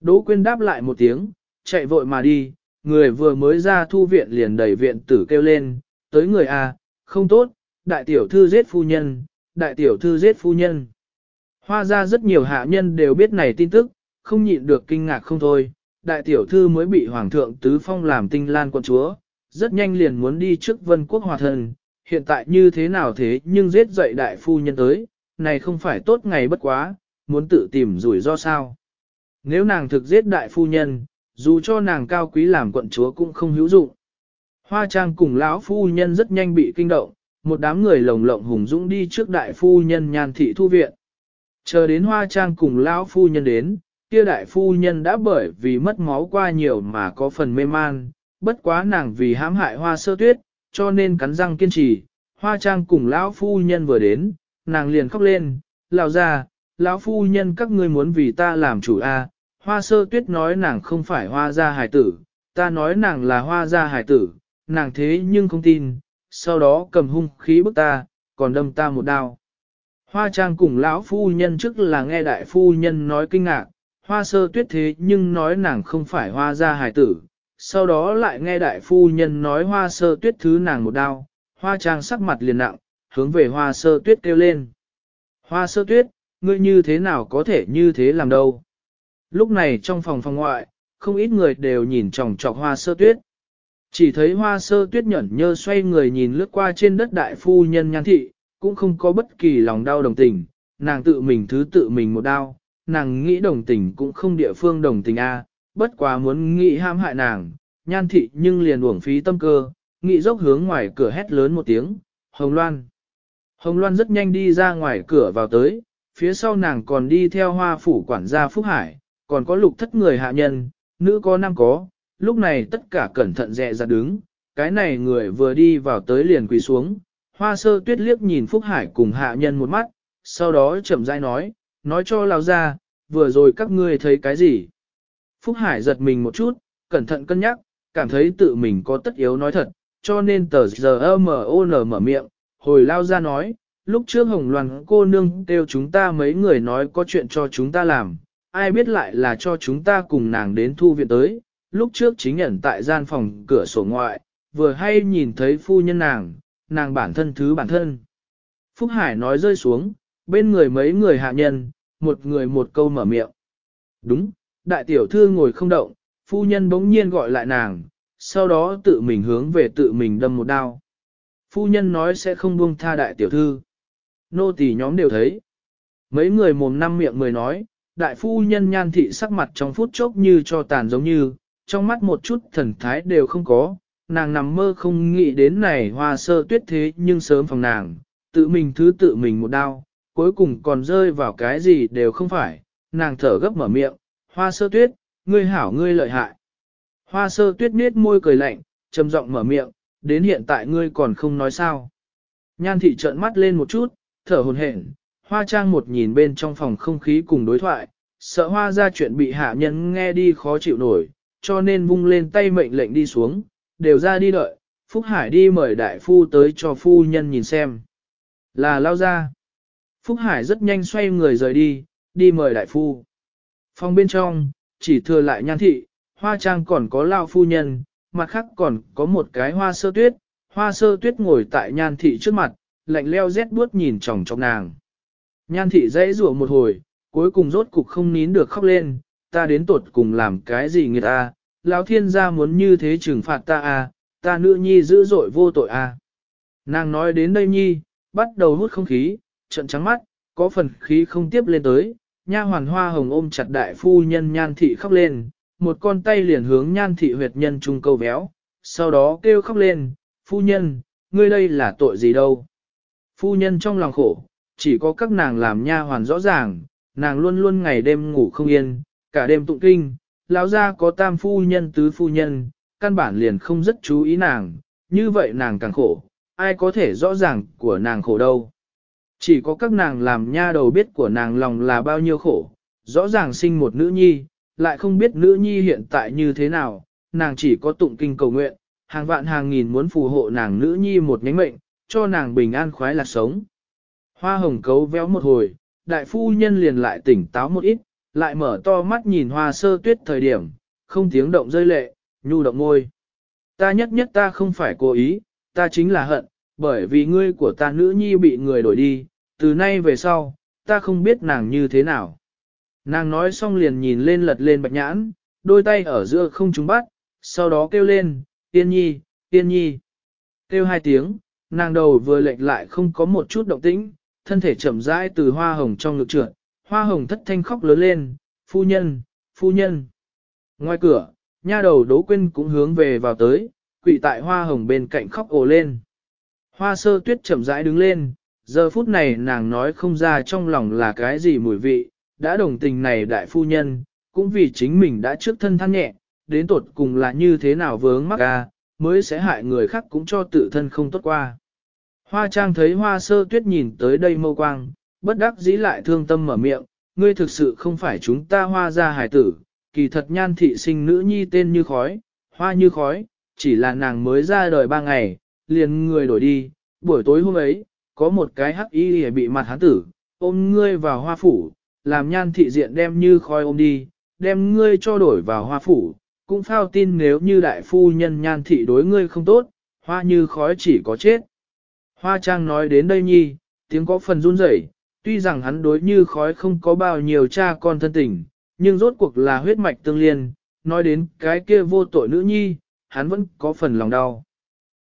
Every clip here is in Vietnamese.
Đỗ Quyên đáp lại một tiếng, chạy vội mà đi, người vừa mới ra thu viện liền đẩy viện tử kêu lên, tới người A, không tốt, đại tiểu thư giết phu nhân, đại tiểu thư giết phu nhân. Hoa ra rất nhiều hạ nhân đều biết này tin tức, không nhịn được kinh ngạc không thôi, đại tiểu thư mới bị hoàng thượng tứ phong làm tinh lan quận chúa, rất nhanh liền muốn đi trước vân quốc hòa thần, hiện tại như thế nào thế nhưng giết dậy đại phu nhân tới, này không phải tốt ngày bất quá, muốn tự tìm rủi ro sao. Nếu nàng thực giết đại phu nhân, dù cho nàng cao quý làm quận chúa cũng không hữu dụng. Hoa trang cùng lão phu nhân rất nhanh bị kinh động, một đám người lồng lộng hùng dũng đi trước đại phu nhân nhan thị thu viện. Chờ đến hoa trang cùng lão phu nhân đến, kia đại phu nhân đã bởi vì mất máu qua nhiều mà có phần mê man, bất quá nàng vì hãm hại hoa sơ tuyết, cho nên cắn răng kiên trì. Hoa trang cùng lão phu nhân vừa đến, nàng liền khóc lên, lão ra, lão phu nhân các ngươi muốn vì ta làm chủ a. Hoa sơ tuyết nói nàng không phải hoa gia hải tử, ta nói nàng là hoa gia hải tử, nàng thế nhưng không tin, sau đó cầm hung khí bức ta, còn đâm ta một đao. Hoa trang cùng lão phu nhân trước là nghe đại phu nhân nói kinh ngạc, hoa sơ tuyết thế nhưng nói nàng không phải hoa gia hải tử, sau đó lại nghe đại phu nhân nói hoa sơ tuyết thứ nàng một đao, hoa trang sắc mặt liền nặng, hướng về hoa sơ tuyết kêu lên. Hoa sơ tuyết, ngươi như thế nào có thể như thế làm đâu? Lúc này trong phòng phòng ngoại, không ít người đều nhìn tròng trọc hoa sơ tuyết. Chỉ thấy hoa sơ tuyết nhẫn nhơ xoay người nhìn lướt qua trên đất đại phu nhân nhan thị, cũng không có bất kỳ lòng đau đồng tình, nàng tự mình thứ tự mình một đau, nàng nghĩ đồng tình cũng không địa phương đồng tình a, bất quá muốn nghĩ ham hại nàng, nhan thị nhưng liền uổng phí tâm cơ, nghĩ dốc hướng ngoài cửa hét lớn một tiếng, Hồng Loan. Hồng Loan rất nhanh đi ra ngoài cửa vào tới, phía sau nàng còn đi theo hoa phủ quản gia Phúc Hải, còn có lục thất người hạ nhân, nữ có nam có, lúc này tất cả cẩn thận dè ra đứng, cái này người vừa đi vào tới liền quỳ xuống, hoa sơ tuyết liếc nhìn Phúc Hải cùng hạ nhân một mắt, sau đó chậm rãi nói, nói cho lao ra, vừa rồi các ngươi thấy cái gì. Phúc Hải giật mình một chút, cẩn thận cân nhắc, cảm thấy tự mình có tất yếu nói thật, cho nên tờ giờ mở miệng, hồi lao ra nói, lúc trước Hồng Loan cô nương kêu chúng ta mấy người nói có chuyện cho chúng ta làm, ai biết lại là cho chúng ta cùng nàng đến thu viện tới, lúc trước chính nhận tại gian phòng cửa sổ ngoại, vừa hay nhìn thấy phu nhân nàng, nàng bản thân thứ bản thân. Phúc Hải nói rơi xuống, bên người mấy người hạ nhân, một người một câu mở miệng. Đúng, đại tiểu thư ngồi không động, phu nhân bỗng nhiên gọi lại nàng, sau đó tự mình hướng về tự mình đâm một đao. Phu nhân nói sẽ không buông tha đại tiểu thư. Nô tỳ nhóm đều thấy. Mấy người mồm năm miệng mười nói, đại phu nhân nhan thị sắc mặt trong phút chốc như cho tàn giống như, trong mắt một chút thần thái đều không có, nàng nằm mơ không nghĩ đến này hoa sơ tuyết thế nhưng sớm phòng nàng, tự mình thứ tự mình một đau, cuối cùng còn rơi vào cái gì đều không phải, nàng thở gấp mở miệng, hoa sơ tuyết, ngươi hảo ngươi lợi hại. Hoa sơ tuyết nết môi cười lạnh, trầm giọng mở miệng, đến hiện tại ngươi còn không nói sao. Nhan thị trợn mắt lên một chút, thở hồn hển, hoa trang một nhìn bên trong phòng không khí cùng đối thoại, sợ hoa ra chuyện bị hạ nhân nghe đi khó chịu nổi, cho nên vung lên tay mệnh lệnh đi xuống, đều ra đi đợi, Phúc Hải đi mời đại phu tới cho phu nhân nhìn xem. Là lao ra. Phúc Hải rất nhanh xoay người rời đi, đi mời đại phu. Phòng bên trong, chỉ thừa lại nhan thị, hoa trang còn có lao phu nhân, mặt khác còn có một cái hoa sơ tuyết, hoa sơ tuyết ngồi tại nhan thị trước mặt, lạnh leo rét buốt nhìn chòng trong nàng. Nhan thị dãy rủa một hồi, cuối cùng rốt cục không nín được khóc lên, ta đến tuột cùng làm cái gì người ta, lão thiên gia muốn như thế trừng phạt ta à, ta nữ nhi dữ dội vô tội à. Nàng nói đến đây nhi, bắt đầu hút không khí, trận trắng mắt, có phần khí không tiếp lên tới, nha hoàn hoa hồng ôm chặt đại phu nhân nhan thị khóc lên, một con tay liền hướng nhan thị huyệt nhân trung câu véo, sau đó kêu khóc lên, phu nhân, ngươi đây là tội gì đâu. Phu nhân trong lòng khổ, chỉ có các nàng làm nha hoàn rõ ràng, nàng luôn luôn ngày đêm ngủ không yên, cả đêm tụng kinh, lão gia có tam phu nhân tứ phu nhân, căn bản liền không rất chú ý nàng, như vậy nàng càng khổ, ai có thể rõ ràng của nàng khổ đâu. Chỉ có các nàng làm nha đầu biết của nàng lòng là bao nhiêu khổ, rõ ràng sinh một nữ nhi, lại không biết nữ nhi hiện tại như thế nào, nàng chỉ có tụng kinh cầu nguyện, hàng vạn hàng nghìn muốn phù hộ nàng nữ nhi một nhánh mệnh, cho nàng bình an khoái lạc sống. Hoa hồng cấu véo một hồi, đại phu nhân liền lại tỉnh táo một ít, lại mở to mắt nhìn hoa sơ tuyết thời điểm, không tiếng động rơi lệ, nhu động môi. Ta nhất nhất ta không phải cố ý, ta chính là hận, bởi vì ngươi của ta nữ nhi bị người đổi đi, từ nay về sau, ta không biết nàng như thế nào. Nàng nói xong liền nhìn lên lật lên bạch nhãn, đôi tay ở giữa không trúng bắt, sau đó kêu lên, tiên nhi, tiên nhi. Kêu hai tiếng, nàng đầu vừa lệch lại không có một chút động tĩnh, thân thể chậm rãi từ hoa hồng trong ngực trượt, hoa hồng thất thanh khóc lớn lên, phu nhân, phu nhân. Ngoài cửa, nha đầu đố quên cũng hướng về vào tới, quỷ tại hoa hồng bên cạnh khóc ồ lên. Hoa sơ tuyết chậm rãi đứng lên, giờ phút này nàng nói không ra trong lòng là cái gì mùi vị, đã đồng tình này đại phu nhân, cũng vì chính mình đã trước thân than nhẹ, đến tột cùng là như thế nào vướng mắc ca, mới sẽ hại người khác cũng cho tự thân không tốt qua. Hoa trang thấy hoa sơ tuyết nhìn tới đây mâu quang, bất đắc dĩ lại thương tâm mở miệng, ngươi thực sự không phải chúng ta hoa ra hài tử, kỳ thật nhan thị sinh nữ nhi tên như khói, hoa như khói, chỉ là nàng mới ra đời ba ngày, liền người đổi đi, buổi tối hôm ấy, có một cái hắc y bị mặt hán tử, ôm ngươi vào hoa phủ, làm nhan thị diện đem như khói ôm đi, đem ngươi cho đổi vào hoa phủ, cũng phao tin nếu như đại phu nhân nhan thị đối ngươi không tốt, hoa như khói chỉ có chết. Hoa trang nói đến đây nhi, tiếng có phần run rẩy, tuy rằng hắn đối như khói không có bao nhiêu cha con thân tình, nhưng rốt cuộc là huyết mạch tương liên, nói đến cái kia vô tội nữ nhi, hắn vẫn có phần lòng đau.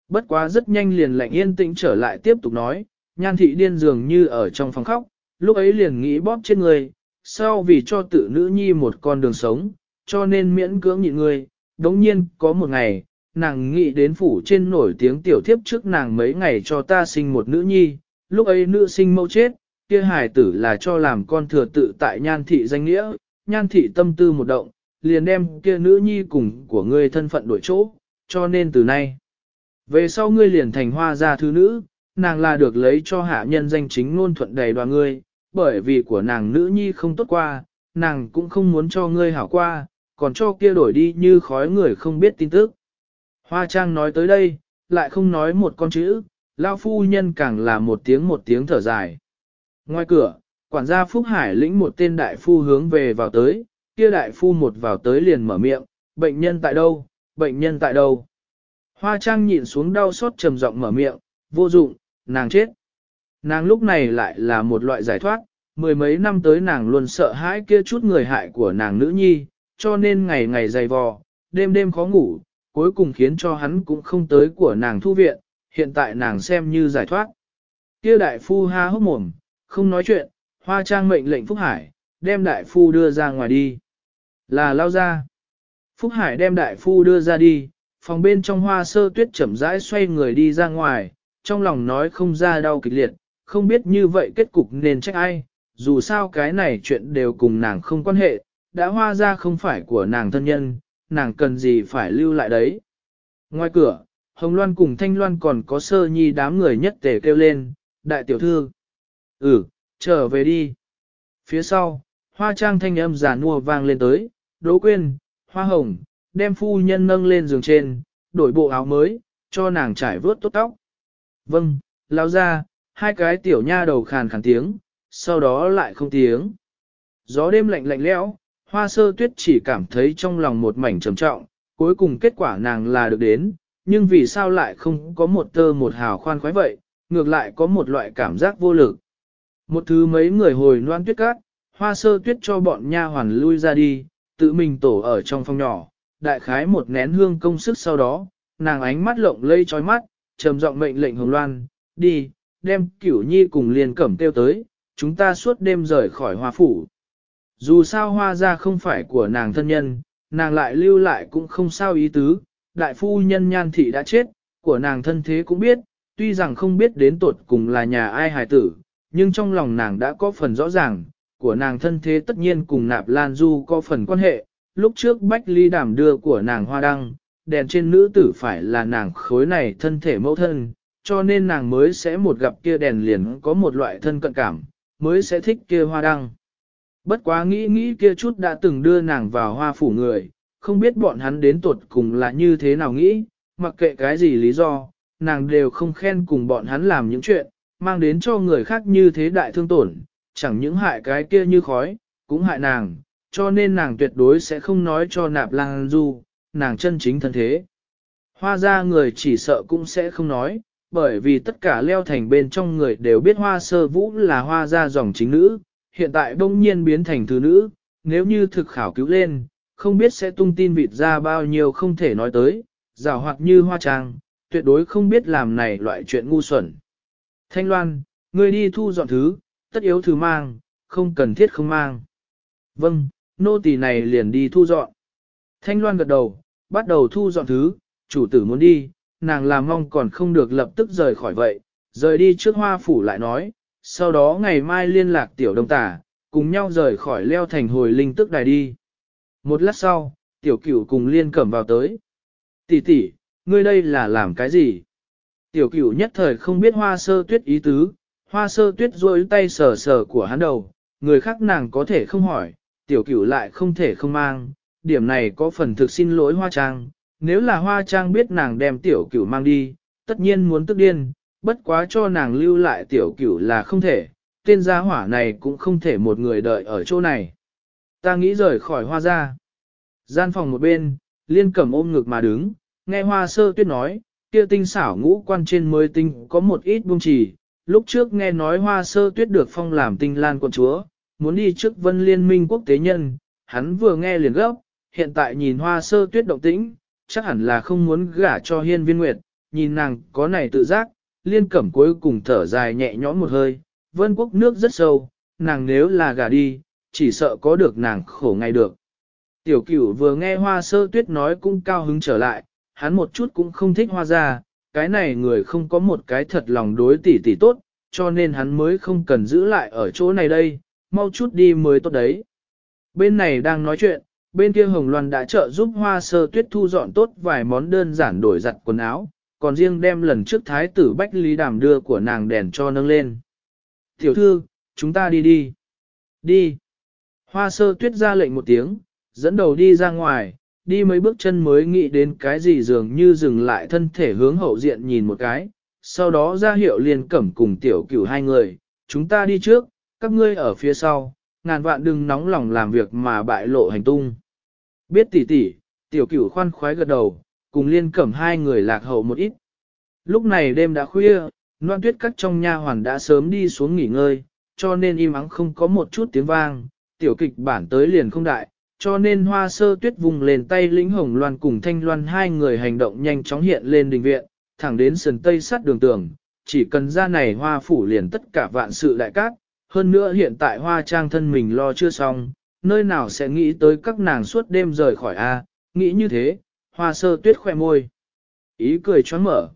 Bất quá rất nhanh liền lạnh yên tĩnh trở lại tiếp tục nói, nhan thị điên dường như ở trong phòng khóc, lúc ấy liền nghĩ bóp trên người, sau vì cho tự nữ nhi một con đường sống, cho nên miễn cưỡng nhịn người, đống nhiên có một ngày, nàng nghĩ đến phủ trên nổi tiếng tiểu thiếp trước nàng mấy ngày cho ta sinh một nữ nhi, lúc ấy nữ sinh mâu chết, kia hài tử là cho làm con thừa tự tại nhan thị danh nghĩa, nhan thị tâm tư một động, liền đem kia nữ nhi cùng của ngươi thân phận đổi chỗ, cho nên từ nay, về sau ngươi liền thành hoa gia thứ nữ, nàng là được lấy cho hạ nhân danh chính ngôn thuận đầy đoàn ngươi, bởi vì của nàng nữ nhi không tốt qua, nàng cũng không muốn cho ngươi hảo qua, còn cho kia đổi đi như khói người không biết tin tức. Hoa Trang nói tới đây, lại không nói một con chữ, lao phu nhân càng là một tiếng một tiếng thở dài. Ngoài cửa, quản gia Phúc Hải lĩnh một tên đại phu hướng về vào tới, kia đại phu một vào tới liền mở miệng, bệnh nhân tại đâu, bệnh nhân tại đâu. Hoa Trang nhịn xuống đau xót trầm giọng mở miệng, vô dụng, nàng chết. Nàng lúc này lại là một loại giải thoát, mười mấy năm tới nàng luôn sợ hãi kia chút người hại của nàng nữ nhi, cho nên ngày ngày dày vò, đêm đêm khó ngủ, cuối cùng khiến cho hắn cũng không tới của nàng thu viện, hiện tại nàng xem như giải thoát. Kia đại phu ha hốc mồm, không nói chuyện, hoa trang mệnh lệnh Phúc Hải, đem đại phu đưa ra ngoài đi. Là lao ra. Phúc Hải đem đại phu đưa ra đi, phòng bên trong hoa sơ tuyết chậm rãi xoay người đi ra ngoài, trong lòng nói không ra đau kịch liệt, không biết như vậy kết cục nên trách ai, dù sao cái này chuyện đều cùng nàng không quan hệ, đã hoa ra không phải của nàng thân nhân, nàng cần gì phải lưu lại đấy. Ngoài cửa, Hồng Loan cùng Thanh Loan còn có sơ nhi đám người nhất tề kêu lên, đại tiểu thư. Ừ, trở về đi. Phía sau, hoa trang thanh âm giả nua vang lên tới, đỗ quyên, hoa hồng, đem phu nhân nâng lên giường trên, đổi bộ áo mới, cho nàng trải vớt tốt tóc. Vâng, lao ra, hai cái tiểu nha đầu khàn khàn tiếng, sau đó lại không tiếng. Gió đêm lạnh lạnh lẽo, hoa sơ tuyết chỉ cảm thấy trong lòng một mảnh trầm trọng, cuối cùng kết quả nàng là được đến, nhưng vì sao lại không có một tơ một hào khoan khoái vậy, ngược lại có một loại cảm giác vô lực. Một thứ mấy người hồi noan tuyết cát, hoa sơ tuyết cho bọn nha hoàn lui ra đi, tự mình tổ ở trong phòng nhỏ, đại khái một nén hương công sức sau đó, nàng ánh mắt lộng lây trói mắt, trầm giọng mệnh lệnh hồng loan, đi, đem cửu nhi cùng liền cẩm tiêu tới, chúng ta suốt đêm rời khỏi hoa phủ. Dù sao hoa ra không phải của nàng thân nhân, nàng lại lưu lại cũng không sao ý tứ, đại phu nhân nhan thị đã chết, của nàng thân thế cũng biết, tuy rằng không biết đến tột cùng là nhà ai hài tử, nhưng trong lòng nàng đã có phần rõ ràng, của nàng thân thế tất nhiên cùng nạp lan du có phần quan hệ, lúc trước Bách Ly đảm đưa của nàng hoa đăng, đèn trên nữ tử phải là nàng khối này thân thể mẫu thân, cho nên nàng mới sẽ một gặp kia đèn liền có một loại thân cận cảm, mới sẽ thích kia hoa đăng. Bất quá nghĩ nghĩ kia chút đã từng đưa nàng vào hoa phủ người, không biết bọn hắn đến tuột cùng là như thế nào nghĩ, mặc kệ cái gì lý do, nàng đều không khen cùng bọn hắn làm những chuyện, mang đến cho người khác như thế đại thương tổn, chẳng những hại cái kia như khói, cũng hại nàng, cho nên nàng tuyệt đối sẽ không nói cho nạp lang du, nàng chân chính thân thế. Hoa ra người chỉ sợ cũng sẽ không nói, bởi vì tất cả leo thành bên trong người đều biết hoa sơ vũ là hoa ra dòng chính nữ, hiện tại đông nhiên biến thành thứ nữ, nếu như thực khảo cứu lên, không biết sẽ tung tin vịt ra bao nhiêu không thể nói tới, rào hoạt như hoa trang, tuyệt đối không biết làm này loại chuyện ngu xuẩn. Thanh Loan, ngươi đi thu dọn thứ, tất yếu thứ mang, không cần thiết không mang. Vâng, nô tỳ này liền đi thu dọn. Thanh Loan gật đầu, bắt đầu thu dọn thứ, chủ tử muốn đi, nàng làm mong còn không được lập tức rời khỏi vậy, rời đi trước hoa phủ lại nói, sau đó ngày mai liên lạc tiểu đông tả, cùng nhau rời khỏi leo thành hồi linh tức đài đi. Một lát sau, tiểu cửu cùng liên cẩm vào tới. Tỷ tỷ, ngươi đây là làm cái gì? Tiểu cửu nhất thời không biết hoa sơ tuyết ý tứ, hoa sơ tuyết rôi tay sờ sờ của hắn đầu, người khác nàng có thể không hỏi, tiểu cửu lại không thể không mang, điểm này có phần thực xin lỗi hoa trang, nếu là hoa trang biết nàng đem tiểu cửu mang đi, tất nhiên muốn tức điên, bất quá cho nàng lưu lại tiểu cửu là không thể, tên gia hỏa này cũng không thể một người đợi ở chỗ này. Ta nghĩ rời khỏi hoa ra. Gian phòng một bên, liên cẩm ôm ngực mà đứng, nghe hoa sơ tuyết nói, kia tinh xảo ngũ quan trên mới tinh có một ít buông trì. Lúc trước nghe nói hoa sơ tuyết được phong làm tinh lan quận chúa, muốn đi trước vân liên minh quốc tế nhân, hắn vừa nghe liền gấp, hiện tại nhìn hoa sơ tuyết động tĩnh, chắc hẳn là không muốn gả cho hiên viên nguyệt, nhìn nàng có này tự giác, liên cẩm cuối cùng thở dài nhẹ nhõm một hơi, vân quốc nước rất sâu, nàng nếu là gả đi, chỉ sợ có được nàng khổ ngay được. Tiểu cửu vừa nghe hoa sơ tuyết nói cũng cao hứng trở lại, hắn một chút cũng không thích hoa ra, cái này người không có một cái thật lòng đối tỷ tỷ tốt, cho nên hắn mới không cần giữ lại ở chỗ này đây, mau chút đi mới tốt đấy. Bên này đang nói chuyện, bên kia Hồng Loan đã trợ giúp hoa sơ tuyết thu dọn tốt vài món đơn giản đổi giặt quần áo, còn riêng đem lần trước thái tử Bách Lý Đàm đưa của nàng đèn cho nâng lên. Tiểu thư, chúng ta đi đi. Đi. Hoa sơ tuyết ra lệnh một tiếng, dẫn đầu đi ra ngoài, đi mấy bước chân mới nghĩ đến cái gì dường như dừng lại thân thể hướng hậu diện nhìn một cái, sau đó ra hiệu liền cẩm cùng tiểu cửu hai người, chúng ta đi trước, các ngươi ở phía sau, ngàn vạn đừng nóng lòng làm việc mà bại lộ hành tung. Biết tỉ tỉ, tiểu cửu khoan khoái gật đầu, cùng liên cẩm hai người lạc hậu một ít. Lúc này đêm đã khuya, loan tuyết các trong nha hoàn đã sớm đi xuống nghỉ ngơi, cho nên im ắng không có một chút tiếng vang, tiểu kịch bản tới liền không đại, cho nên hoa sơ tuyết vùng lên tay lĩnh hồng loan cùng thanh loan hai người hành động nhanh chóng hiện lên đình viện, thẳng đến sườn tây sát đường tường, chỉ cần ra này hoa phủ liền tất cả vạn sự đại cát, hơn nữa hiện tại hoa trang thân mình lo chưa xong, nơi nào sẽ nghĩ tới các nàng suốt đêm rời khỏi A, nghĩ như thế, hoa sơ tuyết khoe môi. Ý cười choáng mở.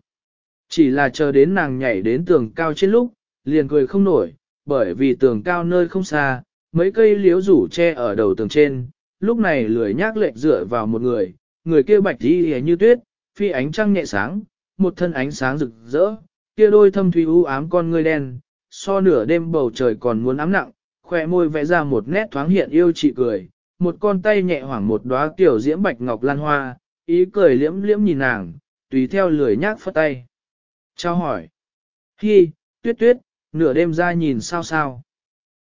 Chỉ là chờ đến nàng nhảy đến tường cao trên lúc, liền cười không nổi, bởi vì tường cao nơi không xa, mấy cây liếu rủ che ở đầu tường trên, lúc này lười nhác lệch dựa vào một người, người kia bạch đi như tuyết, phi ánh trăng nhẹ sáng, một thân ánh sáng rực rỡ, kia đôi thâm thủy u ám con ngươi đen, so nửa đêm bầu trời còn muốn ám nặng, khỏe môi vẽ ra một nét thoáng hiện yêu chị cười, một con tay nhẹ hoảng một đóa tiểu diễm bạch ngọc lan hoa, ý cười liễm liễm nhìn nàng, tùy theo lười nhác phất tay. Chào hỏi. Hi, tuyết tuyết, nửa đêm ra nhìn sao sao.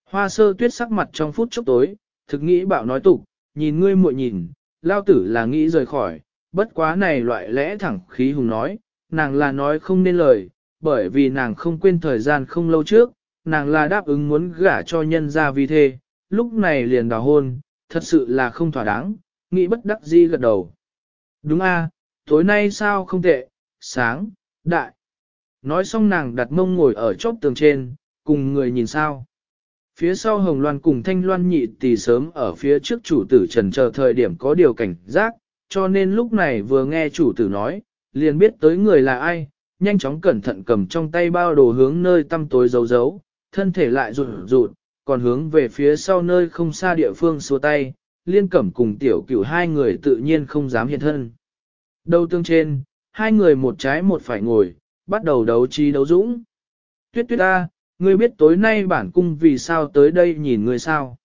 Hoa sơ tuyết sắc mặt trong phút chốc tối, thực nghĩ bạo nói tục, nhìn ngươi muội nhìn, lao tử là nghĩ rời khỏi, bất quá này loại lẽ thẳng khí hùng nói, nàng là nói không nên lời, bởi vì nàng không quên thời gian không lâu trước, nàng là đáp ứng muốn gả cho nhân gia vì thế, lúc này liền đào hôn, thật sự là không thỏa đáng, nghĩ bất đắc di gật đầu. Đúng a, tối nay sao không tệ, sáng, đại. Nói xong nàng đặt mông ngồi ở chóp tường trên, cùng người nhìn sao. Phía sau Hồng Loan cùng Thanh Loan nhị tỷ sớm ở phía trước chủ tử trần chờ thời điểm có điều cảnh giác, cho nên lúc này vừa nghe chủ tử nói, liền biết tới người là ai, nhanh chóng cẩn thận cầm trong tay bao đồ hướng nơi tăm tối giấu giấu, thân thể lại rụt rụt, còn hướng về phía sau nơi không xa địa phương xua tay, liên cẩm cùng tiểu cửu hai người tự nhiên không dám hiện thân. Đầu tương trên, hai người một trái một phải ngồi, bắt đầu đấu trí đấu dũng. Tuyết tuyết ta, ngươi biết tối nay bản cung vì sao tới đây nhìn ngươi sao?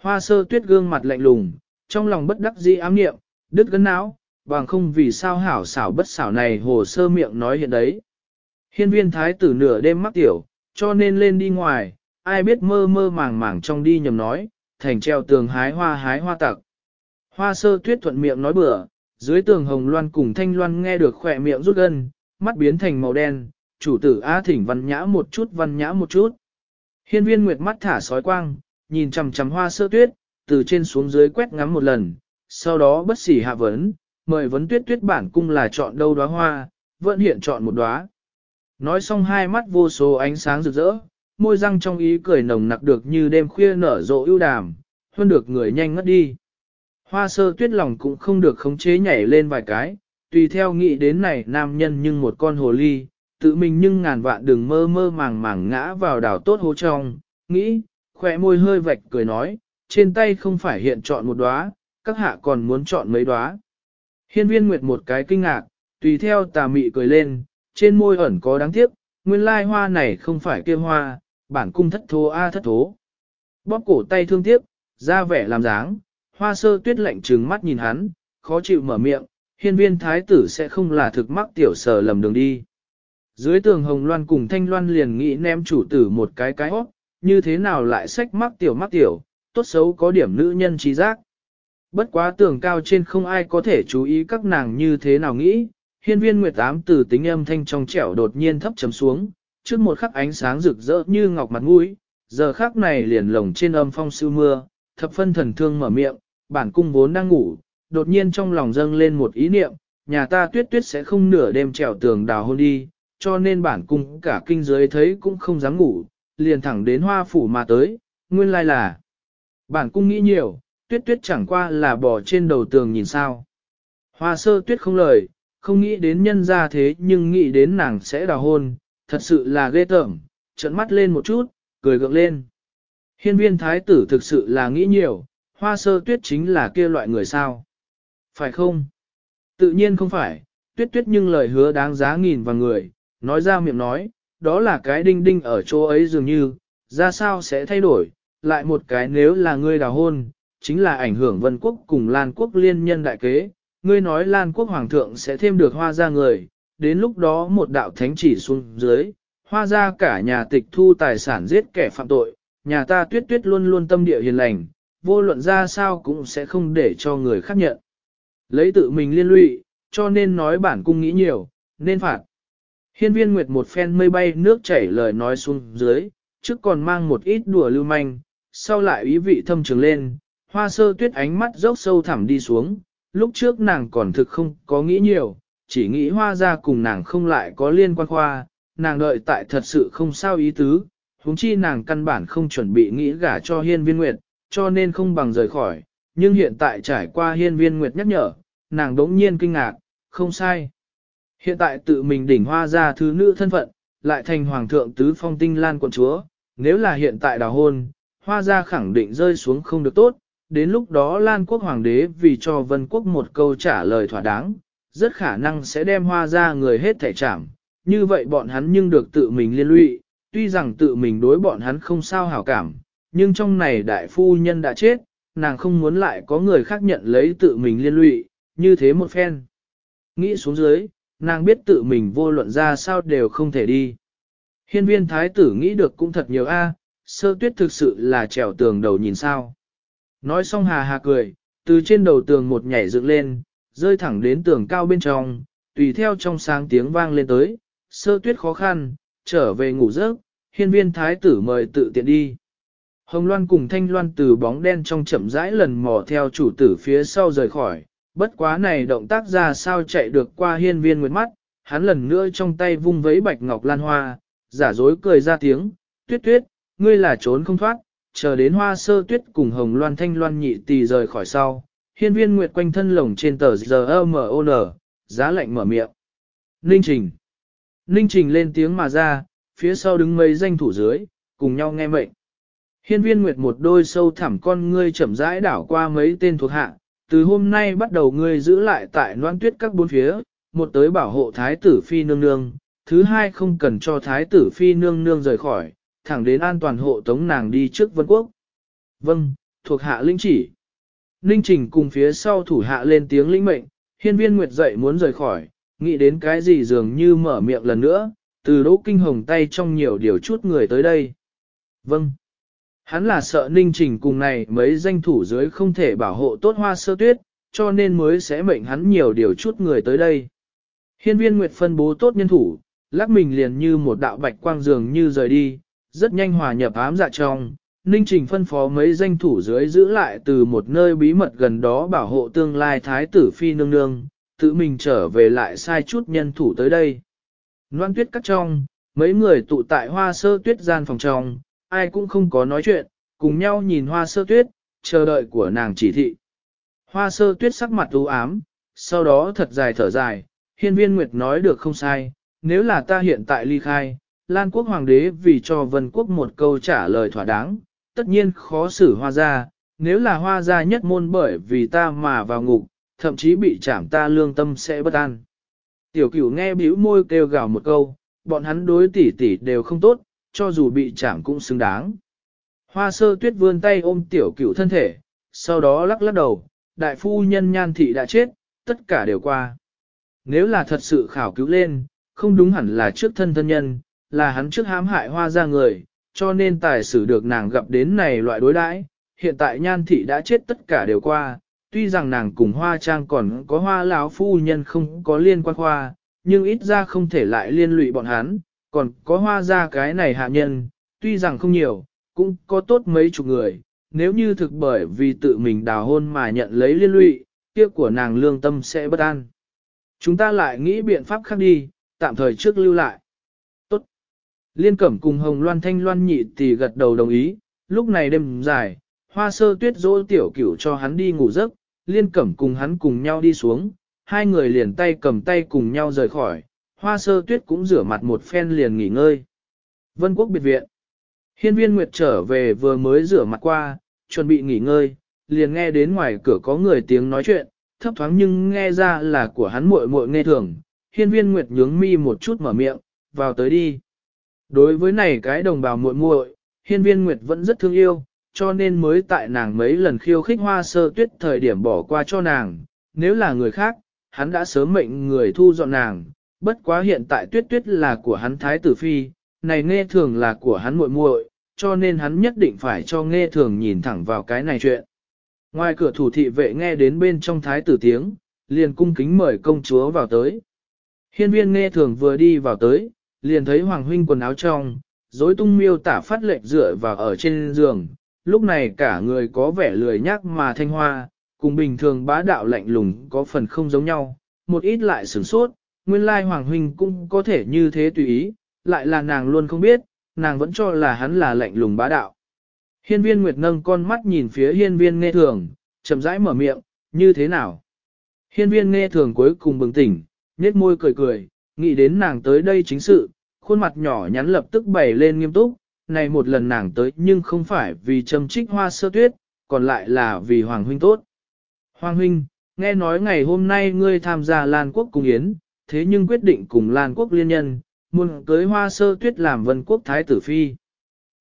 Hoa sơ tuyết gương mặt lạnh lùng, trong lòng bất đắc dĩ ám niệm, đứt gân não, bằng không vì sao hảo xảo bất xảo này hồ sơ miệng nói hiện đấy. Hiên viên thái tử nửa đêm mắc tiểu, cho nên lên đi ngoài, ai biết mơ mơ màng màng trong đi nhầm nói, thành treo tường hái hoa hái hoa tặc. Hoa sơ tuyết thuận miệng nói bừa, dưới tường hồng loan cùng thanh loan nghe được khỏe miệng rút gân, mắt biến thành màu đen, chủ tử A thỉnh văn nhã một chút văn nhã một chút. Hiên viên nguyệt mắt thả sói quang, nhìn chằm chằm hoa sơ tuyết, từ trên xuống dưới quét ngắm một lần, sau đó bất xỉ hạ vấn, mời vấn tuyết tuyết bản cung là chọn đâu đóa hoa, vẫn hiện chọn một đóa. Nói xong hai mắt vô số ánh sáng rực rỡ, môi răng trong ý cười nồng nặc được như đêm khuya nở rộ ưu đàm, hơn được người nhanh ngất đi. Hoa sơ tuyết lòng cũng không được khống chế nhảy lên vài cái, tùy theo nghĩ đến này nam nhân nhưng một con hồ ly, tự mình nhưng ngàn vạn đừng mơ mơ màng màng ngã vào đảo tốt hố trong, nghĩ, khỏe môi hơi vạch cười nói, trên tay không phải hiện chọn một đóa, các hạ còn muốn chọn mấy đóa. Hiên viên nguyệt một cái kinh ngạc, tùy theo tà mị cười lên, trên môi ẩn có đáng tiếc, nguyên lai hoa này không phải kia hoa, bản cung thất thố a thất thố. Bóp cổ tay thương tiếc, ra vẻ làm dáng, hoa sơ tuyết lạnh trừng mắt nhìn hắn, khó chịu mở miệng, hiên viên thái tử sẽ không là thực mắc tiểu sở lầm đường đi. Dưới tường hồng loan cùng thanh loan liền nghĩ ném chủ tử một cái cái hót, như thế nào lại sách mắc tiểu mắc tiểu, tốt xấu có điểm nữ nhân trí giác. Bất quá tường cao trên không ai có thể chú ý các nàng như thế nào nghĩ, hiên viên nguyệt ám từ tính âm thanh trong trẻo đột nhiên thấp chấm xuống, trước một khắc ánh sáng rực rỡ như ngọc mặt mũi, giờ khắc này liền lồng trên âm phong siêu mưa, thập phân thần thương mở miệng, bản cung vốn đang ngủ, đột nhiên trong lòng dâng lên một ý niệm, nhà ta tuyết tuyết sẽ không nửa đêm trèo tường đào hôn đi, cho nên bản cung cả kinh giới thấy cũng không dám ngủ, liền thẳng đến hoa phủ mà tới, nguyên lai là. Bản cung nghĩ nhiều, tuyết tuyết chẳng qua là bỏ trên đầu tường nhìn sao. Hoa sơ tuyết không lời, không nghĩ đến nhân ra thế nhưng nghĩ đến nàng sẽ đào hôn, thật sự là ghê tởm, trận mắt lên một chút, cười gượng lên. Hiên viên thái tử thực sự là nghĩ nhiều, hoa sơ tuyết chính là kia loại người sao. Phải không? Tự nhiên không phải, tuyết tuyết nhưng lời hứa đáng giá nghìn vào người, nói ra miệng nói, đó là cái đinh đinh ở chỗ ấy dường như, ra sao sẽ thay đổi, lại một cái nếu là ngươi đào hôn, chính là ảnh hưởng vân quốc cùng Lan quốc liên nhân đại kế, ngươi nói Lan quốc hoàng thượng sẽ thêm được hoa ra người, đến lúc đó một đạo thánh chỉ xuống dưới, hoa ra cả nhà tịch thu tài sản giết kẻ phạm tội, nhà ta tuyết tuyết luôn luôn tâm địa hiền lành, vô luận ra sao cũng sẽ không để cho người khác nhận. Lấy tự mình liên lụy, cho nên nói bản cung nghĩ nhiều, nên phạt. Hiên viên nguyệt một phen mây bay nước chảy lời nói xuống dưới, trước còn mang một ít đùa lưu manh, sau lại ý vị thâm trường lên, hoa sơ tuyết ánh mắt dốc sâu thẳm đi xuống, lúc trước nàng còn thực không có nghĩ nhiều, chỉ nghĩ hoa ra cùng nàng không lại có liên quan khoa, nàng đợi tại thật sự không sao ý tứ, huống chi nàng căn bản không chuẩn bị nghĩ gả cho hiên viên nguyệt, cho nên không bằng rời khỏi, nhưng hiện tại trải qua hiên viên nguyệt nhắc nhở, nàng đống nhiên kinh ngạc, không sai. Hiện tại tự mình đỉnh hoa ra thứ nữ thân phận, lại thành hoàng thượng tứ phong tinh lan quận chúa, nếu là hiện tại đào hôn, hoa ra khẳng định rơi xuống không được tốt, đến lúc đó Lan quốc hoàng đế vì cho vân quốc một câu trả lời thỏa đáng, rất khả năng sẽ đem hoa ra người hết thể trảm, như vậy bọn hắn nhưng được tự mình liên lụy, tuy rằng tự mình đối bọn hắn không sao hảo cảm, nhưng trong này đại phu nhân đã chết, nàng không muốn lại có người khác nhận lấy tự mình liên lụy, như thế một phen. Nghĩ xuống dưới, nàng biết tự mình vô luận ra sao đều không thể đi. Hiên viên thái tử nghĩ được cũng thật nhiều a, sơ tuyết thực sự là trèo tường đầu nhìn sao. Nói xong hà hà cười, từ trên đầu tường một nhảy dựng lên, rơi thẳng đến tường cao bên trong, tùy theo trong sáng tiếng vang lên tới, sơ tuyết khó khăn, trở về ngủ giấc, hiên viên thái tử mời tự tiện đi. Hồng Loan cùng Thanh Loan từ bóng đen trong chậm rãi lần mò theo chủ tử phía sau rời khỏi, bất quá này động tác ra sao chạy được qua hiên viên nguyệt mắt, hắn lần nữa trong tay vung vấy bạch ngọc lan hoa, giả dối cười ra tiếng, tuyết tuyết, ngươi là trốn không thoát, chờ đến hoa sơ tuyết cùng hồng loan thanh loan nhị tỳ rời khỏi sau, hiên viên nguyệt quanh thân lồng trên tờ giờ giá lạnh mở miệng. Ninh Trình Ninh Trình lên tiếng mà ra, phía sau đứng mấy danh thủ dưới, cùng nhau nghe mệnh. Hiên viên nguyệt một đôi sâu thẳm con ngươi chậm rãi đảo qua mấy tên thuộc hạ, từ hôm nay bắt đầu ngươi giữ lại tại noan tuyết các bốn phía, một tới bảo hộ thái tử phi nương nương, thứ hai không cần cho thái tử phi nương nương rời khỏi, thẳng đến an toàn hộ tống nàng đi trước vân quốc. Vâng, thuộc hạ linh chỉ. Ninh Trình cùng phía sau thủ hạ lên tiếng lĩnh mệnh, hiên viên nguyệt dậy muốn rời khỏi, nghĩ đến cái gì dường như mở miệng lần nữa, từ đỗ kinh hồng tay trong nhiều điều chút người tới đây. Vâng. Hắn là sợ ninh trình cùng này mấy danh thủ dưới không thể bảo hộ tốt hoa sơ tuyết, cho nên mới sẽ mệnh hắn nhiều điều chút người tới đây. Hiên viên Nguyệt phân bố tốt nhân thủ, lắc mình liền như một đạo bạch quang dường như rời đi, rất nhanh hòa nhập ám dạ trong. Ninh Trình phân phó mấy danh thủ dưới giữ lại từ một nơi bí mật gần đó bảo hộ tương lai thái tử phi nương nương, tự mình trở về lại sai chút nhân thủ tới đây. Loan tuyết cắt trong, mấy người tụ tại hoa sơ tuyết gian phòng trong, ai cũng không có nói chuyện, cùng nhau nhìn hoa sơ tuyết, chờ đợi của nàng chỉ thị. Hoa sơ tuyết sắc mặt u ám, sau đó thật dài thở dài, hiên viên nguyệt nói được không sai, nếu là ta hiện tại ly khai, Lan quốc hoàng đế vì cho vân quốc một câu trả lời thỏa đáng, tất nhiên khó xử hoa gia, nếu là hoa gia nhất môn bởi vì ta mà vào ngục, thậm chí bị chảm ta lương tâm sẽ bất an. Tiểu cửu nghe bĩu môi kêu gào một câu, bọn hắn đối tỷ tỷ đều không tốt, cho dù bị chảm cũng xứng đáng. Hoa sơ tuyết vươn tay ôm tiểu cửu thân thể, sau đó lắc lắc đầu, đại phu nhân nhan thị đã chết, tất cả đều qua. Nếu là thật sự khảo cứu lên, không đúng hẳn là trước thân thân nhân, là hắn trước hãm hại hoa ra người, cho nên tài xử được nàng gặp đến này loại đối đãi. Hiện tại nhan thị đã chết tất cả đều qua, tuy rằng nàng cùng hoa trang còn có hoa lão phu nhân không có liên quan khoa, nhưng ít ra không thể lại liên lụy bọn hắn, còn có hoa ra cái này hạ nhân, tuy rằng không nhiều, cũng có tốt mấy chục người, nếu như thực bởi vì tự mình đào hôn mà nhận lấy liên lụy, kia của nàng lương tâm sẽ bất an. Chúng ta lại nghĩ biện pháp khác đi, tạm thời trước lưu lại. Liên Cẩm cùng Hồng Loan Thanh Loan nhị tỷ gật đầu đồng ý, lúc này đêm dài, hoa sơ tuyết dỗ tiểu cửu cho hắn đi ngủ giấc, Liên Cẩm cùng hắn cùng nhau đi xuống, hai người liền tay cầm tay cùng nhau rời khỏi, hoa sơ tuyết cũng rửa mặt một phen liền nghỉ ngơi. Vân Quốc biệt viện. Hiên viên Nguyệt trở về vừa mới rửa mặt qua, chuẩn bị nghỉ ngơi, liền nghe đến ngoài cửa có người tiếng nói chuyện, thấp thoáng nhưng nghe ra là của hắn muội muội nghe thường. Hiên viên Nguyệt nhướng mi một chút mở miệng, vào tới đi. Đối với này cái đồng bào muội muội, hiên viên Nguyệt vẫn rất thương yêu, cho nên mới tại nàng mấy lần khiêu khích hoa sơ tuyết thời điểm bỏ qua cho nàng. Nếu là người khác, hắn đã sớm mệnh người thu dọn nàng, bất quá hiện tại tuyết tuyết là của hắn thái tử phi, này nghe thường là của hắn muội muội, cho nên hắn nhất định phải cho nghe thường nhìn thẳng vào cái này chuyện. Ngoài cửa thủ thị vệ nghe đến bên trong thái tử tiếng, liền cung kính mời công chúa vào tới. Hiên viên nghe thường vừa đi vào tới, liền thấy hoàng huynh quần áo trong, dối tung miêu tả phát lệnh dựa vào ở trên giường, lúc này cả người có vẻ lười nhác mà thanh hoa, cùng bình thường bá đạo lạnh lùng có phần không giống nhau, một ít lại sửng sốt, nguyên lai hoàng huynh cũng có thể như thế tùy ý, lại là nàng luôn không biết, nàng vẫn cho là hắn là lạnh lùng bá đạo. Hiên viên Nguyệt nâng con mắt nhìn phía hiên viên nghe thường, chậm rãi mở miệng, như thế nào? Hiên viên nghe thường cuối cùng bừng tỉnh, nhếch môi cười cười, nghĩ đến nàng tới đây chính sự, khuôn mặt nhỏ nhắn lập tức bày lên nghiêm túc, này một lần nàng tới nhưng không phải vì châm trích hoa sơ tuyết, còn lại là vì Hoàng Huynh tốt. Hoàng Huynh, nghe nói ngày hôm nay ngươi tham gia Lan Quốc cùng Yến, thế nhưng quyết định cùng Lan Quốc liên nhân, muốn cưới hoa sơ tuyết làm vân quốc thái tử phi.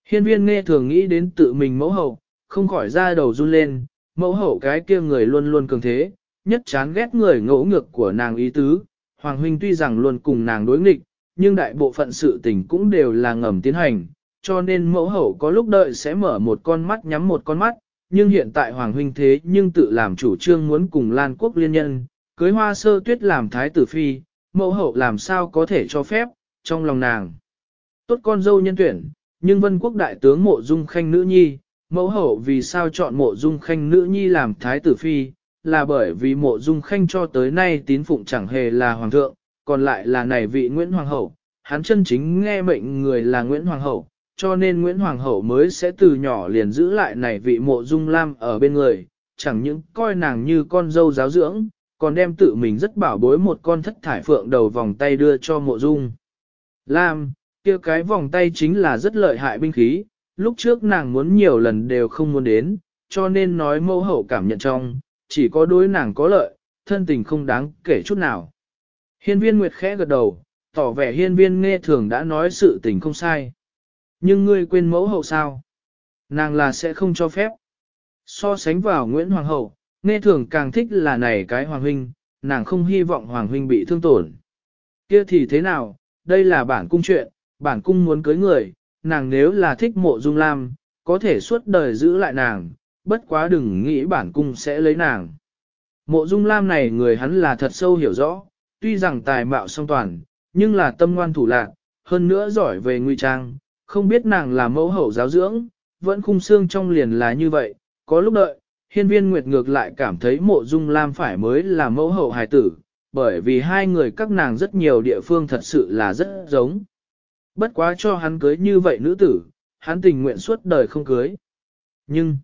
Hiên viên nghe thường nghĩ đến tự mình mẫu hậu, không khỏi ra đầu run lên, mẫu hậu cái kia người luôn luôn cường thế, nhất chán ghét người ngỗ ngược của nàng ý tứ. Hoàng huynh tuy rằng luôn cùng nàng đối nghịch, nhưng đại bộ phận sự tình cũng đều là ngầm tiến hành, cho nên mẫu hậu có lúc đợi sẽ mở một con mắt nhắm một con mắt, nhưng hiện tại Hoàng huynh thế nhưng tự làm chủ trương muốn cùng Lan quốc liên nhân, cưới hoa sơ tuyết làm thái tử phi, mẫu hậu làm sao có thể cho phép, trong lòng nàng. Tốt con dâu nhân tuyển, nhưng vân quốc đại tướng mộ dung khanh nữ nhi, mẫu hậu vì sao chọn mộ dung khanh nữ nhi làm thái tử phi, là bởi vì mộ dung khanh cho tới nay tín phụng chẳng hề là hoàng thượng, còn lại là này vị Nguyễn Hoàng hậu, hắn chân chính nghe mệnh người là Nguyễn Hoàng hậu, cho nên Nguyễn Hoàng hậu mới sẽ từ nhỏ liền giữ lại này vị mộ dung lam ở bên người, chẳng những coi nàng như con dâu giáo dưỡng, còn đem tự mình rất bảo bối một con thất thải phượng đầu vòng tay đưa cho mộ dung. Lam, kia cái vòng tay chính là rất lợi hại binh khí, lúc trước nàng muốn nhiều lần đều không muốn đến, cho nên nói mẫu hậu cảm nhận trong, chỉ có đối nàng có lợi, thân tình không đáng kể chút nào. Hiên viên Nguyệt khẽ gật đầu, tỏ vẻ hiên viên nghe thường đã nói sự tình không sai. Nhưng ngươi quên mẫu hậu sao? Nàng là sẽ không cho phép. So sánh vào Nguyễn Hoàng hậu, nghe thường càng thích là này cái Hoàng huynh, nàng không hy vọng Hoàng huynh bị thương tổn. Kia thì thế nào, đây là bản cung chuyện, bản cung muốn cưới người, nàng nếu là thích mộ dung lam, có thể suốt đời giữ lại nàng, bất quá đừng nghĩ bản cung sẽ lấy nàng. Mộ dung lam này người hắn là thật sâu hiểu rõ, tuy rằng tài mạo song toàn, nhưng là tâm ngoan thủ lạc, hơn nữa giỏi về ngụy trang, không biết nàng là mẫu hậu giáo dưỡng, vẫn khung xương trong liền là như vậy, có lúc đợi, hiên viên nguyệt ngược lại cảm thấy mộ dung lam phải mới là mẫu hậu hài tử, bởi vì hai người các nàng rất nhiều địa phương thật sự là rất giống. Bất quá cho hắn cưới như vậy nữ tử, hắn tình nguyện suốt đời không cưới. Nhưng,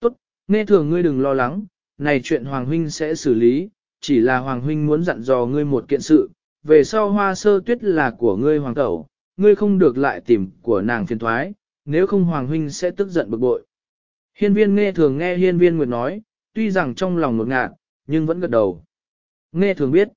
tốt, nghe thường ngươi đừng lo lắng, này chuyện Hoàng Huynh sẽ xử lý, chỉ là Hoàng Huynh muốn dặn dò ngươi một kiện sự, về sau hoa sơ tuyết là của ngươi Hoàng Tẩu, ngươi không được lại tìm của nàng phiền thoái, nếu không Hoàng Huynh sẽ tức giận bực bội. Hiên viên nghe thường nghe hiên viên nguyệt nói, tuy rằng trong lòng một ngạt, nhưng vẫn gật đầu. Nghe thường biết,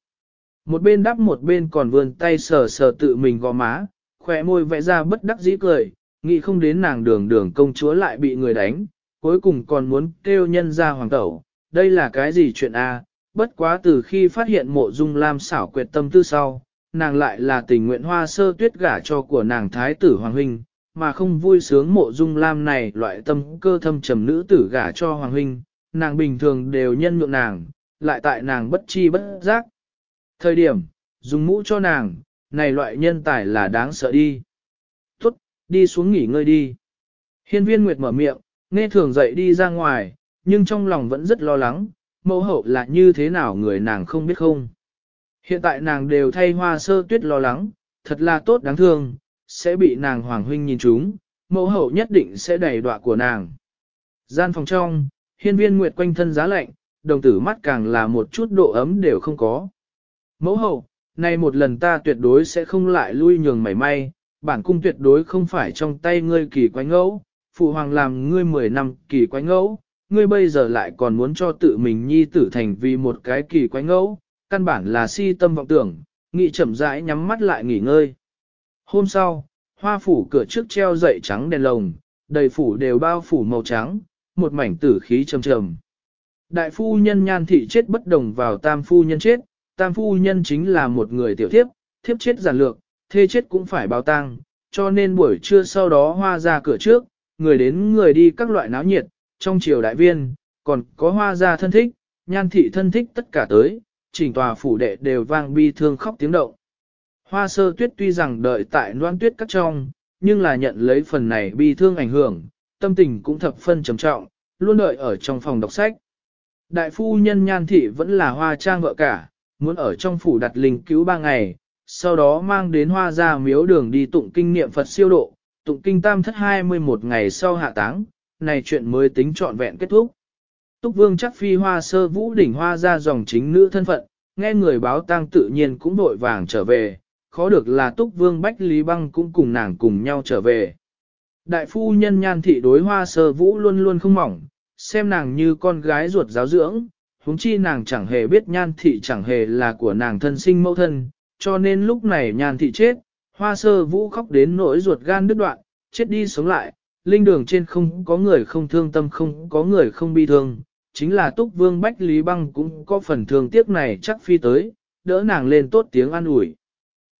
một bên đắp một bên còn vươn tay sờ sờ tự mình gò má, khỏe môi vẽ ra bất đắc dĩ cười, nghĩ không đến nàng đường đường công chúa lại bị người đánh, cuối cùng còn muốn kêu nhân ra hoàng tẩu, đây là cái gì chuyện a? Bất quá từ khi phát hiện mộ dung lam xảo quyệt tâm tư sau, nàng lại là tình nguyện hoa sơ tuyết gả cho của nàng thái tử hoàng huynh, mà không vui sướng mộ dung lam này loại tâm cơ thâm trầm nữ tử gả cho hoàng huynh, nàng bình thường đều nhân nhượng nàng, lại tại nàng bất chi bất giác. Thời điểm, dùng mũ cho nàng, này loại nhân tài là đáng sợ đi. Tốt, đi xuống nghỉ ngơi đi. Hiên viên Nguyệt mở miệng, nghe thường dậy đi ra ngoài, nhưng trong lòng vẫn rất lo lắng, mẫu hậu là như thế nào người nàng không biết không. Hiện tại nàng đều thay hoa sơ tuyết lo lắng, thật là tốt đáng thương, sẽ bị nàng hoàng huynh nhìn chúng, mẫu hậu nhất định sẽ đẩy đọa của nàng. Gian phòng trong, hiên viên nguyệt quanh thân giá lạnh, đồng tử mắt càng là một chút độ ấm đều không có. Mẫu hậu, nay một lần ta tuyệt đối sẽ không lại lui nhường mảy may, bản cung tuyệt đối không phải trong tay ngươi kỳ quái ngẫu, phụ hoàng làm ngươi 10 năm kỳ quái ngẫu, ngươi bây giờ lại còn muốn cho tự mình nhi tử thành vì một cái kỳ quái ngẫu, căn bản là si tâm vọng tưởng, nghị chậm rãi nhắm mắt lại nghỉ ngơi. Hôm sau, hoa phủ cửa trước treo dậy trắng đèn lồng, đầy phủ đều bao phủ màu trắng, một mảnh tử khí trầm trầm. Đại phu nhân nhan thị chết bất đồng vào tam phu nhân chết, tam phu nhân chính là một người tiểu thiếp, thiếp chết giản lược, thê chết cũng phải báo tang, cho nên buổi trưa sau đó hoa ra cửa trước, người đến người đi các loại náo nhiệt, trong triều đại viên, còn có hoa gia thân thích, nhan thị thân thích tất cả tới, chỉnh tòa phủ đệ đều vang bi thương khóc tiếng động. Hoa sơ tuyết tuy rằng đợi tại noan tuyết các trong, nhưng là nhận lấy phần này bi thương ảnh hưởng, tâm tình cũng thập phân trầm trọng, luôn đợi ở trong phòng đọc sách. Đại phu nhân nhan thị vẫn là hoa trang vợ cả, muốn ở trong phủ đặt linh cứu ba ngày, sau đó mang đến hoa ra miếu đường đi tụng kinh niệm Phật siêu độ, tụng kinh tam thất 21 ngày sau hạ táng, này chuyện mới tính trọn vẹn kết thúc. Túc vương chắc phi hoa sơ vũ đỉnh hoa ra dòng chính nữ thân phận, nghe người báo tang tự nhiên cũng vội vàng trở về, khó được là túc vương bách lý băng cũng cùng nàng cùng nhau trở về. Đại phu nhân nhan thị đối hoa sơ vũ luôn luôn không mỏng, xem nàng như con gái ruột giáo dưỡng, huống chi nàng chẳng hề biết nhan thị chẳng hề là của nàng thân sinh mẫu thân, cho nên lúc này nhan thị chết, hoa sơ vũ khóc đến nỗi ruột gan đứt đoạn, chết đi sống lại, linh đường trên không có người không thương tâm không có người không bi thương, chính là túc vương Bách Lý Băng cũng có phần thương tiếc này chắc phi tới, đỡ nàng lên tốt tiếng an ủi.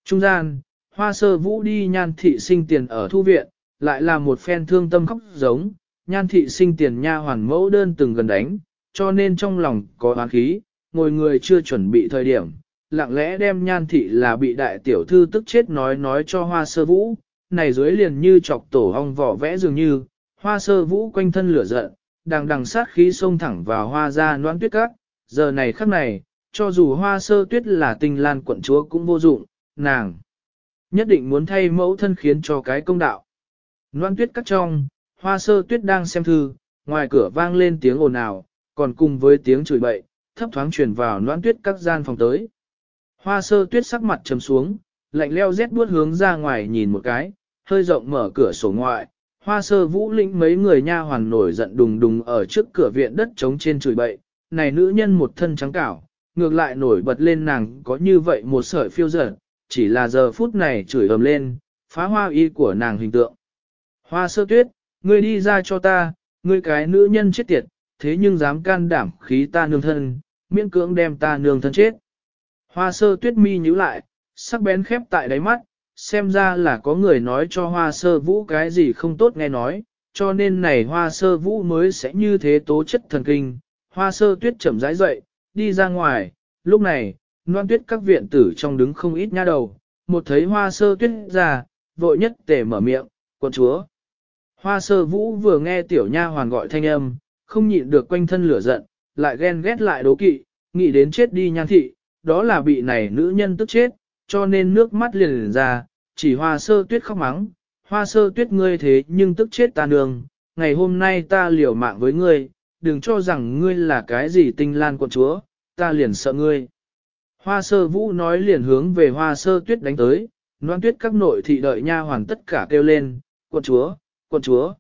Trung gian, hoa sơ vũ đi nhan thị sinh tiền ở thu viện, lại là một phen thương tâm khóc giống, nhan thị sinh tiền nha hoàn mẫu đơn từng gần đánh, cho nên trong lòng có oán khí, ngồi người chưa chuẩn bị thời điểm, lặng lẽ đem nhan thị là bị đại tiểu thư tức chết nói nói cho hoa sơ vũ, này dưới liền như chọc tổ ong vỏ vẽ dường như, hoa sơ vũ quanh thân lửa giận, đằng đằng sát khí xông thẳng vào hoa ra noãn tuyết các, giờ này khắc này, cho dù hoa sơ tuyết là tình lan quận chúa cũng vô dụng, nàng nhất định muốn thay mẫu thân khiến cho cái công đạo. Noãn tuyết các trong, hoa sơ tuyết đang xem thư, ngoài cửa vang lên tiếng ồn ào, còn cùng với tiếng chửi bậy, thấp thoáng truyền vào noãn tuyết các gian phòng tới. Hoa sơ tuyết sắc mặt trầm xuống, lạnh leo rét buốt hướng ra ngoài nhìn một cái, hơi rộng mở cửa sổ ngoại, hoa sơ vũ lĩnh mấy người nha hoàn nổi giận đùng đùng ở trước cửa viện đất trống trên chửi bậy, này nữ nhân một thân trắng cảo, ngược lại nổi bật lên nàng có như vậy một sợi phiêu dở, chỉ là giờ phút này chửi ầm lên, phá hoa y của nàng hình tượng. Hoa sơ tuyết, ngươi đi ra cho ta, ngươi cái nữ nhân chết tiệt, thế nhưng dám can đảm khí ta nương thân, miễn cưỡng đem ta nương thân chết. Hoa sơ tuyết mi nhíu lại, sắc bén khép tại đáy mắt, xem ra là có người nói cho hoa sơ vũ cái gì không tốt nghe nói, cho nên này hoa sơ vũ mới sẽ như thế tố chất thần kinh. Hoa sơ tuyết chậm rãi dậy, đi ra ngoài, lúc này, noan tuyết các viện tử trong đứng không ít nha đầu, một thấy hoa sơ tuyết ra, vội nhất tể mở miệng, quận chúa. Hoa sơ vũ vừa nghe tiểu nha hoàn gọi thanh âm, không nhịn được quanh thân lửa giận, lại ghen ghét lại đố kỵ, nghĩ đến chết đi nhan thị, đó là bị này nữ nhân tức chết, cho nên nước mắt liền liền ra, chỉ hoa sơ tuyết khóc mắng, hoa sơ tuyết ngươi thế nhưng tức chết ta nương, ngày hôm nay ta liều mạng với ngươi, đừng cho rằng ngươi là cái gì tinh lan quận chúa, ta liền sợ ngươi. Hoa sơ vũ nói liền hướng về hoa sơ tuyết đánh tới, noan tuyết các nội thị đợi nha hoàn tất cả kêu lên, quận chúa, quận chúa.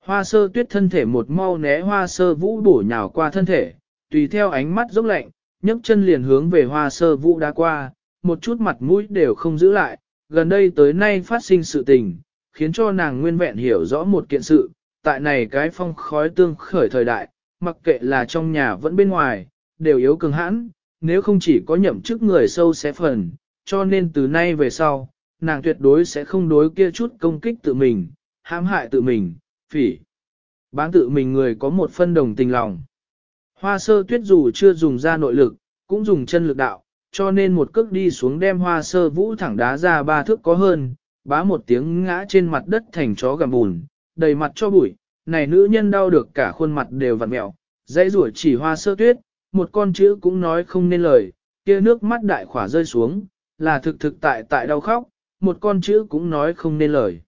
Hoa sơ tuyết thân thể một mau né hoa sơ vũ bổ nhào qua thân thể, tùy theo ánh mắt dốc lạnh, nhấc chân liền hướng về hoa sơ vũ đã qua, một chút mặt mũi đều không giữ lại, gần đây tới nay phát sinh sự tình, khiến cho nàng nguyên vẹn hiểu rõ một kiện sự, tại này cái phong khói tương khởi thời đại, mặc kệ là trong nhà vẫn bên ngoài, đều yếu cường hãn, nếu không chỉ có nhậm chức người sâu xé phần, cho nên từ nay về sau, nàng tuyệt đối sẽ không đối kia chút công kích tự mình, hãm hại tự mình, phỉ. Bán tự mình người có một phân đồng tình lòng. Hoa sơ tuyết dù chưa dùng ra nội lực, cũng dùng chân lực đạo, cho nên một cước đi xuống đem hoa sơ vũ thẳng đá ra ba thước có hơn, bá một tiếng ngã trên mặt đất thành chó gầm bùn, đầy mặt cho bụi, này nữ nhân đau được cả khuôn mặt đều vặn mẹo, dãy rủa chỉ hoa sơ tuyết, một con chữ cũng nói không nên lời, kia nước mắt đại khỏa rơi xuống, là thực thực tại tại đau khóc, một con chữ cũng nói không nên lời.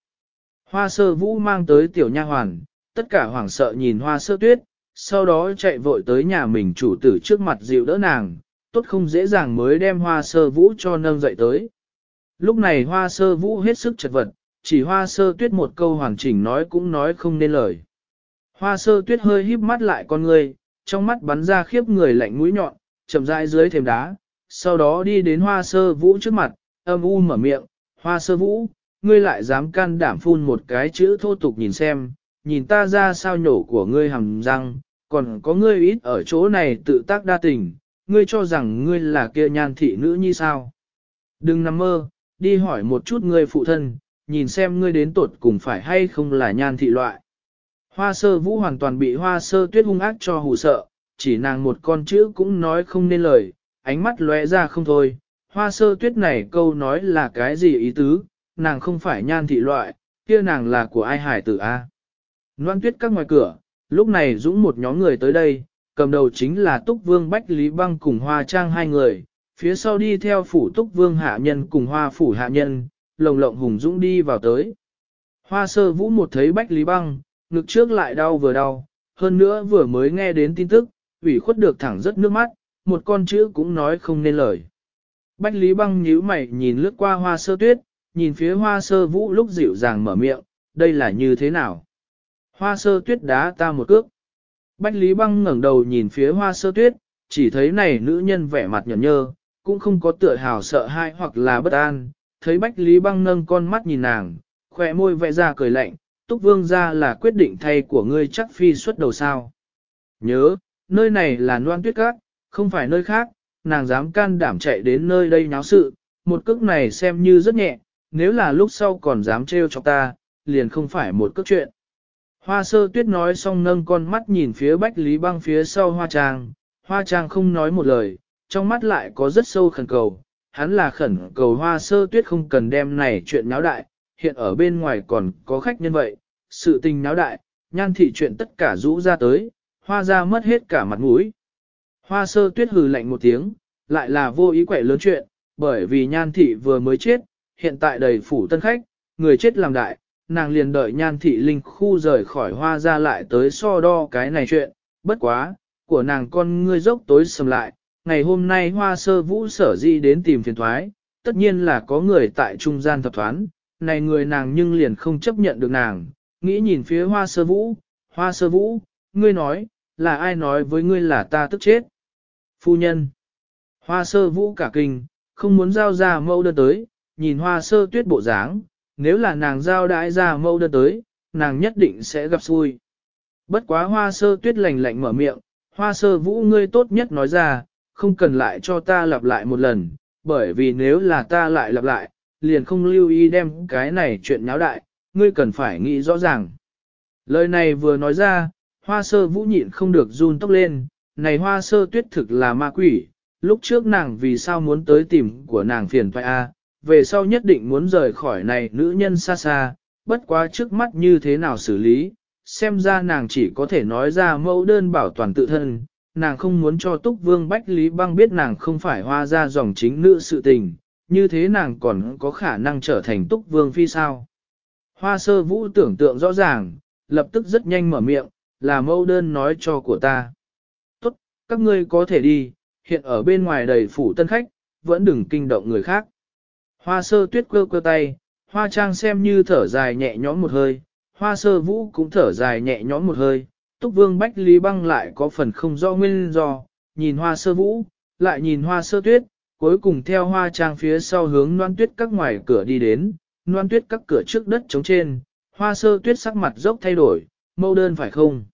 Hoa sơ vũ mang tới tiểu nha hoàn, tất cả hoảng sợ nhìn hoa sơ tuyết, sau đó chạy vội tới nhà mình chủ tử trước mặt dịu đỡ nàng, tốt không dễ dàng mới đem hoa sơ vũ cho nâng dậy tới. Lúc này hoa sơ vũ hết sức chật vật, chỉ hoa sơ tuyết một câu hoàn chỉnh nói cũng nói không nên lời. Hoa sơ tuyết hơi híp mắt lại con người, trong mắt bắn ra khiếp người lạnh mũi nhọn, chậm rãi dưới thềm đá, sau đó đi đến hoa sơ vũ trước mặt, âm u mở miệng, hoa sơ vũ, ngươi lại dám can đảm phun một cái chữ thô tục nhìn xem, nhìn ta ra sao nhổ của ngươi hầm răng, còn có ngươi ít ở chỗ này tự tác đa tình, ngươi cho rằng ngươi là kia nhan thị nữ như sao. Đừng nằm mơ, đi hỏi một chút ngươi phụ thân, nhìn xem ngươi đến tột cùng phải hay không là nhan thị loại. Hoa sơ vũ hoàn toàn bị hoa sơ tuyết hung ác cho hù sợ, chỉ nàng một con chữ cũng nói không nên lời, ánh mắt lóe ra không thôi. Hoa sơ tuyết này câu nói là cái gì ý tứ, nàng không phải nhan thị loại, kia nàng là của ai hải tử a? Loan tuyết các ngoài cửa, lúc này dũng một nhóm người tới đây, cầm đầu chính là Túc Vương Bách Lý Băng cùng Hoa Trang hai người, phía sau đi theo phủ Túc Vương Hạ Nhân cùng Hoa Phủ Hạ Nhân, lồng lộng hùng dũng đi vào tới. Hoa sơ vũ một thấy Bách Lý Băng, ngực trước lại đau vừa đau, hơn nữa vừa mới nghe đến tin tức, ủy khuất được thẳng rất nước mắt, một con chữ cũng nói không nên lời. Bách Lý Băng nhíu mày nhìn lướt qua hoa sơ tuyết, nhìn phía hoa sơ vũ lúc dịu dàng mở miệng, đây là như thế nào? Hoa sơ tuyết đá ta một cước. Bách Lý Băng ngẩng đầu nhìn phía hoa sơ tuyết, chỉ thấy này nữ nhân vẻ mặt nhợn nhơ, cũng không có tựa hào sợ hãi hoặc là bất an, thấy Bách Lý Băng nâng con mắt nhìn nàng, khỏe môi vẽ ra cười lạnh, Túc Vương ra là quyết định thay của ngươi chắc phi xuất đầu sao. Nhớ, nơi này là noan tuyết cát, không phải nơi khác, nàng dám can đảm chạy đến nơi đây nháo sự, một cước này xem như rất nhẹ, nếu là lúc sau còn dám trêu cho ta, liền không phải một cước chuyện. Hoa sơ tuyết nói xong nâng con mắt nhìn phía bách lý băng phía sau hoa trang, hoa trang không nói một lời, trong mắt lại có rất sâu khẩn cầu, hắn là khẩn cầu hoa sơ tuyết không cần đem này chuyện náo đại, hiện ở bên ngoài còn có khách nhân vậy, sự tình náo đại, nhan thị chuyện tất cả rũ ra tới, hoa ra mất hết cả mặt mũi. Hoa sơ tuyết hừ lạnh một tiếng, lại là vô ý quậy lớn chuyện, bởi vì nhan thị vừa mới chết, hiện tại đầy phủ tân khách, người chết làm đại, nàng liền đợi nhan thị linh khu rời khỏi hoa ra lại tới so đo cái này chuyện, bất quá, của nàng con ngươi dốc tối sầm lại, ngày hôm nay hoa sơ vũ sở di đến tìm phiền thoái, tất nhiên là có người tại trung gian thập thoán, này người nàng nhưng liền không chấp nhận được nàng, nghĩ nhìn phía hoa sơ vũ, hoa sơ vũ, ngươi nói, là ai nói với ngươi là ta tức chết? Phu nhân, hoa sơ vũ cả kinh, không muốn giao ra mẫu đơn tới, nhìn hoa sơ tuyết bộ dáng, nếu là nàng giao đãi ra mẫu đơn tới, nàng nhất định sẽ gặp xui. Bất quá hoa sơ tuyết lạnh lạnh mở miệng, hoa sơ vũ ngươi tốt nhất nói ra, không cần lại cho ta lặp lại một lần, bởi vì nếu là ta lại lặp lại, liền không lưu ý đem cái này chuyện nháo đại, ngươi cần phải nghĩ rõ ràng. Lời này vừa nói ra, hoa sơ vũ nhịn không được run tóc lên, này hoa sơ tuyết thực là ma quỷ, lúc trước nàng vì sao muốn tới tìm của nàng phiền toại a, về sau nhất định muốn rời khỏi này nữ nhân xa xa, bất quá trước mắt như thế nào xử lý, xem ra nàng chỉ có thể nói ra mẫu đơn bảo toàn tự thân, nàng không muốn cho túc vương Bách Lý Băng biết nàng không phải hoa ra dòng chính nữ sự tình, như thế nàng còn có khả năng trở thành túc vương phi sao. Hoa sơ vũ tưởng tượng rõ ràng, lập tức rất nhanh mở miệng, là mẫu đơn nói cho của ta. Tốt, các ngươi có thể đi, hiện ở bên ngoài đầy phủ tân khách, vẫn đừng kinh động người khác. Hoa sơ tuyết quơ quơ tay, hoa trang xem như thở dài nhẹ nhõm một hơi, hoa sơ vũ cũng thở dài nhẹ nhõm một hơi, túc vương bách lý băng lại có phần không rõ nguyên do, nhìn hoa sơ vũ, lại nhìn hoa sơ tuyết, cuối cùng theo hoa trang phía sau hướng noan tuyết các ngoài cửa đi đến, noan tuyết các cửa trước đất trống trên, hoa sơ tuyết sắc mặt dốc thay đổi, mâu đơn phải không?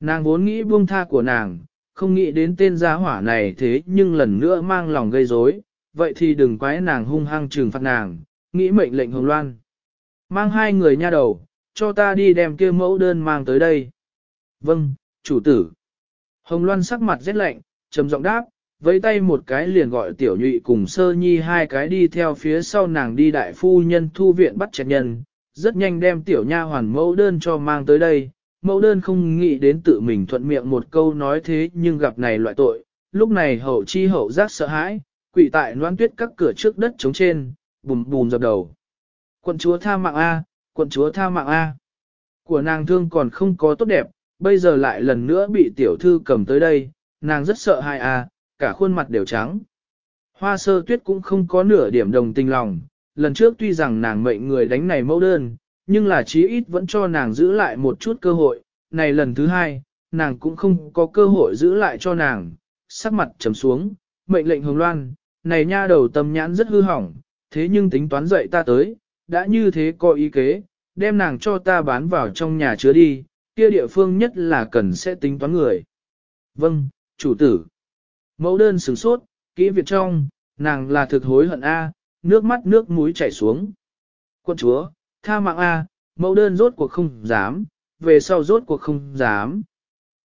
Nàng vốn nghĩ buông tha của nàng, không nghĩ đến tên gia hỏa này thế nhưng lần nữa mang lòng gây rối, vậy thì đừng quái nàng hung hăng trừng phạt nàng, nghĩ mệnh lệnh hồng loan. Mang hai người nha đầu, cho ta đi đem kia mẫu đơn mang tới đây. Vâng, chủ tử. Hồng loan sắc mặt rét lạnh, trầm giọng đáp, với tay một cái liền gọi tiểu nhụy cùng sơ nhi hai cái đi theo phía sau nàng đi đại phu nhân thu viện bắt chẹt nhân, rất nhanh đem tiểu nha hoàn mẫu đơn cho mang tới đây. Mẫu đơn không nghĩ đến tự mình thuận miệng một câu nói thế nhưng gặp này loại tội, lúc này hậu chi hậu giác sợ hãi, quỷ tại noan tuyết các cửa trước đất trống trên, bùm bùm dập đầu. Quận chúa tha mạng A, quận chúa tha mạng A. Của nàng thương còn không có tốt đẹp, bây giờ lại lần nữa bị tiểu thư cầm tới đây, nàng rất sợ hai A, cả khuôn mặt đều trắng. Hoa sơ tuyết cũng không có nửa điểm đồng tình lòng, lần trước tuy rằng nàng mệnh người đánh này mẫu đơn, nhưng là chí ít vẫn cho nàng giữ lại một chút cơ hội, này lần thứ hai, nàng cũng không có cơ hội giữ lại cho nàng, sắc mặt trầm xuống, mệnh lệnh hồng loan, này nha đầu tâm nhãn rất hư hỏng, thế nhưng tính toán dậy ta tới, đã như thế có ý kế, đem nàng cho ta bán vào trong nhà chứa đi, kia địa phương nhất là cần sẽ tính toán người. Vâng, chủ tử. Mẫu đơn sửng sốt, kỹ việc trong, nàng là thực hối hận A, nước mắt nước mũi chảy xuống. Quân chúa, tha mạng A, mẫu đơn rốt cuộc không dám, về sau rốt cuộc không dám.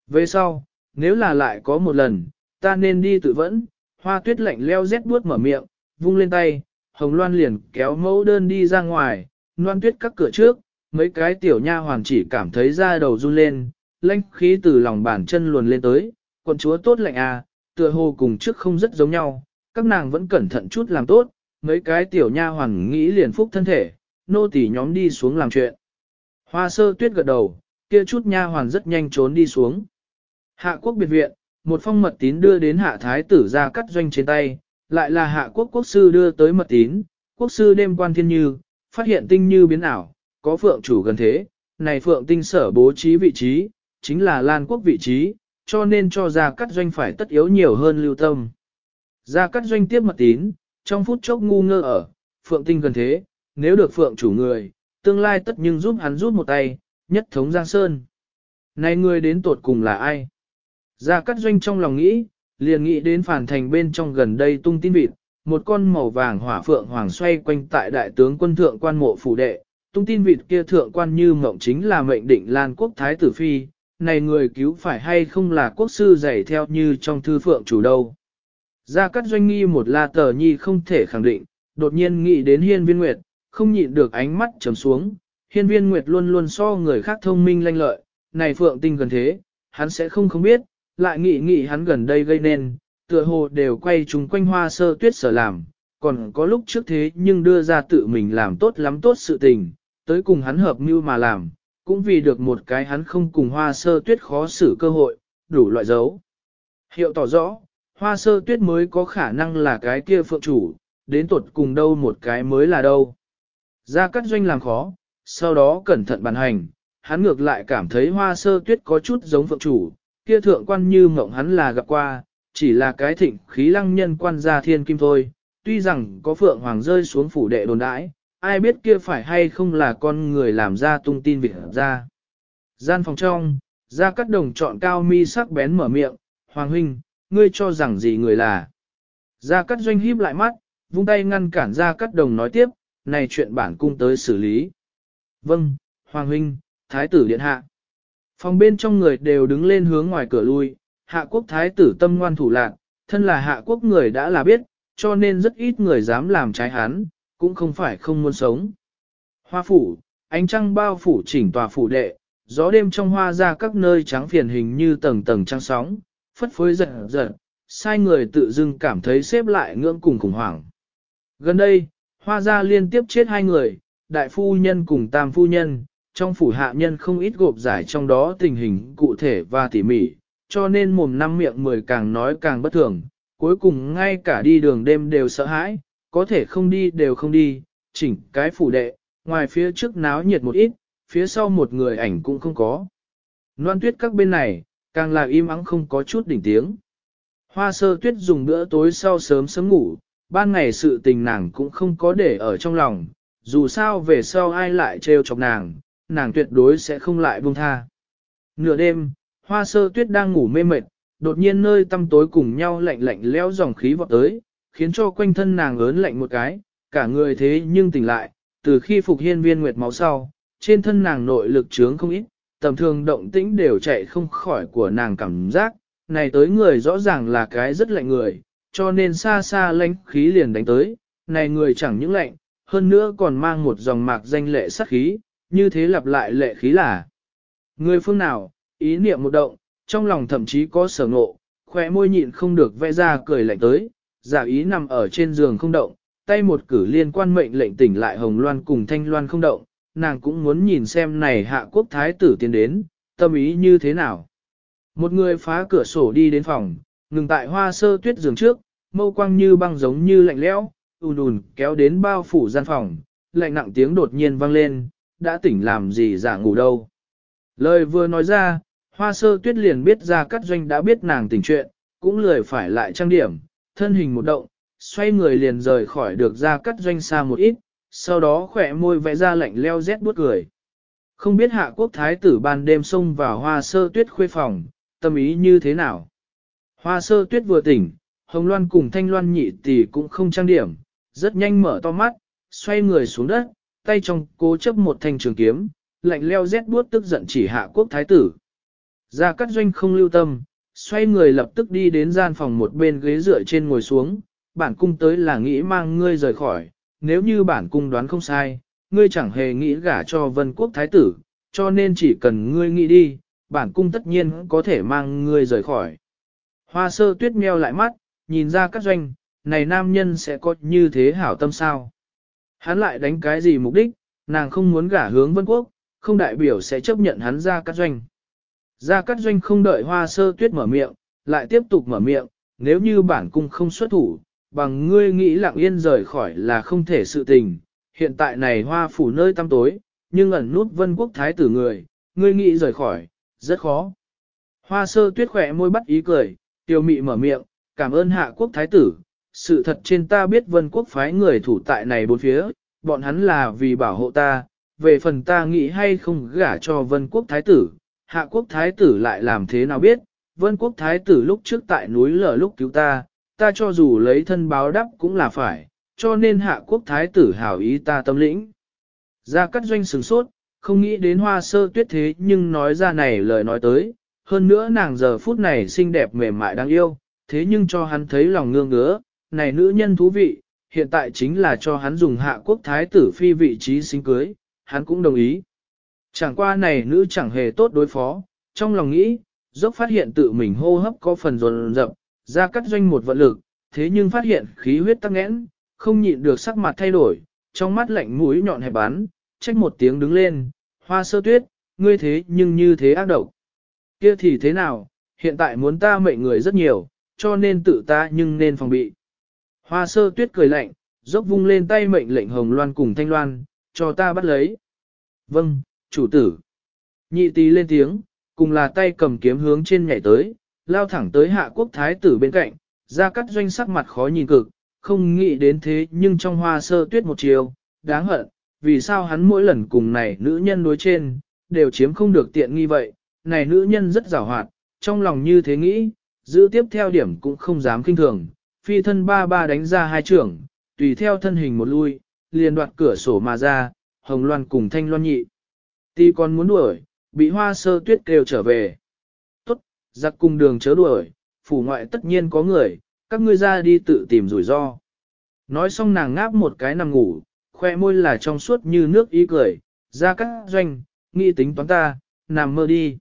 Về sau, nếu là lại có một lần, ta nên đi tự vẫn, hoa tuyết lạnh leo rét buốt mở miệng, vung lên tay, hồng loan liền kéo mẫu đơn đi ra ngoài, loan tuyết các cửa trước, mấy cái tiểu nha hoàn chỉ cảm thấy da đầu run lên, lãnh khí từ lòng bàn chân luồn lên tới, quận chúa tốt lạnh à, tựa hồ cùng trước không rất giống nhau, các nàng vẫn cẩn thận chút làm tốt, mấy cái tiểu nha hoàn nghĩ liền phúc thân thể, nô tỳ nhóm đi xuống làm chuyện. Hoa sơ tuyết gật đầu, kia chút nha hoàn rất nhanh trốn đi xuống. Hạ quốc biệt viện, một phong mật tín đưa đến hạ thái tử ra cắt doanh trên tay, lại là hạ quốc quốc sư đưa tới mật tín, quốc sư đêm quan thiên như, phát hiện tinh như biến ảo, có phượng chủ gần thế, này phượng tinh sở bố trí vị trí, chính là lan quốc vị trí, cho nên cho ra cắt doanh phải tất yếu nhiều hơn lưu tâm. Ra cắt doanh tiếp mật tín, trong phút chốc ngu ngơ ở, phượng tinh gần thế, nếu được phượng chủ người, tương lai tất nhưng giúp hắn rút một tay, nhất thống Giang Sơn. Này người đến tột cùng là ai? Gia Cát doanh trong lòng nghĩ, liền nghĩ đến phản thành bên trong gần đây tung tin vịt, một con màu vàng hỏa phượng hoàng xoay quanh tại đại tướng quân thượng quan mộ phủ đệ, tung tin vịt kia thượng quan như mộng chính là mệnh định Lan quốc thái tử phi, này người cứu phải hay không là quốc sư dạy theo như trong thư phượng chủ đâu. Gia Cát doanh nghi một la tờ nhi không thể khẳng định, đột nhiên nghĩ đến hiên viên nguyệt, không nhịn được ánh mắt trầm xuống, hiên viên nguyệt luôn luôn so người khác thông minh lanh lợi, này phượng tinh gần thế, hắn sẽ không không biết, lại nghĩ nghĩ hắn gần đây gây nên, tựa hồ đều quay chung quanh hoa sơ tuyết sở làm, còn có lúc trước thế nhưng đưa ra tự mình làm tốt lắm tốt sự tình, tới cùng hắn hợp mưu mà làm, cũng vì được một cái hắn không cùng hoa sơ tuyết khó xử cơ hội, đủ loại dấu. Hiệu tỏ rõ, hoa sơ tuyết mới có khả năng là cái kia phượng chủ, đến tuột cùng đâu một cái mới là đâu. Ra cắt doanh làm khó, sau đó cẩn thận bàn hành, hắn ngược lại cảm thấy hoa sơ tuyết có chút giống phượng chủ, kia thượng quan như mộng hắn là gặp qua, chỉ là cái thịnh khí lăng nhân quan gia thiên kim thôi, tuy rằng có phượng hoàng rơi xuống phủ đệ đồn đãi, ai biết kia phải hay không là con người làm ra tung tin việc ra. Gian phòng trong, ra cắt đồng chọn cao mi sắc bén mở miệng, Hoàng huynh, ngươi cho rằng gì người là. Ra cắt doanh híp lại mắt, vung tay ngăn cản ra cắt đồng nói tiếp, này chuyện bản cung tới xử lý. Vâng, Hoàng huynh, thái tử điện hạ. Phòng bên trong người đều đứng lên hướng ngoài cửa lui, hạ quốc thái tử tâm ngoan thủ lạc, thân là hạ quốc người đã là biết, cho nên rất ít người dám làm trái hắn, cũng không phải không muốn sống. Hoa phủ, ánh trăng bao phủ chỉnh tòa phủ đệ, gió đêm trong hoa ra các nơi trắng phiền hình như tầng tầng trăng sóng, phất phới giật giật, sai người tự dưng cảm thấy xếp lại ngưỡng cùng khủng hoảng. Gần đây, hoa ra liên tiếp chết hai người, đại phu nhân cùng tam phu nhân, trong phủ hạ nhân không ít gộp giải trong đó tình hình cụ thể và tỉ mỉ, cho nên mồm năm miệng mười càng nói càng bất thường, cuối cùng ngay cả đi đường đêm đều sợ hãi, có thể không đi đều không đi, chỉnh cái phủ đệ, ngoài phía trước náo nhiệt một ít, phía sau một người ảnh cũng không có. Loan tuyết các bên này, càng là im ắng không có chút đỉnh tiếng. Hoa sơ tuyết dùng bữa tối sau sớm sớm ngủ, ban ngày sự tình nàng cũng không có để ở trong lòng, dù sao về sau ai lại trêu chọc nàng, nàng tuyệt đối sẽ không lại buông tha. Nửa đêm, hoa sơ tuyết đang ngủ mê mệt, đột nhiên nơi tăm tối cùng nhau lạnh lạnh leo dòng khí vọt tới, khiến cho quanh thân nàng ớn lạnh một cái, cả người thế nhưng tỉnh lại, từ khi phục hiên viên nguyệt máu sau, trên thân nàng nội lực trướng không ít, tầm thường động tĩnh đều chạy không khỏi của nàng cảm giác, này tới người rõ ràng là cái rất lạnh người, cho nên xa xa lánh khí liền đánh tới, này người chẳng những lạnh, hơn nữa còn mang một dòng mạc danh lệ sắc khí, như thế lặp lại lệ khí là. Người phương nào, ý niệm một động, trong lòng thậm chí có sở ngộ, khóe môi nhịn không được vẽ ra cười lạnh tới, giả ý nằm ở trên giường không động, tay một cử liên quan mệnh lệnh tỉnh lại Hồng Loan cùng Thanh Loan không động, nàng cũng muốn nhìn xem này hạ quốc thái tử tiến đến, tâm ý như thế nào. Một người phá cửa sổ đi đến phòng, ngừng tại hoa sơ tuyết giường trước, mâu quang như băng giống như lạnh lẽo, ùn ùn kéo đến bao phủ gian phòng, lạnh nặng tiếng đột nhiên vang lên, đã tỉnh làm gì giả ngủ đâu. Lời vừa nói ra, hoa sơ tuyết liền biết ra cắt doanh đã biết nàng tình chuyện, cũng lười phải lại trang điểm, thân hình một động, xoay người liền rời khỏi được ra cắt doanh xa một ít, sau đó khỏe môi vẽ ra lạnh leo rét buốt cười. Không biết hạ quốc thái tử ban đêm xông vào hoa sơ tuyết khuê phòng, tâm ý như thế nào. Hoa sơ tuyết vừa tỉnh, hồng loan cùng thanh loan nhị tỷ cũng không trang điểm, rất nhanh mở to mắt, xoay người xuống đất, tay trong cố chấp một thanh trường kiếm, lạnh leo rét buốt tức giận chỉ hạ quốc thái tử. Gia Cát doanh không lưu tâm, xoay người lập tức đi đến gian phòng một bên ghế dựa trên ngồi xuống, bản cung tới là nghĩ mang ngươi rời khỏi, nếu như bản cung đoán không sai, ngươi chẳng hề nghĩ gả cho vân quốc thái tử, cho nên chỉ cần ngươi nghĩ đi, bản cung tất nhiên có thể mang ngươi rời khỏi. Hoa sơ tuyết meo lại mắt, nhìn ra các doanh, này nam nhân sẽ có như thế hảo tâm sao. Hắn lại đánh cái gì mục đích, nàng không muốn gả hướng vân quốc, không đại biểu sẽ chấp nhận hắn ra cắt doanh. Ra cắt doanh không đợi hoa sơ tuyết mở miệng, lại tiếp tục mở miệng, nếu như bản cung không xuất thủ, bằng ngươi nghĩ lặng yên rời khỏi là không thể sự tình. Hiện tại này hoa phủ nơi tăm tối, nhưng ẩn nút vân quốc thái tử người, ngươi nghĩ rời khỏi, rất khó. Hoa sơ tuyết khỏe môi bắt ý cười, tiêu mị mở miệng, cảm ơn hạ quốc thái tử. Sự thật trên ta biết vân quốc phái người thủ tại này bốn phía, bọn hắn là vì bảo hộ ta, về phần ta nghĩ hay không gả cho vân quốc thái tử, hạ quốc thái tử lại làm thế nào biết, vân quốc thái tử lúc trước tại núi lở lúc cứu ta, ta cho dù lấy thân báo đáp cũng là phải, cho nên hạ quốc thái tử hảo ý ta tâm lĩnh. Ra cắt doanh sừng sốt, không nghĩ đến hoa sơ tuyết thế nhưng nói ra này lời nói tới, hơn nữa nàng giờ phút này xinh đẹp mềm mại đáng yêu, thế nhưng cho hắn thấy lòng ngương ngứa, này nữ nhân thú vị, hiện tại chính là cho hắn dùng hạ quốc thái tử phi vị trí sinh cưới, hắn cũng đồng ý. Chẳng qua này nữ chẳng hề tốt đối phó, trong lòng nghĩ, dốc phát hiện tự mình hô hấp có phần rồn rập, ra cắt doanh một vận lực, thế nhưng phát hiện khí huyết tắc nghẽn, không nhịn được sắc mặt thay đổi, trong mắt lạnh mũi nhọn hẹp bắn, trách một tiếng đứng lên, hoa sơ tuyết, ngươi thế nhưng như thế ác độc. Kia thì thế nào, hiện tại muốn ta mệnh người rất nhiều, cho nên tự ta nhưng nên phòng bị. Hoa sơ tuyết cười lạnh, dốc vung lên tay mệnh lệnh hồng loan cùng thanh loan, cho ta bắt lấy. Vâng, chủ tử. Nhị tí lên tiếng, cùng là tay cầm kiếm hướng trên nhảy tới, lao thẳng tới hạ quốc thái tử bên cạnh, ra cắt doanh sắc mặt khó nhìn cực, không nghĩ đến thế nhưng trong hoa sơ tuyết một chiều, đáng hận, vì sao hắn mỗi lần cùng này nữ nhân đối trên, đều chiếm không được tiện nghi vậy, này nữ nhân rất rào hoạt, trong lòng như thế nghĩ, giữ tiếp theo điểm cũng không dám kinh thường, phi thân ba ba đánh ra hai trưởng, tùy theo thân hình một lui, liền đoạt cửa sổ mà ra, hồng loan cùng thanh loan nhị. Ti còn muốn đuổi, bị hoa sơ tuyết kêu trở về. Tốt, giặc cùng đường chớ đuổi, phủ ngoại tất nhiên có người, các ngươi ra đi tự tìm rủi ro. Nói xong nàng ngáp một cái nằm ngủ, khoe môi là trong suốt như nước ý cười, ra các doanh, nghĩ tính toán ta, nằm mơ đi.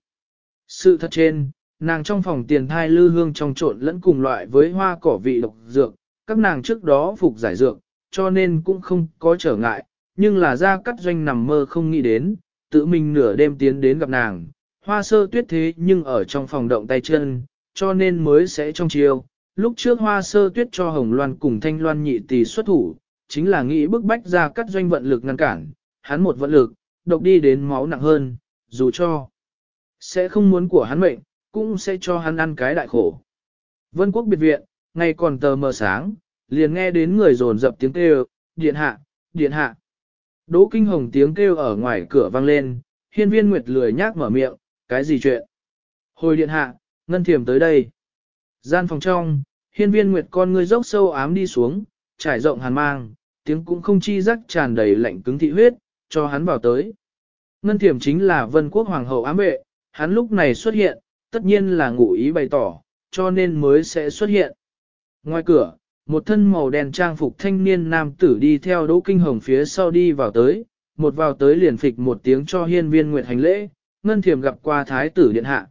Sự thật trên, nàng trong phòng tiền thai lư hương trong trộn lẫn cùng loại với hoa cỏ vị độc dược, các nàng trước đó phục giải dược, cho nên cũng không có trở ngại, nhưng là ra cắt doanh nằm mơ không nghĩ đến, tự mình nửa đêm tiến đến gặp nàng, hoa sơ tuyết thế nhưng ở trong phòng động tay chân, cho nên mới sẽ trong chiều. Lúc trước hoa sơ tuyết cho Hồng Loan cùng Thanh Loan nhị tỷ xuất thủ, chính là nghĩ bức bách ra cắt doanh vận lực ngăn cản, hắn một vận lực, độc đi đến máu nặng hơn, dù cho sẽ không muốn của hắn mệnh, cũng sẽ cho hắn ăn cái đại khổ. Vân quốc biệt viện, ngày còn tờ mờ sáng, liền nghe đến người dồn dập tiếng kêu, điện hạ, điện hạ. Đỗ kinh hồng tiếng kêu ở ngoài cửa vang lên, hiên viên nguyệt lười nhác mở miệng, cái gì chuyện? Hồi điện hạ, ngân thiềm tới đây. Gian phòng trong, hiên viên nguyệt con ngươi dốc sâu ám đi xuống, trải rộng hàn mang, tiếng cũng không chi rắc tràn đầy lạnh cứng thị huyết, cho hắn vào tới. Ngân thiềm chính là vân quốc hoàng hậu ám vệ, hắn lúc này xuất hiện, tất nhiên là ngụ ý bày tỏ, cho nên mới sẽ xuất hiện. Ngoài cửa, một thân màu đen trang phục thanh niên nam tử đi theo Đỗ Kinh Hồng phía sau đi vào tới, một vào tới liền phịch một tiếng cho hiên viên nguyệt hành lễ, ngân thiềm gặp qua thái tử điện hạ.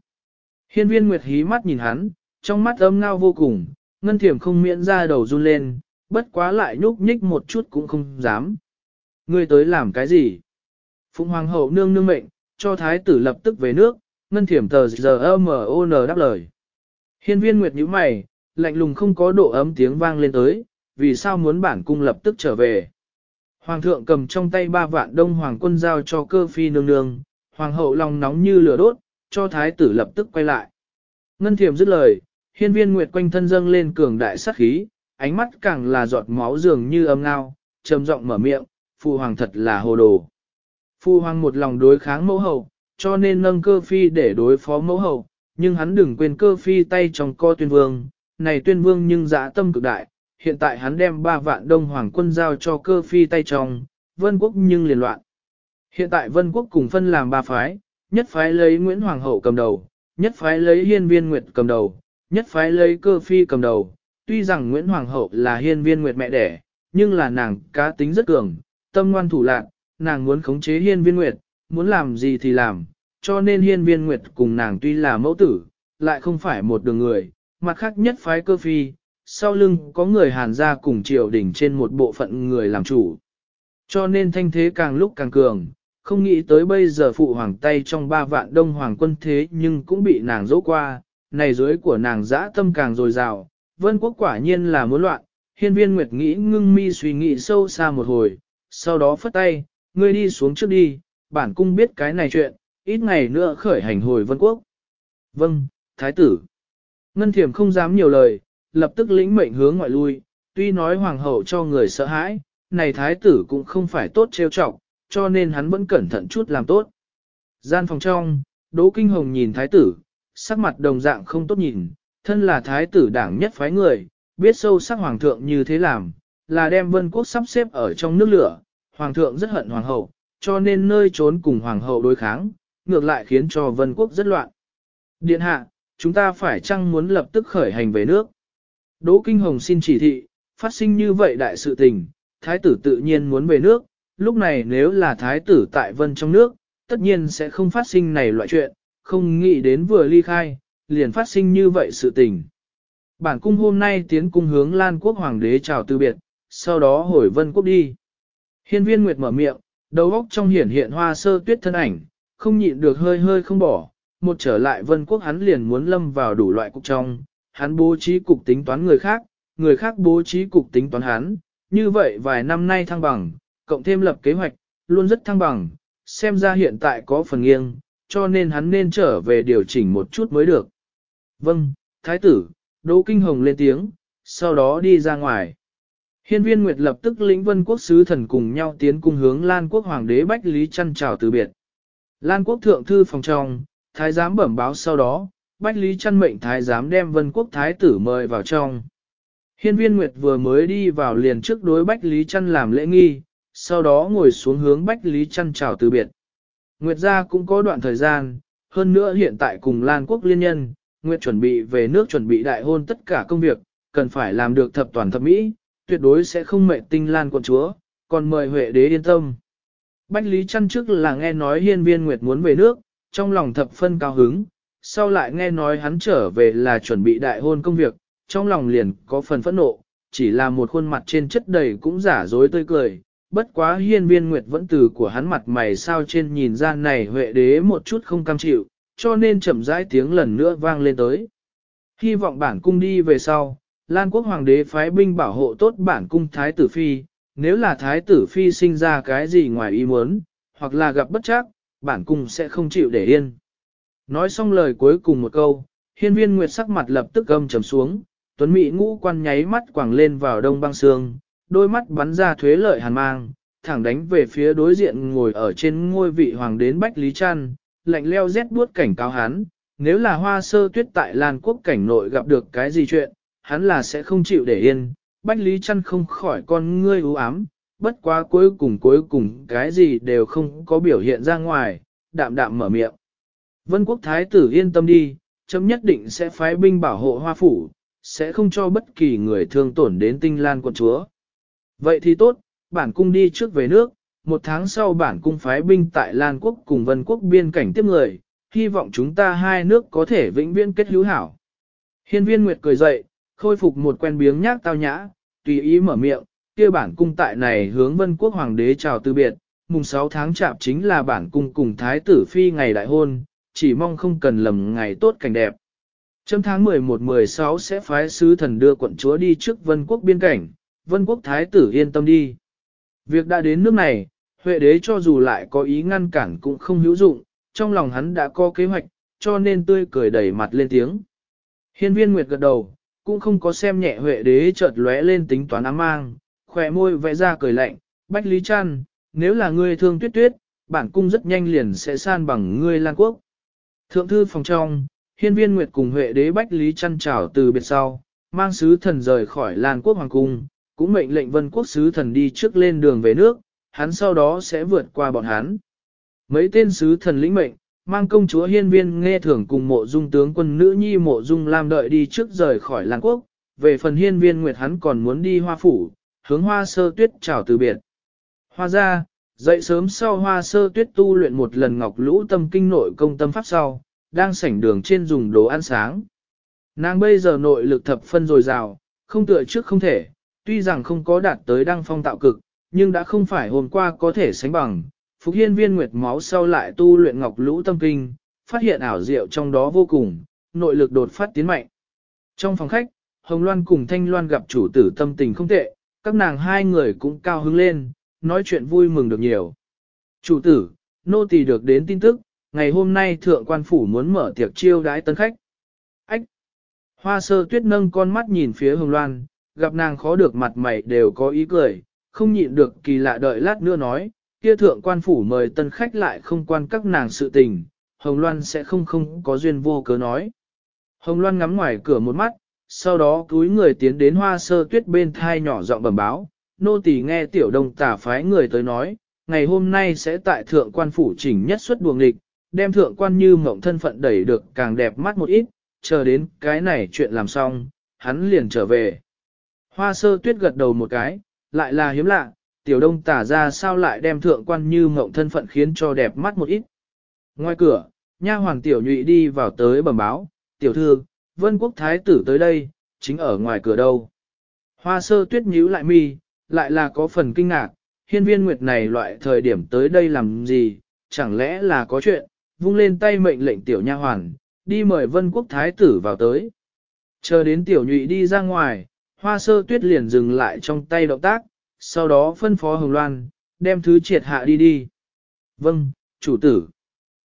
Hiên viên nguyệt hí mắt nhìn hắn, trong mắt ấm ngao vô cùng, ngân thiềm không miễn ra đầu run lên, bất quá lại nhúc nhích một chút cũng không dám. Ngươi tới làm cái gì? Phụng hoàng hậu nương nương mệnh, cho thái tử lập tức về nước, ngân thiểm tờ giờ M.O.N đáp lời. Hiên viên nguyệt nhíu mày, lạnh lùng không có độ ấm tiếng vang lên tới, vì sao muốn bản cung lập tức trở về. Hoàng thượng cầm trong tay ba vạn đông hoàng quân giao cho cơ phi nương nương, hoàng hậu lòng nóng như lửa đốt, cho thái tử lập tức quay lại. Ngân thiểm dứt lời, hiên viên nguyệt quanh thân dâng lên cường đại sát khí, ánh mắt càng là giọt máu dường như âm ngao, trầm giọng mở miệng, phụ hoàng thật là hồ đồ. Phụ hoàng một lòng đối kháng mẫu hậu, cho nên nâng cơ phi để đối phó mẫu hậu, nhưng hắn đừng quên cơ phi tay trong co tuyên vương, này tuyên vương nhưng dã tâm cực đại, hiện tại hắn đem ba vạn đông hoàng quân giao cho cơ phi tay trong, vân quốc nhưng liền loạn. Hiện tại vân quốc cùng phân làm ba phái, nhất phái lấy Nguyễn Hoàng hậu cầm đầu, nhất phái lấy hiên viên nguyệt cầm đầu, nhất phái lấy cơ phi cầm đầu, tuy rằng Nguyễn Hoàng hậu là hiên viên nguyệt mẹ đẻ, nhưng là nàng cá tính rất cường, tâm ngoan thủ lạc, nàng muốn khống chế hiên viên nguyệt, muốn làm gì thì làm, cho nên hiên viên nguyệt cùng nàng tuy là mẫu tử, lại không phải một đường người, mặt khác nhất phái cơ phi, sau lưng có người hàn ra cùng triều đỉnh trên một bộ phận người làm chủ. Cho nên thanh thế càng lúc càng cường, không nghĩ tới bây giờ phụ hoàng tay trong ba vạn đông hoàng quân thế nhưng cũng bị nàng dỗ qua, này dưới của nàng dã tâm càng dồi dào, vân quốc quả nhiên là muốn loạn, hiên viên nguyệt nghĩ ngưng mi suy nghĩ sâu xa một hồi, sau đó phất tay, ngươi đi xuống trước đi, bản cung biết cái này chuyện, ít ngày nữa khởi hành hồi vân quốc. Vâng, thái tử. Ngân thiểm không dám nhiều lời, lập tức lĩnh mệnh hướng ngoại lui, tuy nói hoàng hậu cho người sợ hãi, này thái tử cũng không phải tốt trêu trọng, cho nên hắn vẫn cẩn thận chút làm tốt. Gian phòng trong, Đỗ Kinh Hồng nhìn thái tử, sắc mặt đồng dạng không tốt nhìn, thân là thái tử đảng nhất phái người, biết sâu sắc hoàng thượng như thế làm, là đem vân quốc sắp xếp ở trong nước lửa, hoàng thượng rất hận hoàng hậu, cho nên nơi trốn cùng hoàng hậu đối kháng, ngược lại khiến cho vân quốc rất loạn. Điện hạ, chúng ta phải chăng muốn lập tức khởi hành về nước? Đỗ Kinh Hồng xin chỉ thị, phát sinh như vậy đại sự tình, thái tử tự nhiên muốn về nước, lúc này nếu là thái tử tại vân trong nước, tất nhiên sẽ không phát sinh này loại chuyện, không nghĩ đến vừa ly khai, liền phát sinh như vậy sự tình. Bản cung hôm nay tiến cung hướng Lan quốc hoàng đế chào từ biệt, sau đó hồi vân quốc đi. Hiên viên Nguyệt mở miệng, đầu óc trong hiển hiện hoa sơ tuyết thân ảnh, không nhịn được hơi hơi không bỏ, một trở lại vân quốc hắn liền muốn lâm vào đủ loại cục trong, hắn bố trí cục tính toán người khác, người khác bố trí cục tính toán hắn, như vậy vài năm nay thăng bằng, cộng thêm lập kế hoạch, luôn rất thăng bằng, xem ra hiện tại có phần nghiêng, cho nên hắn nên trở về điều chỉnh một chút mới được. Vâng, thái tử, Đỗ Kinh Hồng lên tiếng, sau đó đi ra ngoài. Hiên viên Nguyệt lập tức lĩnh vân quốc sứ thần cùng nhau tiến cung hướng Lan quốc hoàng đế Bách Lý chăn chào từ biệt. Lan quốc thượng thư phòng trong, thái giám bẩm báo sau đó, Bách Lý chăn mệnh thái giám đem vân quốc thái tử mời vào trong. Hiên viên Nguyệt vừa mới đi vào liền trước đối Bách Lý chăn làm lễ nghi, sau đó ngồi xuống hướng Bách Lý chăn chào từ biệt. Nguyệt gia cũng có đoạn thời gian, hơn nữa hiện tại cùng Lan Quốc liên nhân, Nguyệt chuẩn bị về nước chuẩn bị đại hôn tất cả công việc, cần phải làm được thập toàn thập mỹ, tuyệt đối sẽ không mệt tinh Lan quận chúa, còn mời Huệ đế yên tâm. Bách Lý chăn trước là nghe nói hiên viên Nguyệt muốn về nước, trong lòng thập phân cao hứng, sau lại nghe nói hắn trở về là chuẩn bị đại hôn công việc, trong lòng liền có phần phẫn nộ, chỉ là một khuôn mặt trên chất đầy cũng giả dối tươi cười. Bất quá hiên viên nguyệt vẫn từ của hắn mặt mày sao trên nhìn ra này huệ đế một chút không cam chịu, cho nên chậm rãi tiếng lần nữa vang lên tới. Hy vọng bản cung đi về sau, Lan quốc hoàng đế phái binh bảo hộ tốt bản cung thái tử phi, nếu là thái tử phi sinh ra cái gì ngoài ý muốn, hoặc là gặp bất chắc, bản cung sẽ không chịu để yên. Nói xong lời cuối cùng một câu, hiên viên nguyệt sắc mặt lập tức gầm trầm xuống, tuấn mỹ ngũ quan nháy mắt quẳng lên vào đông băng sương, đôi mắt bắn ra thuế lợi hàn mang, thẳng đánh về phía đối diện ngồi ở trên ngôi vị hoàng đến Bách Lý Trăn, lạnh leo rét buốt cảnh cáo hắn, nếu là hoa sơ tuyết tại Lan Quốc cảnh nội gặp được cái gì chuyện, hắn là sẽ không chịu để yên, Bách Lý Trăn không khỏi con ngươi u ám, bất quá cuối cùng cuối cùng cái gì đều không có biểu hiện ra ngoài, đạm đạm mở miệng. Vân quốc thái tử yên tâm đi, chấm nhất định sẽ phái binh bảo hộ hoa phủ, sẽ không cho bất kỳ người thương tổn đến tinh lan quận chúa. Vậy thì tốt, bản cung đi trước về nước, một tháng sau bản cung phái binh tại Lan quốc cùng vân quốc biên cảnh tiếp người, hy vọng chúng ta hai nước có thể vĩnh viễn kết hữu hảo. Hiên viên Nguyệt cười dậy, khôi phục một quen biếng nhác tao nhã, tùy ý mở miệng, kia bản cung tại này hướng vân quốc hoàng đế chào từ biệt, mùng 6 tháng chạp chính là bản cung cùng thái tử phi ngày đại hôn, chỉ mong không cần lầm ngày tốt cảnh đẹp. Trong tháng 11-16 sẽ phái sứ thần đưa quận chúa đi trước vân quốc biên cảnh, vân quốc thái tử yên tâm đi. Việc đã đến nước này, Huệ đế cho dù lại có ý ngăn cản cũng không hữu dụng, trong lòng hắn đã có kế hoạch, cho nên tươi cười đẩy mặt lên tiếng. Hiên viên Nguyệt gật đầu, cũng không có xem nhẹ Huệ đế chợt lóe lên tính toán ám mang, khỏe môi vẽ ra cười lạnh, Bách Lý Trăn, nếu là ngươi thương tuyết tuyết, bản cung rất nhanh liền sẽ san bằng ngươi Lan Quốc. Thượng thư phòng trong, hiên viên Nguyệt cùng Huệ đế Bách Lý Trăn chào từ biệt sau, mang sứ thần rời khỏi Lan Quốc Hoàng Cung, cũng mệnh lệnh vân quốc sứ thần đi trước lên đường về nước, hắn sau đó sẽ vượt qua bọn hắn. Mấy tên sứ thần lĩnh mệnh, mang công chúa hiên viên nghe thưởng cùng mộ dung tướng quân nữ nhi mộ dung lam đợi đi trước rời khỏi làng Quốc, về phần hiên viên Nguyệt hắn còn muốn đi hoa phủ, hướng hoa sơ tuyết chào từ biệt. Hoa ra, dậy sớm sau hoa sơ tuyết tu luyện một lần ngọc lũ tâm kinh nội công tâm pháp sau, đang sảnh đường trên dùng đồ ăn sáng. Nàng bây giờ nội lực thập phân dồi dào, không tựa trước không thể, tuy rằng không có đạt tới đăng phong tạo cực, nhưng đã không phải hôm qua có thể sánh bằng. Phục hiên viên nguyệt máu sau lại tu luyện ngọc lũ tâm kinh, phát hiện ảo diệu trong đó vô cùng, nội lực đột phát tiến mạnh. Trong phòng khách, Hồng Loan cùng Thanh Loan gặp chủ tử tâm tình không tệ, các nàng hai người cũng cao hứng lên, nói chuyện vui mừng được nhiều. Chủ tử, nô tỳ được đến tin tức, ngày hôm nay thượng quan phủ muốn mở tiệc chiêu đái tân khách. Ách! Hoa sơ tuyết nâng con mắt nhìn phía hồng loan, gặp nàng khó được mặt mày đều có ý cười, không nhịn được kỳ lạ đợi lát nữa nói, kia thượng quan phủ mời tân khách lại không quan các nàng sự tình, hồng loan sẽ không không có duyên vô cớ nói. Hồng loan ngắm ngoài cửa một mắt, sau đó túi người tiến đến hoa sơ tuyết bên thai nhỏ giọng bẩm báo, nô tỳ nghe tiểu đông tả phái người tới nói, ngày hôm nay sẽ tại thượng quan phủ chỉnh nhất xuất buồng địch, đem thượng quan như mộng thân phận đẩy được càng đẹp mắt một ít, chờ đến cái này chuyện làm xong, hắn liền trở về. Hoa sơ tuyết gật đầu một cái, lại là hiếm lạ, tiểu đông tả ra sao lại đem thượng quan như mộng thân phận khiến cho đẹp mắt một ít. Ngoài cửa, nha hoàng tiểu nhụy đi vào tới bẩm báo, tiểu thư, vân quốc thái tử tới đây, chính ở ngoài cửa đâu. Hoa sơ tuyết nhíu lại mi, lại là có phần kinh ngạc, hiên viên nguyệt này loại thời điểm tới đây làm gì, chẳng lẽ là có chuyện, vung lên tay mệnh lệnh tiểu nha hoàn, đi mời vân quốc thái tử vào tới. Chờ đến tiểu nhụy đi ra ngoài, hoa sơ tuyết liền dừng lại trong tay động tác, sau đó phân phó Hồng Loan, đem thứ triệt hạ đi đi. Vâng, chủ tử.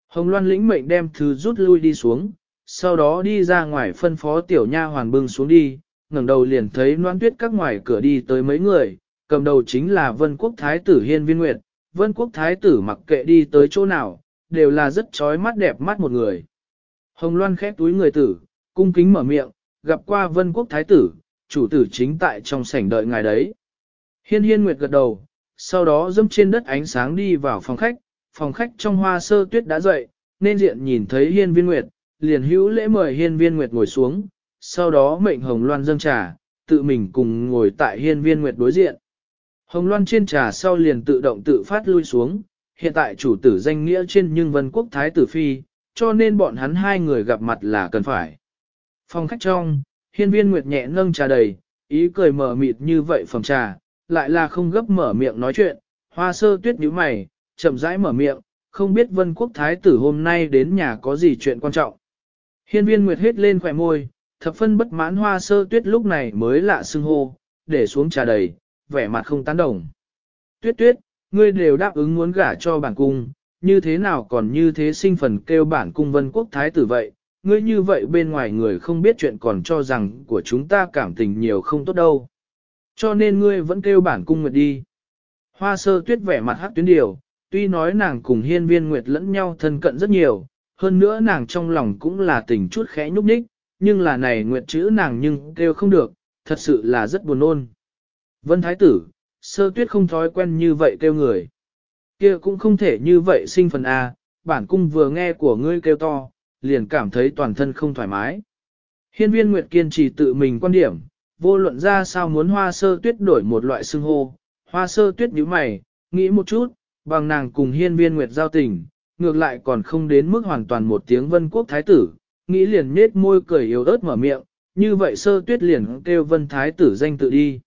Hồng Loan lĩnh mệnh đem thứ rút lui đi xuống, sau đó đi ra ngoài phân phó tiểu nha hoàn bưng xuống đi, ngẩng đầu liền thấy noan tuyết các ngoài cửa đi tới mấy người, cầm đầu chính là vân quốc thái tử hiên viên nguyệt, vân quốc thái tử mặc kệ đi tới chỗ nào, đều là rất trói mắt đẹp mắt một người. Hồng Loan khép túi người tử, cung kính mở miệng, gặp qua vân quốc thái tử, chủ tử chính tại trong sảnh đợi ngài đấy. Hiên hiên nguyệt gật đầu, sau đó dâm trên đất ánh sáng đi vào phòng khách, phòng khách trong hoa sơ tuyết đã dậy, nên diện nhìn thấy hiên viên nguyệt, liền hữu lễ mời hiên viên nguyệt ngồi xuống, sau đó mệnh hồng loan dâng trà, tự mình cùng ngồi tại hiên viên nguyệt đối diện. Hồng loan trên trà sau liền tự động tự phát lui xuống, hiện tại chủ tử danh nghĩa trên nhưng vân quốc thái tử phi, cho nên bọn hắn hai người gặp mặt là cần phải. Phòng khách trong, hiên viên nguyệt nhẹ nâng trà đầy, ý cười mở mịt như vậy phòng trà, lại là không gấp mở miệng nói chuyện, hoa sơ tuyết nhíu mày, chậm rãi mở miệng, không biết vân quốc thái tử hôm nay đến nhà có gì chuyện quan trọng. Hiên viên nguyệt hết lên khỏe môi, thập phân bất mãn hoa sơ tuyết lúc này mới lạ xưng hô, để xuống trà đầy, vẻ mặt không tán đồng. Tuyết tuyết, ngươi đều đáp ứng muốn gả cho bản cung, như thế nào còn như thế sinh phần kêu bản cung vân quốc thái tử vậy, ngươi như vậy bên ngoài người không biết chuyện còn cho rằng của chúng ta cảm tình nhiều không tốt đâu. Cho nên ngươi vẫn kêu bản cung nguyệt đi. Hoa sơ tuyết vẻ mặt hắc tuyến điều, tuy nói nàng cùng hiên viên nguyệt lẫn nhau thân cận rất nhiều, hơn nữa nàng trong lòng cũng là tình chút khẽ nhúc nhích, nhưng là này nguyệt chữ nàng nhưng kêu không được, thật sự là rất buồn ôn. Vân Thái tử, sơ tuyết không thói quen như vậy kêu người. kia cũng không thể như vậy sinh phần A, bản cung vừa nghe của ngươi kêu to, liền cảm thấy toàn thân không thoải mái. Hiên viên Nguyệt kiên trì tự mình quan điểm, vô luận ra sao muốn hoa sơ tuyết đổi một loại xưng hô, hoa sơ tuyết nhíu mày, nghĩ một chút, bằng nàng cùng hiên viên Nguyệt giao tình, ngược lại còn không đến mức hoàn toàn một tiếng vân quốc thái tử, nghĩ liền nết môi cười yếu ớt mở miệng, như vậy sơ tuyết liền kêu vân thái tử danh tự đi.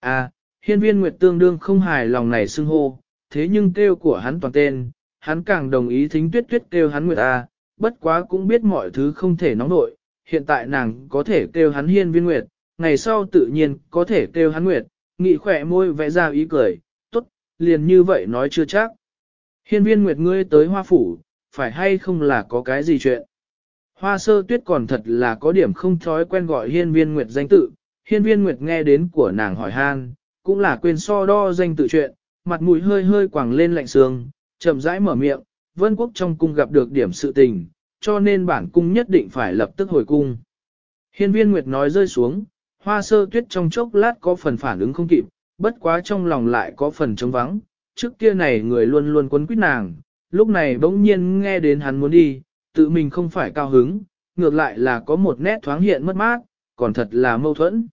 À, hiên viên Nguyệt tương đương không hài lòng này xưng hô, thế nhưng kêu của hắn toàn tên, hắn càng đồng ý thính tuyết tuyết kêu hắn Nguyệt à, bất quá cũng biết mọi thứ không thể nóng nội, hiện tại nàng có thể kêu hắn hiên viên Nguyệt, ngày sau tự nhiên có thể kêu hắn Nguyệt, nghị khỏe môi vẽ ra ý cười, tốt, liền như vậy nói chưa chắc. Hiên viên Nguyệt ngươi tới hoa phủ, phải hay không là có cái gì chuyện? Hoa sơ tuyết còn thật là có điểm không thói quen gọi hiên viên Nguyệt danh tự, hiên viên Nguyệt nghe đến của nàng hỏi han, cũng là quên so đo danh tự chuyện, mặt mũi hơi hơi quẳng lên lạnh sương, chậm rãi mở miệng, vân quốc trong cung gặp được điểm sự tình, cho nên bản cung nhất định phải lập tức hồi cung. Hiên viên Nguyệt nói rơi xuống, hoa sơ tuyết trong chốc lát có phần phản ứng không kịp, bất quá trong lòng lại có phần trống vắng, trước kia này người luôn luôn quấn quýt nàng, lúc này bỗng nhiên nghe đến hắn muốn đi, tự mình không phải cao hứng, ngược lại là có một nét thoáng hiện mất mát, còn thật là mâu thuẫn.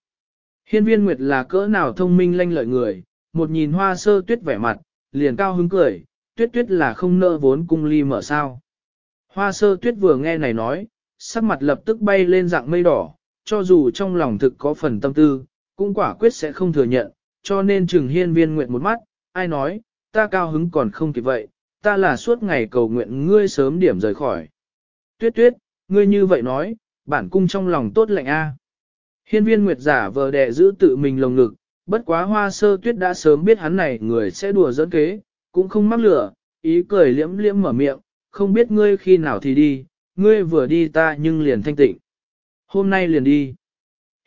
Hiên viên Nguyệt là cỡ nào thông minh lanh lợi người, một nhìn hoa sơ tuyết vẻ mặt, liền cao hứng cười, tuyết tuyết là không nợ vốn cung ly mở sao. Hoa sơ tuyết vừa nghe này nói, sắc mặt lập tức bay lên dạng mây đỏ, cho dù trong lòng thực có phần tâm tư, cũng quả quyết sẽ không thừa nhận, cho nên trừng hiên viên nguyện một mắt, ai nói, ta cao hứng còn không kịp vậy, ta là suốt ngày cầu nguyện ngươi sớm điểm rời khỏi. Tuyết tuyết, ngươi như vậy nói, bản cung trong lòng tốt lạnh a. Hiên viên nguyệt giả vờ đẻ giữ tự mình lồng ngực, bất quá hoa sơ tuyết đã sớm biết hắn này người sẽ đùa dẫn kế, cũng không mắc lửa, ý cười liễm liễm mở miệng, không biết ngươi khi nào thì đi, ngươi vừa đi ta nhưng liền thanh tịnh. Hôm nay liền đi.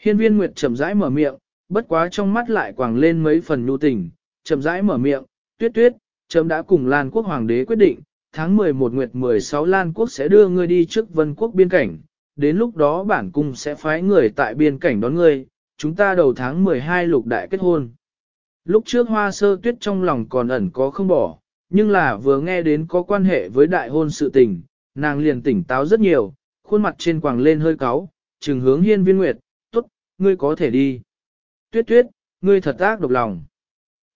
Hiên viên Nguyệt chậm rãi mở miệng, bất quá trong mắt lại quàng lên mấy phần nhu tình, chậm rãi mở miệng, tuyết tuyết, chấm đã cùng Lan quốc hoàng đế quyết định, tháng 11 Nguyệt 16 Lan quốc sẽ đưa ngươi đi trước vân quốc biên cảnh, đến lúc đó bản cung sẽ phái người tại biên cảnh đón ngươi, chúng ta đầu tháng 12 lục đại kết hôn. Lúc trước hoa sơ tuyết trong lòng còn ẩn có không bỏ, nhưng là vừa nghe đến có quan hệ với đại hôn sự tình, nàng liền tỉnh táo rất nhiều, khuôn mặt trên quàng lên hơi cáu, trừng hướng hiên viên nguyệt, tốt, ngươi có thể đi. Tuyết tuyết, ngươi thật ác độc lòng.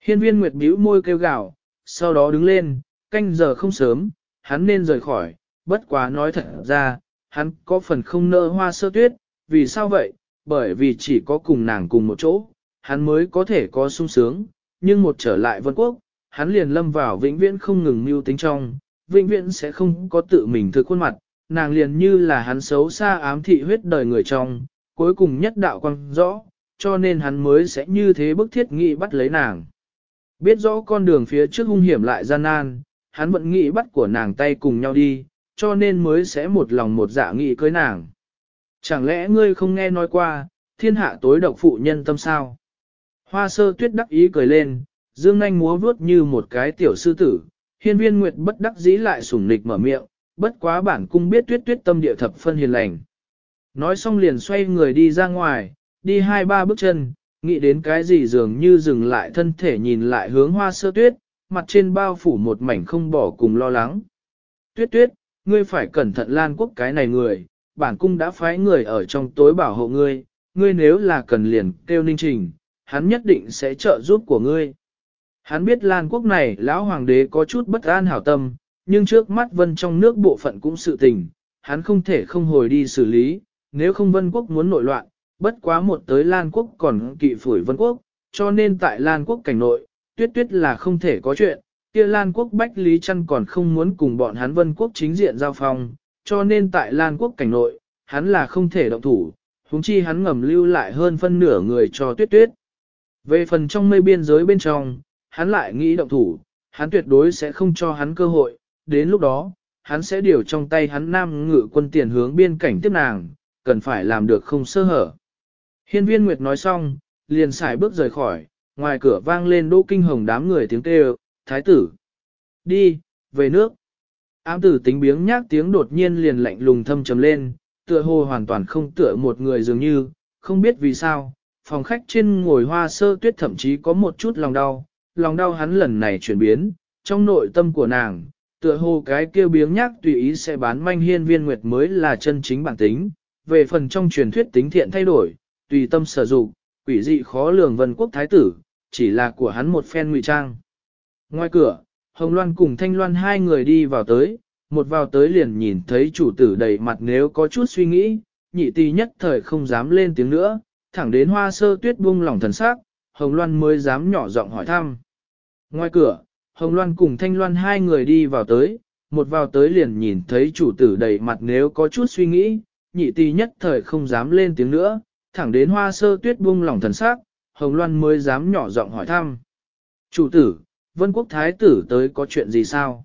Hiên viên nguyệt bĩu môi kêu gào, sau đó đứng lên, canh giờ không sớm, hắn nên rời khỏi, bất quá nói thật ra, hắn có phần không nỡ hoa sơ tuyết, vì sao vậy? Bởi vì chỉ có cùng nàng cùng một chỗ, hắn mới có thể có sung sướng, nhưng một trở lại vân quốc, hắn liền lâm vào vĩnh viễn không ngừng mưu tính trong, vĩnh viễn sẽ không có tự mình thực khuôn mặt, nàng liền như là hắn xấu xa ám thị huyết đời người trong, cuối cùng nhất đạo quang rõ, cho nên hắn mới sẽ như thế bức thiết nghị bắt lấy nàng. Biết rõ con đường phía trước hung hiểm lại gian nan, hắn vẫn nghĩ bắt của nàng tay cùng nhau đi, cho nên mới sẽ một lòng một dạ nghị cưới nàng. Chẳng lẽ ngươi không nghe nói qua, thiên hạ tối độc phụ nhân tâm sao? Hoa sơ tuyết đắc ý cười lên, dương nanh múa vuốt như một cái tiểu sư tử, hiên viên nguyệt bất đắc dĩ lại sủng nịch mở miệng, bất quá bản cung biết tuyết tuyết tâm địa thập phân hiền lành. Nói xong liền xoay người đi ra ngoài, đi hai ba bước chân, nghĩ đến cái gì dường như dừng lại thân thể nhìn lại hướng hoa sơ tuyết, mặt trên bao phủ một mảnh không bỏ cùng lo lắng. Tuyết tuyết, ngươi phải cẩn thận Lan Quốc cái này người, bản cung đã phái người ở trong tối bảo hộ ngươi, ngươi nếu là cần liền kêu ninh trình, hắn nhất định sẽ trợ giúp của ngươi. Hắn biết Lan Quốc này lão hoàng đế có chút bất an hảo tâm, nhưng trước mắt vân trong nước bộ phận cũng sự tình, hắn không thể không hồi đi xử lý, nếu không vân quốc muốn nội loạn, bất quá một tới Lan Quốc còn kỵ phủi vân quốc, cho nên tại Lan Quốc cảnh nội, tuyết tuyết là không thể có chuyện, kia Lan Quốc Bách Lý Trăn còn không muốn cùng bọn hắn vân quốc chính diện giao phong, cho nên tại Lan Quốc cảnh nội, hắn là không thể động thủ, huống chi hắn ngầm lưu lại hơn phân nửa người cho tuyết tuyết. Về phần trong mây biên giới bên trong, hắn lại nghĩ động thủ, hắn tuyệt đối sẽ không cho hắn cơ hội, đến lúc đó, hắn sẽ điều trong tay hắn nam ngự quân tiền hướng biên cảnh tiếp nàng, cần phải làm được không sơ hở. Hiên viên Nguyệt nói xong, liền xài bước rời khỏi, ngoài cửa vang lên đỗ kinh hồng đám người tiếng kêu, thái tử. Đi, về nước. Ám tử tính biếng nhác tiếng đột nhiên liền lạnh lùng thâm trầm lên, tựa hồ hoàn toàn không tựa một người dường như, không biết vì sao, phòng khách trên ngồi hoa sơ tuyết thậm chí có một chút lòng đau, lòng đau hắn lần này chuyển biến, trong nội tâm của nàng, tựa hồ cái kia biếng nhác tùy ý sẽ bán manh hiên viên nguyệt mới là chân chính bản tính, về phần trong truyền thuyết tính thiện thay đổi, tùy tâm sở dụng, quỷ dị khó lường vân quốc thái tử, chỉ là của hắn một phen ngụy trang. Ngoài cửa, Hồng Loan cùng Thanh Loan hai người đi vào tới, một vào tới liền nhìn thấy chủ tử đầy mặt nếu có chút suy nghĩ, nhị tì nhất thời không dám lên tiếng nữa, thẳng đến hoa sơ tuyết buông lỏng thần sắc, Hồng Loan mới dám nhỏ giọng hỏi thăm. Ngoài cửa, Hồng Loan cùng Thanh Loan hai người đi vào tới, một vào tới liền nhìn thấy chủ tử đầy mặt nếu có chút suy nghĩ, nhị tỷ nhất thời không dám lên tiếng nữa, thẳng đến hoa sơ tuyết buông lỏng thần sắc, Hồng Loan mới dám nhỏ giọng hỏi thăm. Chủ tử, Vân Quốc Thái tử tới có chuyện gì sao?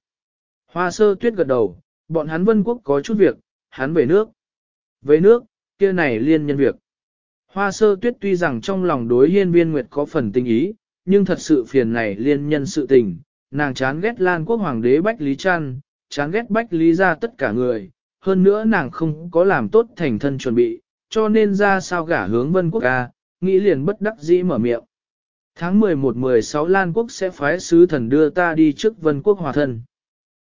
Hoa sơ tuyết gật đầu, bọn hắn Vân Quốc có chút việc, hắn về nước. Về nước, kia này liên nhân việc. Hoa sơ tuyết tuy rằng trong lòng đối hiên viên nguyệt có phần tình ý, nhưng thật sự phiền này liên nhân sự tình, nàng chán ghét Lan quốc hoàng đế Bách Lý Trăn, chán ghét Bách Lý ra tất cả người, hơn nữa nàng không có làm tốt thành thân chuẩn bị, cho nên ra sao gả hướng vân quốc ca, nghĩ liền bất đắc dĩ mở miệng. Tháng 11-16 Lan quốc sẽ phái sứ thần đưa ta đi trước vân quốc hòa thân.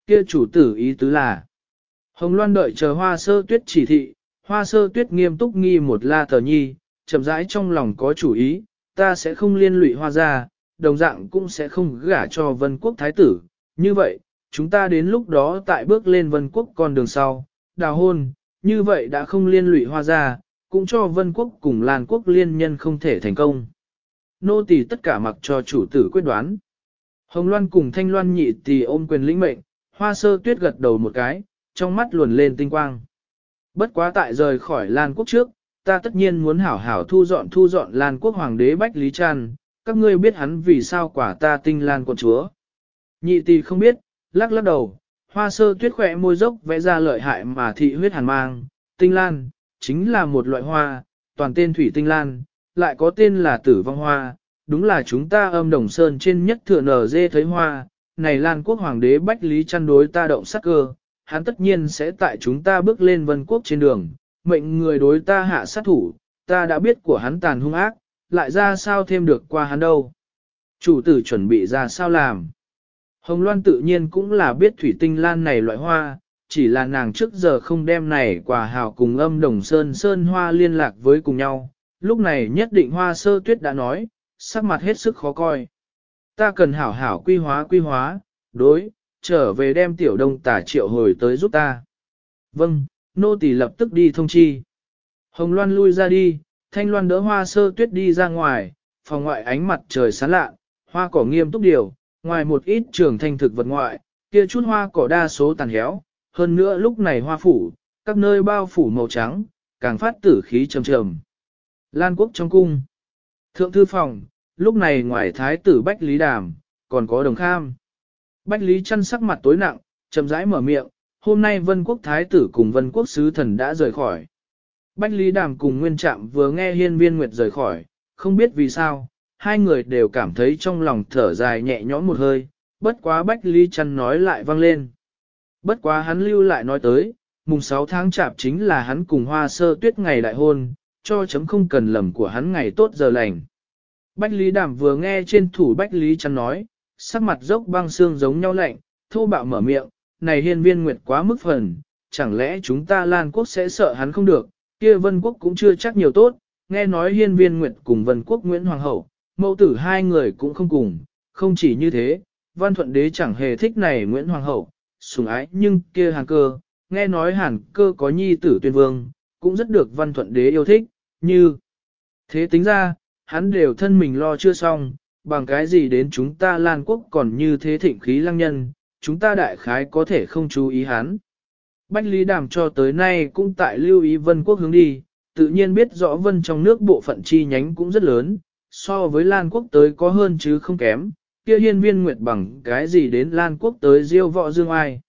Kia chủ tử ý tứ là, Hồng Loan đợi chờ hoa sơ tuyết chỉ thị, hoa sơ tuyết nghiêm túc nghi một la tờ nhi, chậm rãi trong lòng có chủ ý, ta sẽ không liên lụy hoa ra, đồng dạng cũng sẽ không gả cho vân quốc thái tử. Như vậy, chúng ta đến lúc đó tại bước lên vân quốc con đường sau, đào hôn, như vậy đã không liên lụy hoa ra, cũng cho vân quốc cùng Lan quốc liên nhân không thể thành công. Nô tỳ tất cả mặc cho chủ tử quyết đoán. Hồng Loan cùng Thanh Loan nhị tỳ ôm quyền lĩnh mệnh, hoa sơ tuyết gật đầu một cái, trong mắt luồn lên tinh quang. Bất quá tại rời khỏi Lan quốc trước, ta tất nhiên muốn hảo hảo thu dọn thu dọn Lan quốc hoàng đế Bách Lý Trăn, các ngươi biết hắn vì sao quả ta tinh Lan quận chúa. Nhị tỳ không biết, lắc lắc đầu, hoa sơ tuyết khỏe môi dốc vẽ ra lợi hại mà thị huyết hàn mang, tinh Lan, chính là một loại hoa, toàn tên thủy tinh Lan, lại có tên là tử vong hoa, đúng là chúng ta âm đồng sơn trên nhất thừa nở dê thấy hoa, này Lan quốc hoàng đế Bách Lý chăn đối ta động sắc cơ, hắn tất nhiên sẽ tại chúng ta bước lên vân quốc trên đường, mệnh người đối ta hạ sát thủ, ta đã biết của hắn tàn hung ác, lại ra sao thêm được qua hắn đâu. Chủ tử chuẩn bị ra sao làm. Hồng Loan tự nhiên cũng là biết thủy tinh lan này loại hoa, chỉ là nàng trước giờ không đem này quả hào cùng âm đồng sơn sơn hoa liên lạc với cùng nhau. Lúc này nhất định hoa sơ tuyết đã nói, sắc mặt hết sức khó coi. Ta cần hảo hảo quy hóa quy hóa, đối, trở về đem tiểu đông tả triệu hồi tới giúp ta. Vâng, nô tỳ lập tức đi thông chi. Hồng Loan lui ra đi, Thanh Loan đỡ hoa sơ tuyết đi ra ngoài, phòng ngoại ánh mặt trời sáng lạ, hoa cỏ nghiêm túc điều, ngoài một ít trường thanh thực vật ngoại, kia chút hoa cỏ đa số tàn héo, hơn nữa lúc này hoa phủ, các nơi bao phủ màu trắng, càng phát tử khí trầm trầm. Lan quốc trong cung. Thượng thư phòng, lúc này ngoài thái tử Bách Lý Đàm, còn có đồng kham. Bách Lý chăn sắc mặt tối nặng, chậm rãi mở miệng, hôm nay vân quốc thái tử cùng vân quốc sứ thần đã rời khỏi. Bách Lý Đàm cùng Nguyên Trạm vừa nghe hiên viên nguyệt rời khỏi, không biết vì sao, hai người đều cảm thấy trong lòng thở dài nhẹ nhõm một hơi, bất quá Bách Lý chăn nói lại vang lên. Bất quá hắn lưu lại nói tới, mùng 6 tháng chạp chính là hắn cùng hoa sơ tuyết ngày đại hôn, cho chấm không cần lầm của hắn ngày tốt giờ lành. Bách Lý Đàm vừa nghe trên thủ Bách Lý chăn nói, sắc mặt dốc băng xương giống nhau lạnh, thô bạo mở miệng, này hiên viên nguyệt quá mức phần, chẳng lẽ chúng ta Lan Quốc sẽ sợ hắn không được, kia Vân Quốc cũng chưa chắc nhiều tốt, nghe nói hiên viên nguyệt cùng Vân Quốc Nguyễn Hoàng hậu, mẫu tử hai người cũng không cùng, không chỉ như thế, Văn Thuận Đế chẳng hề thích này Nguyễn Hoàng hậu, sùng ái nhưng kia hàng cơ, nghe nói hàn cơ có nhi tử tuyên vương, cũng rất được Văn Thuận Đế yêu thích, như thế tính ra, hắn đều thân mình lo chưa xong, bằng cái gì đến chúng ta Lan Quốc còn như thế thịnh khí lăng nhân, chúng ta đại khái có thể không chú ý hắn. Bách Lý Đàm cho tới nay cũng tại lưu ý Vân Quốc hướng đi, tự nhiên biết rõ Vân trong nước bộ phận chi nhánh cũng rất lớn, so với Lan Quốc tới có hơn chứ không kém, kia hiên viên nguyệt bằng cái gì đến Lan Quốc tới diêu võ dương ai.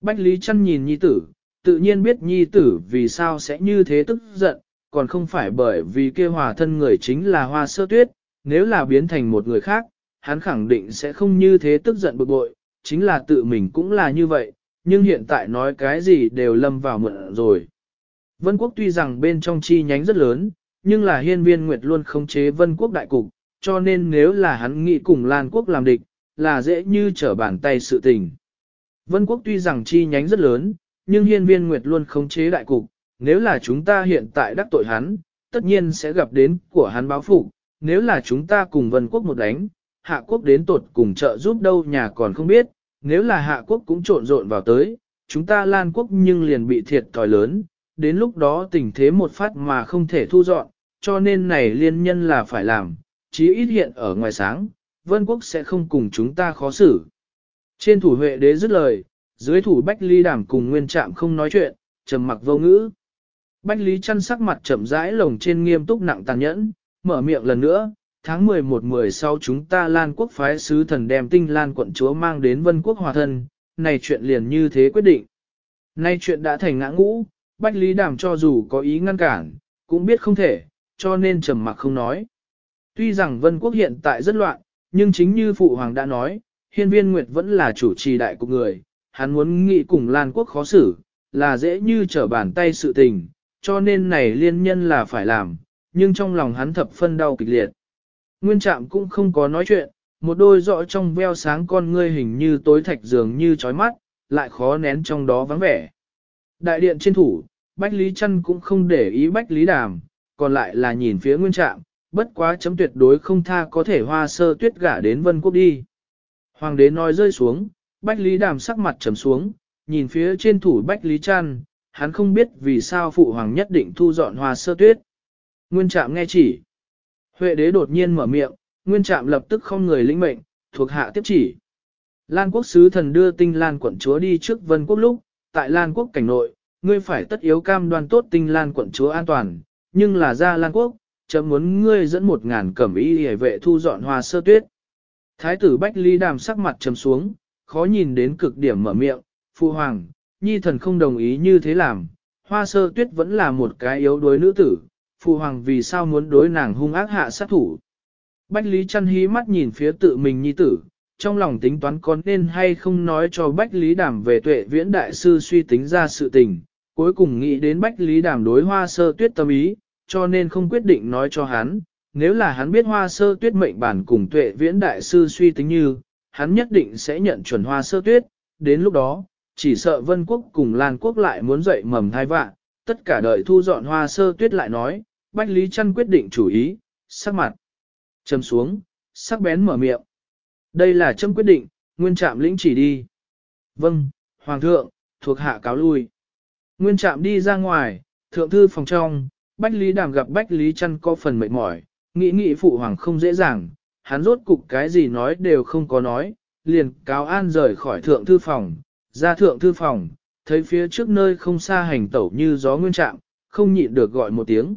Bách Lý chăn nhìn nhi tử, tự nhiên biết nhi tử vì sao sẽ như thế tức giận, còn không phải bởi vì kia hòa thân người chính là hoa sơ tuyết, nếu là biến thành một người khác, hắn khẳng định sẽ không như thế tức giận bực bội, chính là tự mình cũng là như vậy, nhưng hiện tại nói cái gì đều lâm vào mượn rồi. Vân quốc tuy rằng bên trong chi nhánh rất lớn, nhưng là hiên viên nguyệt luôn khống chế vân quốc đại cục, cho nên nếu là hắn nghĩ cùng Lan quốc làm địch, là dễ như trở bàn tay sự tình. Vân quốc tuy rằng chi nhánh rất lớn, nhưng hiên viên nguyệt luôn khống chế đại cục, nếu là chúng ta hiện tại đắc tội hắn, tất nhiên sẽ gặp đến của hắn báo phục, nếu là chúng ta cùng vân quốc một đánh, hạ quốc đến tột cùng trợ giúp đâu nhà còn không biết, nếu là hạ quốc cũng trộn rộn vào tới, chúng ta lan quốc nhưng liền bị thiệt thòi lớn, đến lúc đó tình thế một phát mà không thể thu dọn, cho nên này liên nhân là phải làm, chí ít hiện ở ngoài sáng, vân quốc sẽ không cùng chúng ta khó xử. Trên thủ huệ đế dứt lời, dưới thủ bách ly đảm cùng nguyên trạm không nói chuyện, trầm mặc vô ngữ. Bách lý chăn sắc mặt chậm rãi lồng trên nghiêm túc nặng tàn nhẫn, mở miệng lần nữa, tháng 11-10 sau chúng ta Lan quốc phái sứ thần đem tinh Lan quận chúa mang đến vân quốc hòa thân, này chuyện liền như thế quyết định. Nay chuyện đã thành ngã ngũ, Bách Lý Đàm cho dù có ý ngăn cản, cũng biết không thể, cho nên trầm mặc không nói. Tuy rằng vân quốc hiện tại rất loạn, nhưng chính như Phụ Hoàng đã nói, hiên viên Nguyệt vẫn là chủ trì đại của người, hắn muốn nghị cùng Lan quốc khó xử, là dễ như trở bàn tay sự tình, cho nên này liên nhân là phải làm, nhưng trong lòng hắn thập phân đau kịch liệt. Nguyên trạm cũng không có nói chuyện, một đôi rõ trong veo sáng con ngươi hình như tối thạch dường như chói mắt, lại khó nén trong đó vắng vẻ. Đại điện trên thủ, Bách Lý Trân cũng không để ý Bách Lý Đàm, còn lại là nhìn phía nguyên trạm, bất quá chấm tuyệt đối không tha có thể hoa sơ tuyết gả đến vân quốc đi. Hoàng đế nói rơi xuống, Bách Lý Đàm sắc mặt trầm xuống, nhìn phía trên thủ Bách Lý Trân, hắn không biết vì sao phụ hoàng nhất định thu dọn hoa sơ tuyết. Nguyên trạm nghe chỉ. Huệ đế đột nhiên mở miệng, nguyên trạm lập tức không người lĩnh mệnh, thuộc hạ tiếp chỉ. Lan quốc sứ thần đưa tinh Lan quận chúa đi trước vân quốc lúc, tại Lan quốc cảnh nội, ngươi phải tất yếu cam đoan tốt tinh Lan quận chúa an toàn, nhưng là ra Lan quốc, chấm muốn ngươi dẫn một ngàn cẩm y hề vệ thu dọn hoa sơ tuyết. Thái tử Bách Ly đàm sắc mặt trầm xuống, khó nhìn đến cực điểm mở miệng, phu hoàng, nhi thần không đồng ý như thế làm, hoa sơ tuyết vẫn là một cái yếu đuối nữ tử, phụ hoàng vì sao muốn đối nàng hung ác hạ sát thủ. Bách Lý chăn hí mắt nhìn phía tự mình nhi tử, trong lòng tính toán có nên hay không nói cho Bách Lý Đàm về tuệ viễn đại sư suy tính ra sự tình, cuối cùng nghĩ đến Bách Lý Đàm đối hoa sơ tuyết tâm ý, cho nên không quyết định nói cho hắn, nếu là hắn biết hoa sơ tuyết mệnh bản cùng tuệ viễn đại sư suy tính như, hắn nhất định sẽ nhận chuẩn hoa sơ tuyết, đến lúc đó, chỉ sợ vân quốc cùng Lan quốc lại muốn dậy mầm thai vạn, tất cả đợi thu dọn hoa sơ tuyết lại nói, Bách Lý Trăn quyết định chủ ý, sắc mặt, châm xuống, sắc bén mở miệng. Đây là châm quyết định, nguyên trạm lĩnh chỉ đi. Vâng, Hoàng thượng, thuộc hạ cáo lui. Nguyên trạm đi ra ngoài, thượng thư phòng trong, Bách Lý Đàm gặp Bách Lý Trăn có phần mệt mỏi, nghĩ nghĩ phụ hoàng không dễ dàng, hắn rốt cục cái gì nói đều không có nói, liền cáo an rời khỏi thượng thư phòng, ra thượng thư phòng, thấy phía trước nơi không xa hành tẩu như gió nguyên trạm, không nhịn được gọi một tiếng.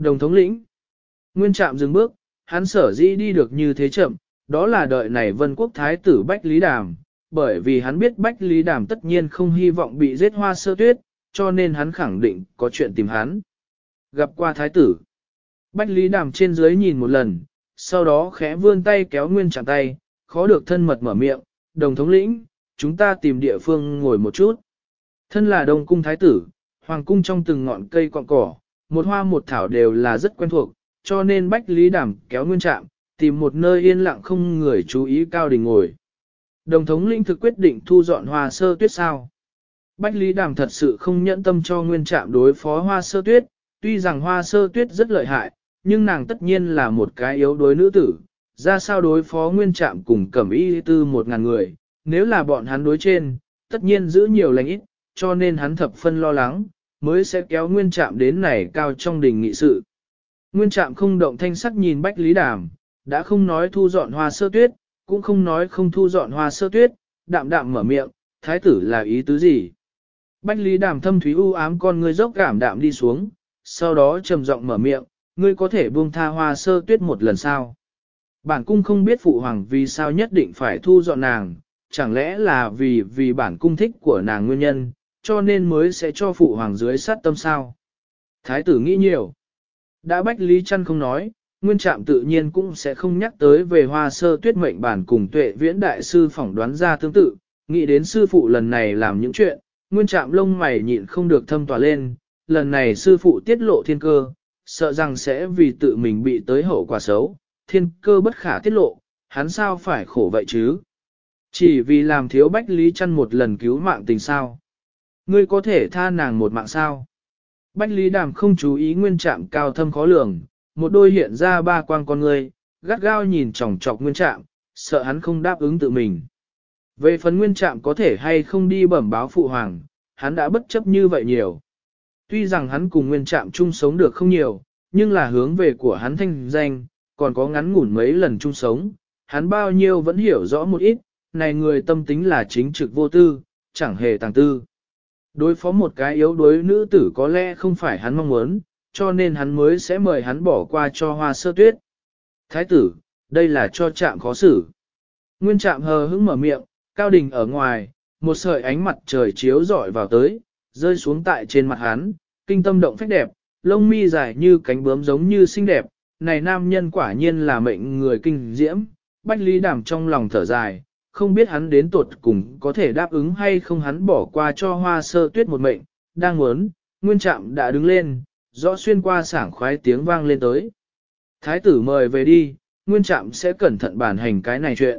Đồng thống lĩnh. Nguyên trạm dừng bước, hắn sở dĩ đi được như thế chậm, đó là đợi này vân quốc thái tử Bách Lý Đàm, bởi vì hắn biết Bách Lý Đàm tất nhiên không hy vọng bị giết hoa sơ tuyết, cho nên hắn khẳng định có chuyện tìm hắn. Gặp qua thái tử. Bách Lý Đàm trên dưới nhìn một lần, sau đó khẽ vươn tay kéo nguyên trạm tay, khó được thân mật mở miệng, đồng thống lĩnh, chúng ta tìm địa phương ngồi một chút. Thân là đông cung thái tử, hoàng cung trong từng ngọn cây cọn cỏ, một hoa một thảo đều là rất quen thuộc, cho nên Bách Lý Đàm kéo nguyên trạm, tìm một nơi yên lặng không người chú ý cao đình ngồi. Đồng thống linh thực quyết định thu dọn hoa sơ tuyết sao. Bách Lý Đàm thật sự không nhẫn tâm cho nguyên trạm đối phó hoa sơ tuyết, tuy rằng hoa sơ tuyết rất lợi hại, nhưng nàng tất nhiên là một cái yếu đối nữ tử, ra sao đối phó nguyên trạm cùng cẩm y tư một ngàn người, nếu là bọn hắn đối trên, tất nhiên giữ nhiều lành ít, cho nên hắn thập phân lo lắng, mới sẽ kéo nguyên trạm đến này cao trong đình nghị sự. Nguyên trạm không động thanh sắc nhìn Bách Lý Đàm, đã không nói thu dọn hoa sơ tuyết, cũng không nói không thu dọn hoa sơ tuyết, đạm đạm mở miệng, thái tử là ý tứ gì. Bách Lý Đàm thâm thúy u ám con ngươi dốc cảm đạm đi xuống, sau đó trầm giọng mở miệng, ngươi có thể buông tha hoa sơ tuyết một lần sao. Bản cung không biết phụ hoàng vì sao nhất định phải thu dọn nàng, chẳng lẽ là vì vì bản cung thích của nàng nguyên nhân, cho nên mới sẽ cho phụ hoàng dưới sát tâm sao. Thái tử nghĩ nhiều. Đã Bách Lý Trăn không nói, nguyên trạm tự nhiên cũng sẽ không nhắc tới về hoa sơ tuyết mệnh bản cùng tuệ viễn đại sư phỏng đoán ra tương tự, nghĩ đến sư phụ lần này làm những chuyện, nguyên trạm lông mày nhịn không được thâm tỏa lên, lần này sư phụ tiết lộ thiên cơ, sợ rằng sẽ vì tự mình bị tới hậu quả xấu, thiên cơ bất khả tiết lộ, hắn sao phải khổ vậy chứ? Chỉ vì làm thiếu bách lý Trăn một lần cứu mạng tình sao? Ngươi có thể tha nàng một mạng sao? Bách lý đàm không chú ý nguyên trạm cao thâm khó lường, một đôi hiện ra ba quang con ngươi, gắt gao nhìn chòng chọc nguyên trạm, sợ hắn không đáp ứng tự mình. Về phần nguyên trạm có thể hay không đi bẩm báo phụ hoàng, hắn đã bất chấp như vậy nhiều. Tuy rằng hắn cùng nguyên trạm chung sống được không nhiều, nhưng là hướng về của hắn thanh danh, còn có ngắn ngủn mấy lần chung sống, hắn bao nhiêu vẫn hiểu rõ một ít, này người tâm tính là chính trực vô tư, chẳng hề tàng tư. Đối phó một cái yếu đuối nữ tử có lẽ không phải hắn mong muốn, cho nên hắn mới sẽ mời hắn bỏ qua cho hoa sơ tuyết. Thái tử, đây là cho trạm khó xử. Nguyên Trạm hờ hững mở miệng, cao đình ở ngoài, một sợi ánh mặt trời chiếu rọi vào tới, rơi xuống tại trên mặt hắn, kinh tâm động phách đẹp, lông mi dài như cánh bướm giống như xinh đẹp, này nam nhân quả nhiên là mệnh người kinh diễm, bách lý đảm trong lòng thở dài, không biết hắn đến tuột cùng có thể đáp ứng hay không hắn bỏ qua cho hoa sơ tuyết một mệnh, đang muốn, nguyên trạm đã đứng lên, rõ xuyên qua sảng khoái tiếng vang lên tới. Thái tử mời về đi, nguyên trạm sẽ cẩn thận bản hành cái này chuyện.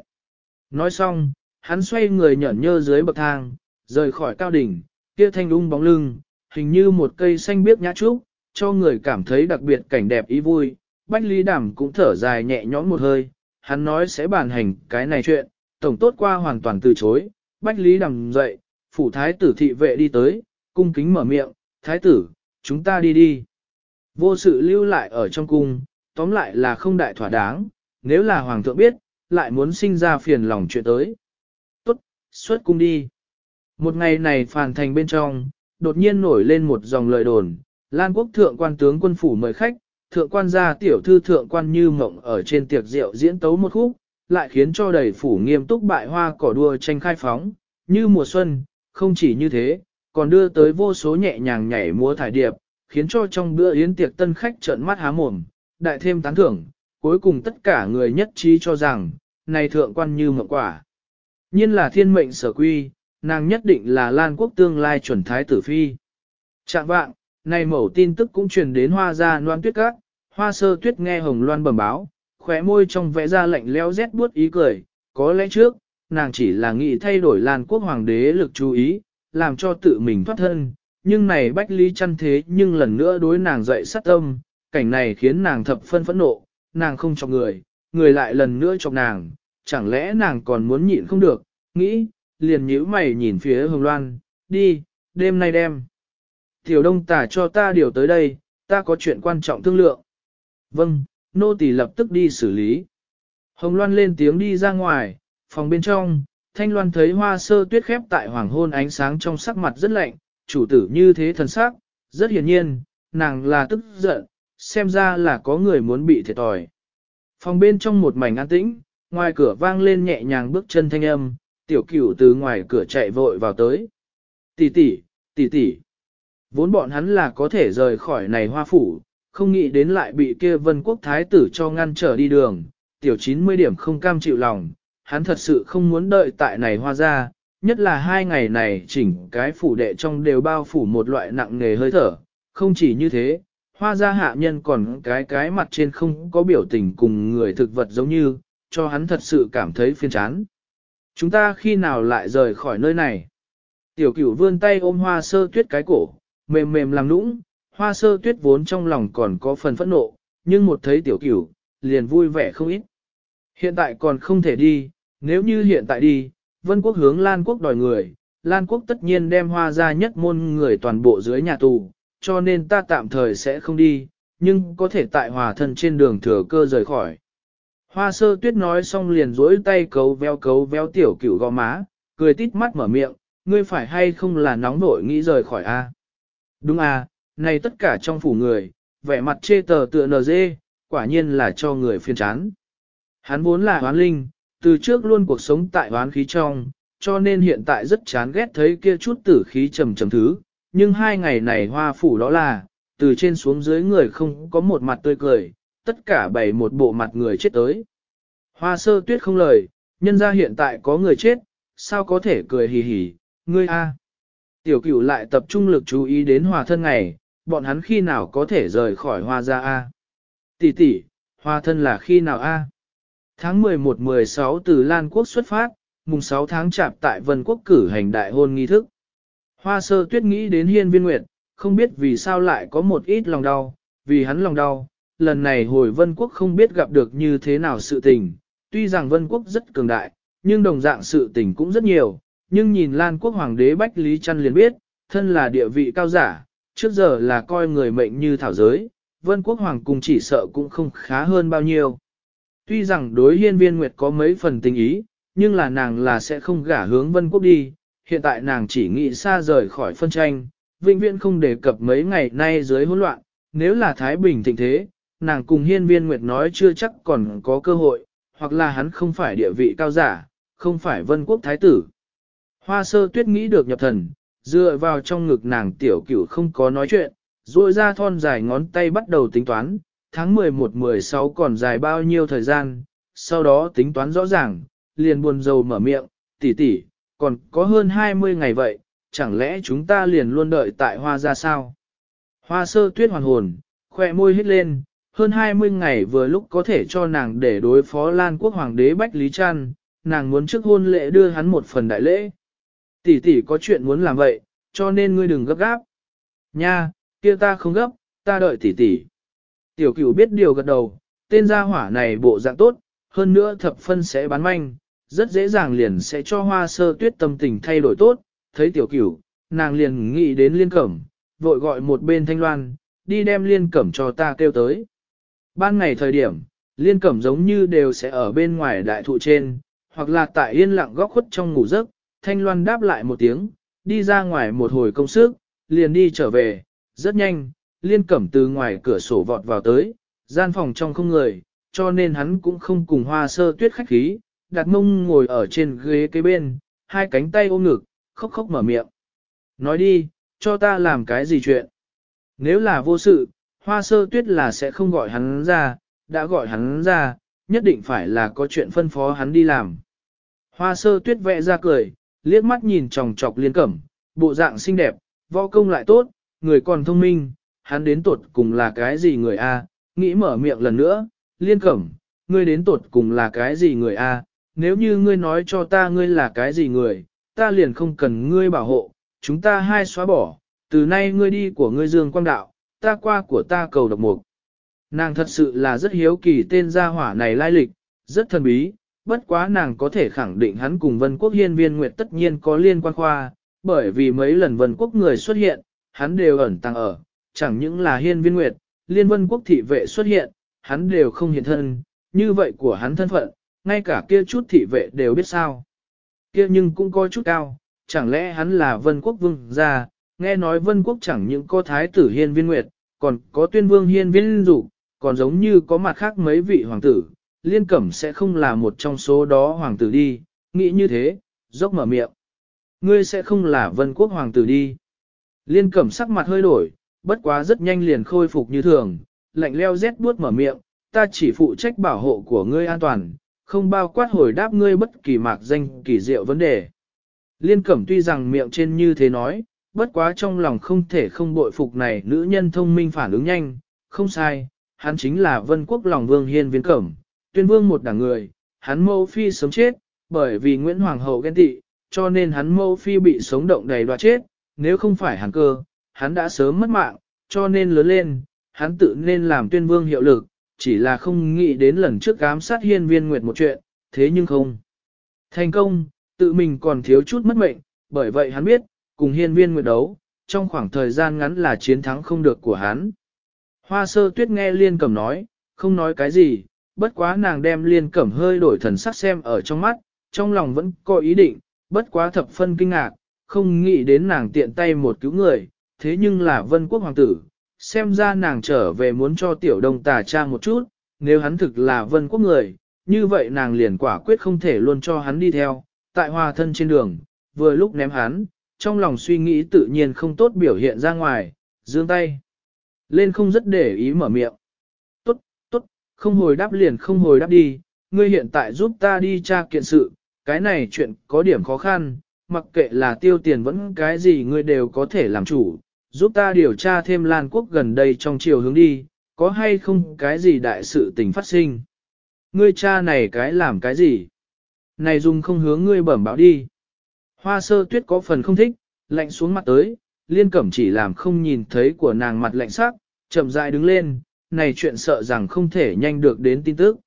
Nói xong, hắn xoay người nhởn nhơ dưới bậc thang, rời khỏi cao đỉnh, kia thanh ung bóng lưng, hình như một cây xanh biếc nhã trúc, cho người cảm thấy đặc biệt cảnh đẹp ý vui. Bách Lý Đàm cũng thở dài nhẹ nhõm một hơi, hắn nói sẽ bàn hành cái này chuyện, tổng tốt qua hoàn toàn từ chối. Bách Lý đằng dậy, phủ thái tử thị vệ đi tới, cung kính mở miệng, thái tử, chúng ta đi đi. Vô sự lưu lại ở trong cung, tóm lại là không đại thỏa đáng, nếu là hoàng thượng biết, lại muốn sinh ra phiền lòng chuyện tới. Tốt, xuất cung đi. Một ngày này phàn thành bên trong, đột nhiên nổi lên một dòng lời đồn, Lan quốc thượng quan tướng quân phủ mời khách, thượng quan gia tiểu thư thượng quan như mộng ở trên tiệc rượu diễn tấu một khúc, lại khiến cho đầy phủ nghiêm túc bại hoa cỏ đua tranh khai phóng, như mùa xuân, không chỉ như thế, còn đưa tới vô số nhẹ nhàng nhảy múa thải điệp, khiến cho trong bữa yến tiệc tân khách trợn mắt há mồm, đại thêm tán thưởng, cuối cùng tất cả người nhất trí cho rằng, này thượng quan như mộng quả. Nhiên là thiên mệnh sở quy, nàng nhất định là Lan quốc tương lai chuẩn thái tử phi. Trạng vạng, này mẫu tin tức cũng truyền đến hoa gia loan tuyết các, hoa sơ tuyết nghe hồng loan bẩm báo, khóe môi trong vẽ ra lạnh leo rét buốt ý cười, có lẽ trước, nàng chỉ là nghĩ thay đổi Lan quốc hoàng đế lực chú ý, làm cho tự mình thoát thân, nhưng này Bách Lý chăn thế nhưng lần nữa đối nàng dậy sát tâm, cảnh này khiến nàng thập phân phẫn nộ, nàng không chọc người, người lại lần nữa chọc nàng, chẳng lẽ nàng còn muốn nhịn không được, nghĩ, liền nhíu mày nhìn phía Hồng Loan, đi, đêm nay đem. Tiểu đông tả cho ta điều tới đây, ta có chuyện quan trọng thương lượng. Vâng, nô tỳ lập tức đi xử lý. Hồng Loan lên tiếng đi ra ngoài, phòng bên trong, Thanh Loan thấy hoa sơ tuyết khép tại hoàng hôn ánh sáng trong sắc mặt rất lạnh, chủ tử như thế thần sắc, rất hiển nhiên, nàng là tức giận, xem ra là có người muốn bị thiệt thòi. Phòng bên trong một mảnh an tĩnh, ngoài cửa vang lên nhẹ nhàng bước chân thanh âm, tiểu cửu từ ngoài cửa chạy vội vào tới. Tỷ tỷ, tỷ tỷ. Vốn bọn hắn là có thể rời khỏi này hoa phủ, không nghĩ đến lại bị kia vân quốc thái tử cho ngăn trở đi đường, tiểu 90 điểm không cam chịu lòng, hắn thật sự không muốn đợi tại này hoa ra, nhất là hai ngày này chỉnh cái phủ đệ trong đều bao phủ một loại nặng nề hơi thở, không chỉ như thế, hoa ra hạ nhân còn cái cái mặt trên không có biểu tình cùng người thực vật giống như, cho hắn thật sự cảm thấy phiền chán. Chúng ta khi nào lại rời khỏi nơi này? Tiểu cửu vươn tay ôm hoa sơ tuyết cái cổ, mềm mềm làm nũng, hoa sơ tuyết vốn trong lòng còn có phần phẫn nộ, nhưng một thấy tiểu cửu, liền vui vẻ không ít. Hiện tại còn không thể đi, nếu như hiện tại đi, vân quốc hướng Lan quốc đòi người, Lan quốc tất nhiên đem hoa ra nhất môn người toàn bộ dưới nhà tù, cho nên ta tạm thời sẽ không đi, nhưng có thể tại hòa thân trên đường thừa cơ rời khỏi. Hoa sơ tuyết nói xong liền duỗi tay cấu véo cấu véo tiểu cửu gò má, cười tít mắt mở miệng, ngươi phải hay không là nóng nổi nghĩ rời khỏi a? Đúng à, này tất cả trong phủ người, vẻ mặt chê tờ tựa nờ dê, quả nhiên là cho người phiền chán. Hắn vốn là hoán linh, từ trước luôn cuộc sống tại hoán khí trong, cho nên hiện tại rất chán ghét thấy kia chút tử khí trầm trầm thứ, nhưng hai ngày này hoa phủ đó là, từ trên xuống dưới người không có một mặt tươi cười, tất cả bày một bộ mặt người chết tới. Hoa sơ tuyết không lời, nhân ra hiện tại có người chết, sao có thể cười hì hì, ngươi a. Tiểu cửu lại tập trung lực chú ý đến hòa thân ngày, bọn hắn khi nào có thể rời khỏi hoa ra a. Tỷ tỷ, hoa thân là khi nào a? Tháng 11-16 từ Lan Quốc xuất phát, mùng 6 tháng chạp tại Vân Quốc cử hành đại hôn nghi thức. Hoa sơ tuyết nghĩ đến hiên viên nguyệt, không biết vì sao lại có một ít lòng đau, vì hắn lòng đau, lần này hồi Vân Quốc không biết gặp được như thế nào sự tình, tuy rằng Vân Quốc rất cường đại, nhưng đồng dạng sự tình cũng rất nhiều, nhưng nhìn Lan Quốc Hoàng đế Bách Lý Trăn liền biết, thân là địa vị cao giả, trước giờ là coi người mệnh như thảo giới, Vân Quốc Hoàng cung chỉ sợ cũng không khá hơn bao nhiêu. Tuy rằng đối hiên viên Nguyệt có mấy phần tình ý, nhưng là nàng là sẽ không gả hướng Vân Quốc đi, hiện tại nàng chỉ nghĩ xa rời khỏi phân tranh, vĩnh viễn không đề cập mấy ngày nay dưới hỗn loạn, nếu là Thái Bình thịnh thế, nàng cùng hiên viên Nguyệt nói chưa chắc còn có cơ hội, hoặc là hắn không phải địa vị cao giả, không phải Vân Quốc Thái Tử. Hoa sơ tuyết nghĩ được nhập thần, dựa vào trong ngực nàng tiểu cửu không có nói chuyện, duỗi ra thon dài ngón tay bắt đầu tính toán, tháng 11-16 còn dài bao nhiêu thời gian, sau đó tính toán rõ ràng, liền buồn rầu mở miệng, tỷ tỷ, còn có hơn 20 ngày vậy, chẳng lẽ chúng ta liền luôn đợi tại hoa ra sao? Hoa sơ tuyết hoàn hồn, khoe môi hít lên, hơn 20 ngày vừa lúc có thể cho nàng để đối phó Lan quốc hoàng đế Bách Lý Trăn, nàng muốn trước hôn lễ đưa hắn một phần đại lễ. Tỷ tỷ có chuyện muốn làm vậy, cho nên ngươi đừng gấp gáp. Nha, kia ta không gấp, ta đợi tỷ tỷ. Tiểu cửu biết điều gật đầu, tên gia hỏa này bộ dạng tốt, hơn nữa thập phân sẽ bán manh, rất dễ dàng liền sẽ cho hoa sơ tuyết tâm tình thay đổi tốt. Thấy tiểu cửu, nàng liền nghĩ đến liên cẩm, vội gọi một bên thanh loan, đi đem liên cẩm cho ta kêu tới. Ban ngày thời điểm, liên cẩm giống như đều sẽ ở bên ngoài đại thụ trên, hoặc là tại yên lặng góc khuất trong ngủ giấc, thanh loan đáp lại một tiếng, đi ra ngoài một hồi công sức, liền đi trở về, rất nhanh, liên cẩm từ ngoài cửa sổ vọt vào tới, gian phòng trong không người, cho nên hắn cũng không cùng hoa sơ tuyết khách khí, đặt mông ngồi ở trên ghế kế bên, hai cánh tay ôm ngực, khóc khóc mở miệng. Nói đi, cho ta làm cái gì chuyện? Nếu là vô sự, hoa sơ tuyết là sẽ không gọi hắn ra, đã gọi hắn ra, nhất định phải là có chuyện phân phó hắn đi làm. Hoa sơ tuyết vẽ ra cười, liếc mắt nhìn tròng trọc liên cẩm, bộ dạng xinh đẹp, võ công lại tốt, người còn thông minh, hắn đến tột cùng là cái gì người a? nghĩ mở miệng lần nữa, liên cẩm, ngươi đến tột cùng là cái gì người a? nếu như ngươi nói cho ta ngươi là cái gì người, ta liền không cần ngươi bảo hộ, chúng ta hai xóa bỏ, từ nay ngươi đi của ngươi dương quang đạo, ta qua của ta cầu độc mục. Nàng thật sự là rất hiếu kỳ tên gia hỏa này lai lịch, rất thần bí, bất quá nàng có thể khẳng định hắn cùng Vân Quốc Hiên Viên Nguyệt tất nhiên có liên quan khoa, bởi vì mấy lần Vân Quốc người xuất hiện, hắn đều ẩn tăng ở, chẳng những là Hiên Viên Nguyệt, Liên Vân Quốc thị vệ xuất hiện, hắn đều không hiện thân, như vậy của hắn thân phận, ngay cả kia chút thị vệ đều biết sao. Kia nhưng cũng có chút cao, chẳng lẽ hắn là Vân Quốc Vương gia, nghe nói Vân Quốc chẳng những có Thái tử Hiên Viên Nguyệt, còn có Tuyên Vương Hiên Viên Dục, còn giống như có mặt khác mấy vị hoàng tử, liên cẩm sẽ không là một trong số đó hoàng tử đi, nghĩ như thế, dốc mở miệng. Ngươi sẽ không là vân quốc hoàng tử đi. Liên cẩm sắc mặt hơi đổi, bất quá rất nhanh liền khôi phục như thường, lạnh leo rét buốt mở miệng, ta chỉ phụ trách bảo hộ của ngươi an toàn, không bao quát hồi đáp ngươi bất kỳ mạc danh kỳ diệu vấn đề. Liên cẩm tuy rằng miệng trên như thế nói, bất quá trong lòng không thể không bội phục này nữ nhân thông minh phản ứng nhanh, không sai, hắn chính là vân quốc lòng vương hiên viên cẩm, tuyên vương một đảng người, hắn Mâu phi sớm chết, bởi vì Nguyễn Hoàng hậu ghen tị, cho nên hắn Mâu phi bị sống động đầy đoạt chết, nếu không phải hắn cơ, hắn đã sớm mất mạng, cho nên lớn lên, hắn tự nên làm tuyên vương hiệu lực, chỉ là không nghĩ đến lần trước ám sát hiên viên nguyệt một chuyện, thế nhưng không. Thành công, tự mình còn thiếu chút mất mệnh, bởi vậy hắn biết, cùng hiên viên nguyệt đấu, trong khoảng thời gian ngắn là chiến thắng không được của hắn. Hoa sơ tuyết nghe liên cầm nói, không nói cái gì, bất quá nàng đem liên cẩm hơi đổi thần sắc xem ở trong mắt, trong lòng vẫn có ý định, bất quá thập phân kinh ngạc, không nghĩ đến nàng tiện tay một cứu người, thế nhưng là vân quốc hoàng tử, xem ra nàng trở về muốn cho tiểu đông tà cha một chút, nếu hắn thực là vân quốc người, như vậy nàng liền quả quyết không thể luôn cho hắn đi theo, tại hòa thân trên đường, vừa lúc ném hắn, trong lòng suy nghĩ tự nhiên không tốt biểu hiện ra ngoài, dương tay. Lên không rất để ý mở miệng. Không hồi đáp liền không hồi đáp đi, ngươi hiện tại giúp ta đi tra kiện sự, cái này chuyện có điểm khó khăn, mặc kệ là tiêu tiền vẫn cái gì ngươi đều có thể làm chủ, giúp ta điều tra thêm Lan Quốc gần đây trong chiều hướng đi, có hay không cái gì đại sự tình phát sinh. Ngươi cha này cái làm cái gì? Này dùng không hướng ngươi bẩm báo đi. Hoa sơ tuyết có phần không thích, lạnh xuống mặt tới, liên cẩm chỉ làm không nhìn thấy của nàng mặt lạnh sắc, chậm rãi đứng lên, này chuyện sợ rằng không thể nhanh được đến tin tức.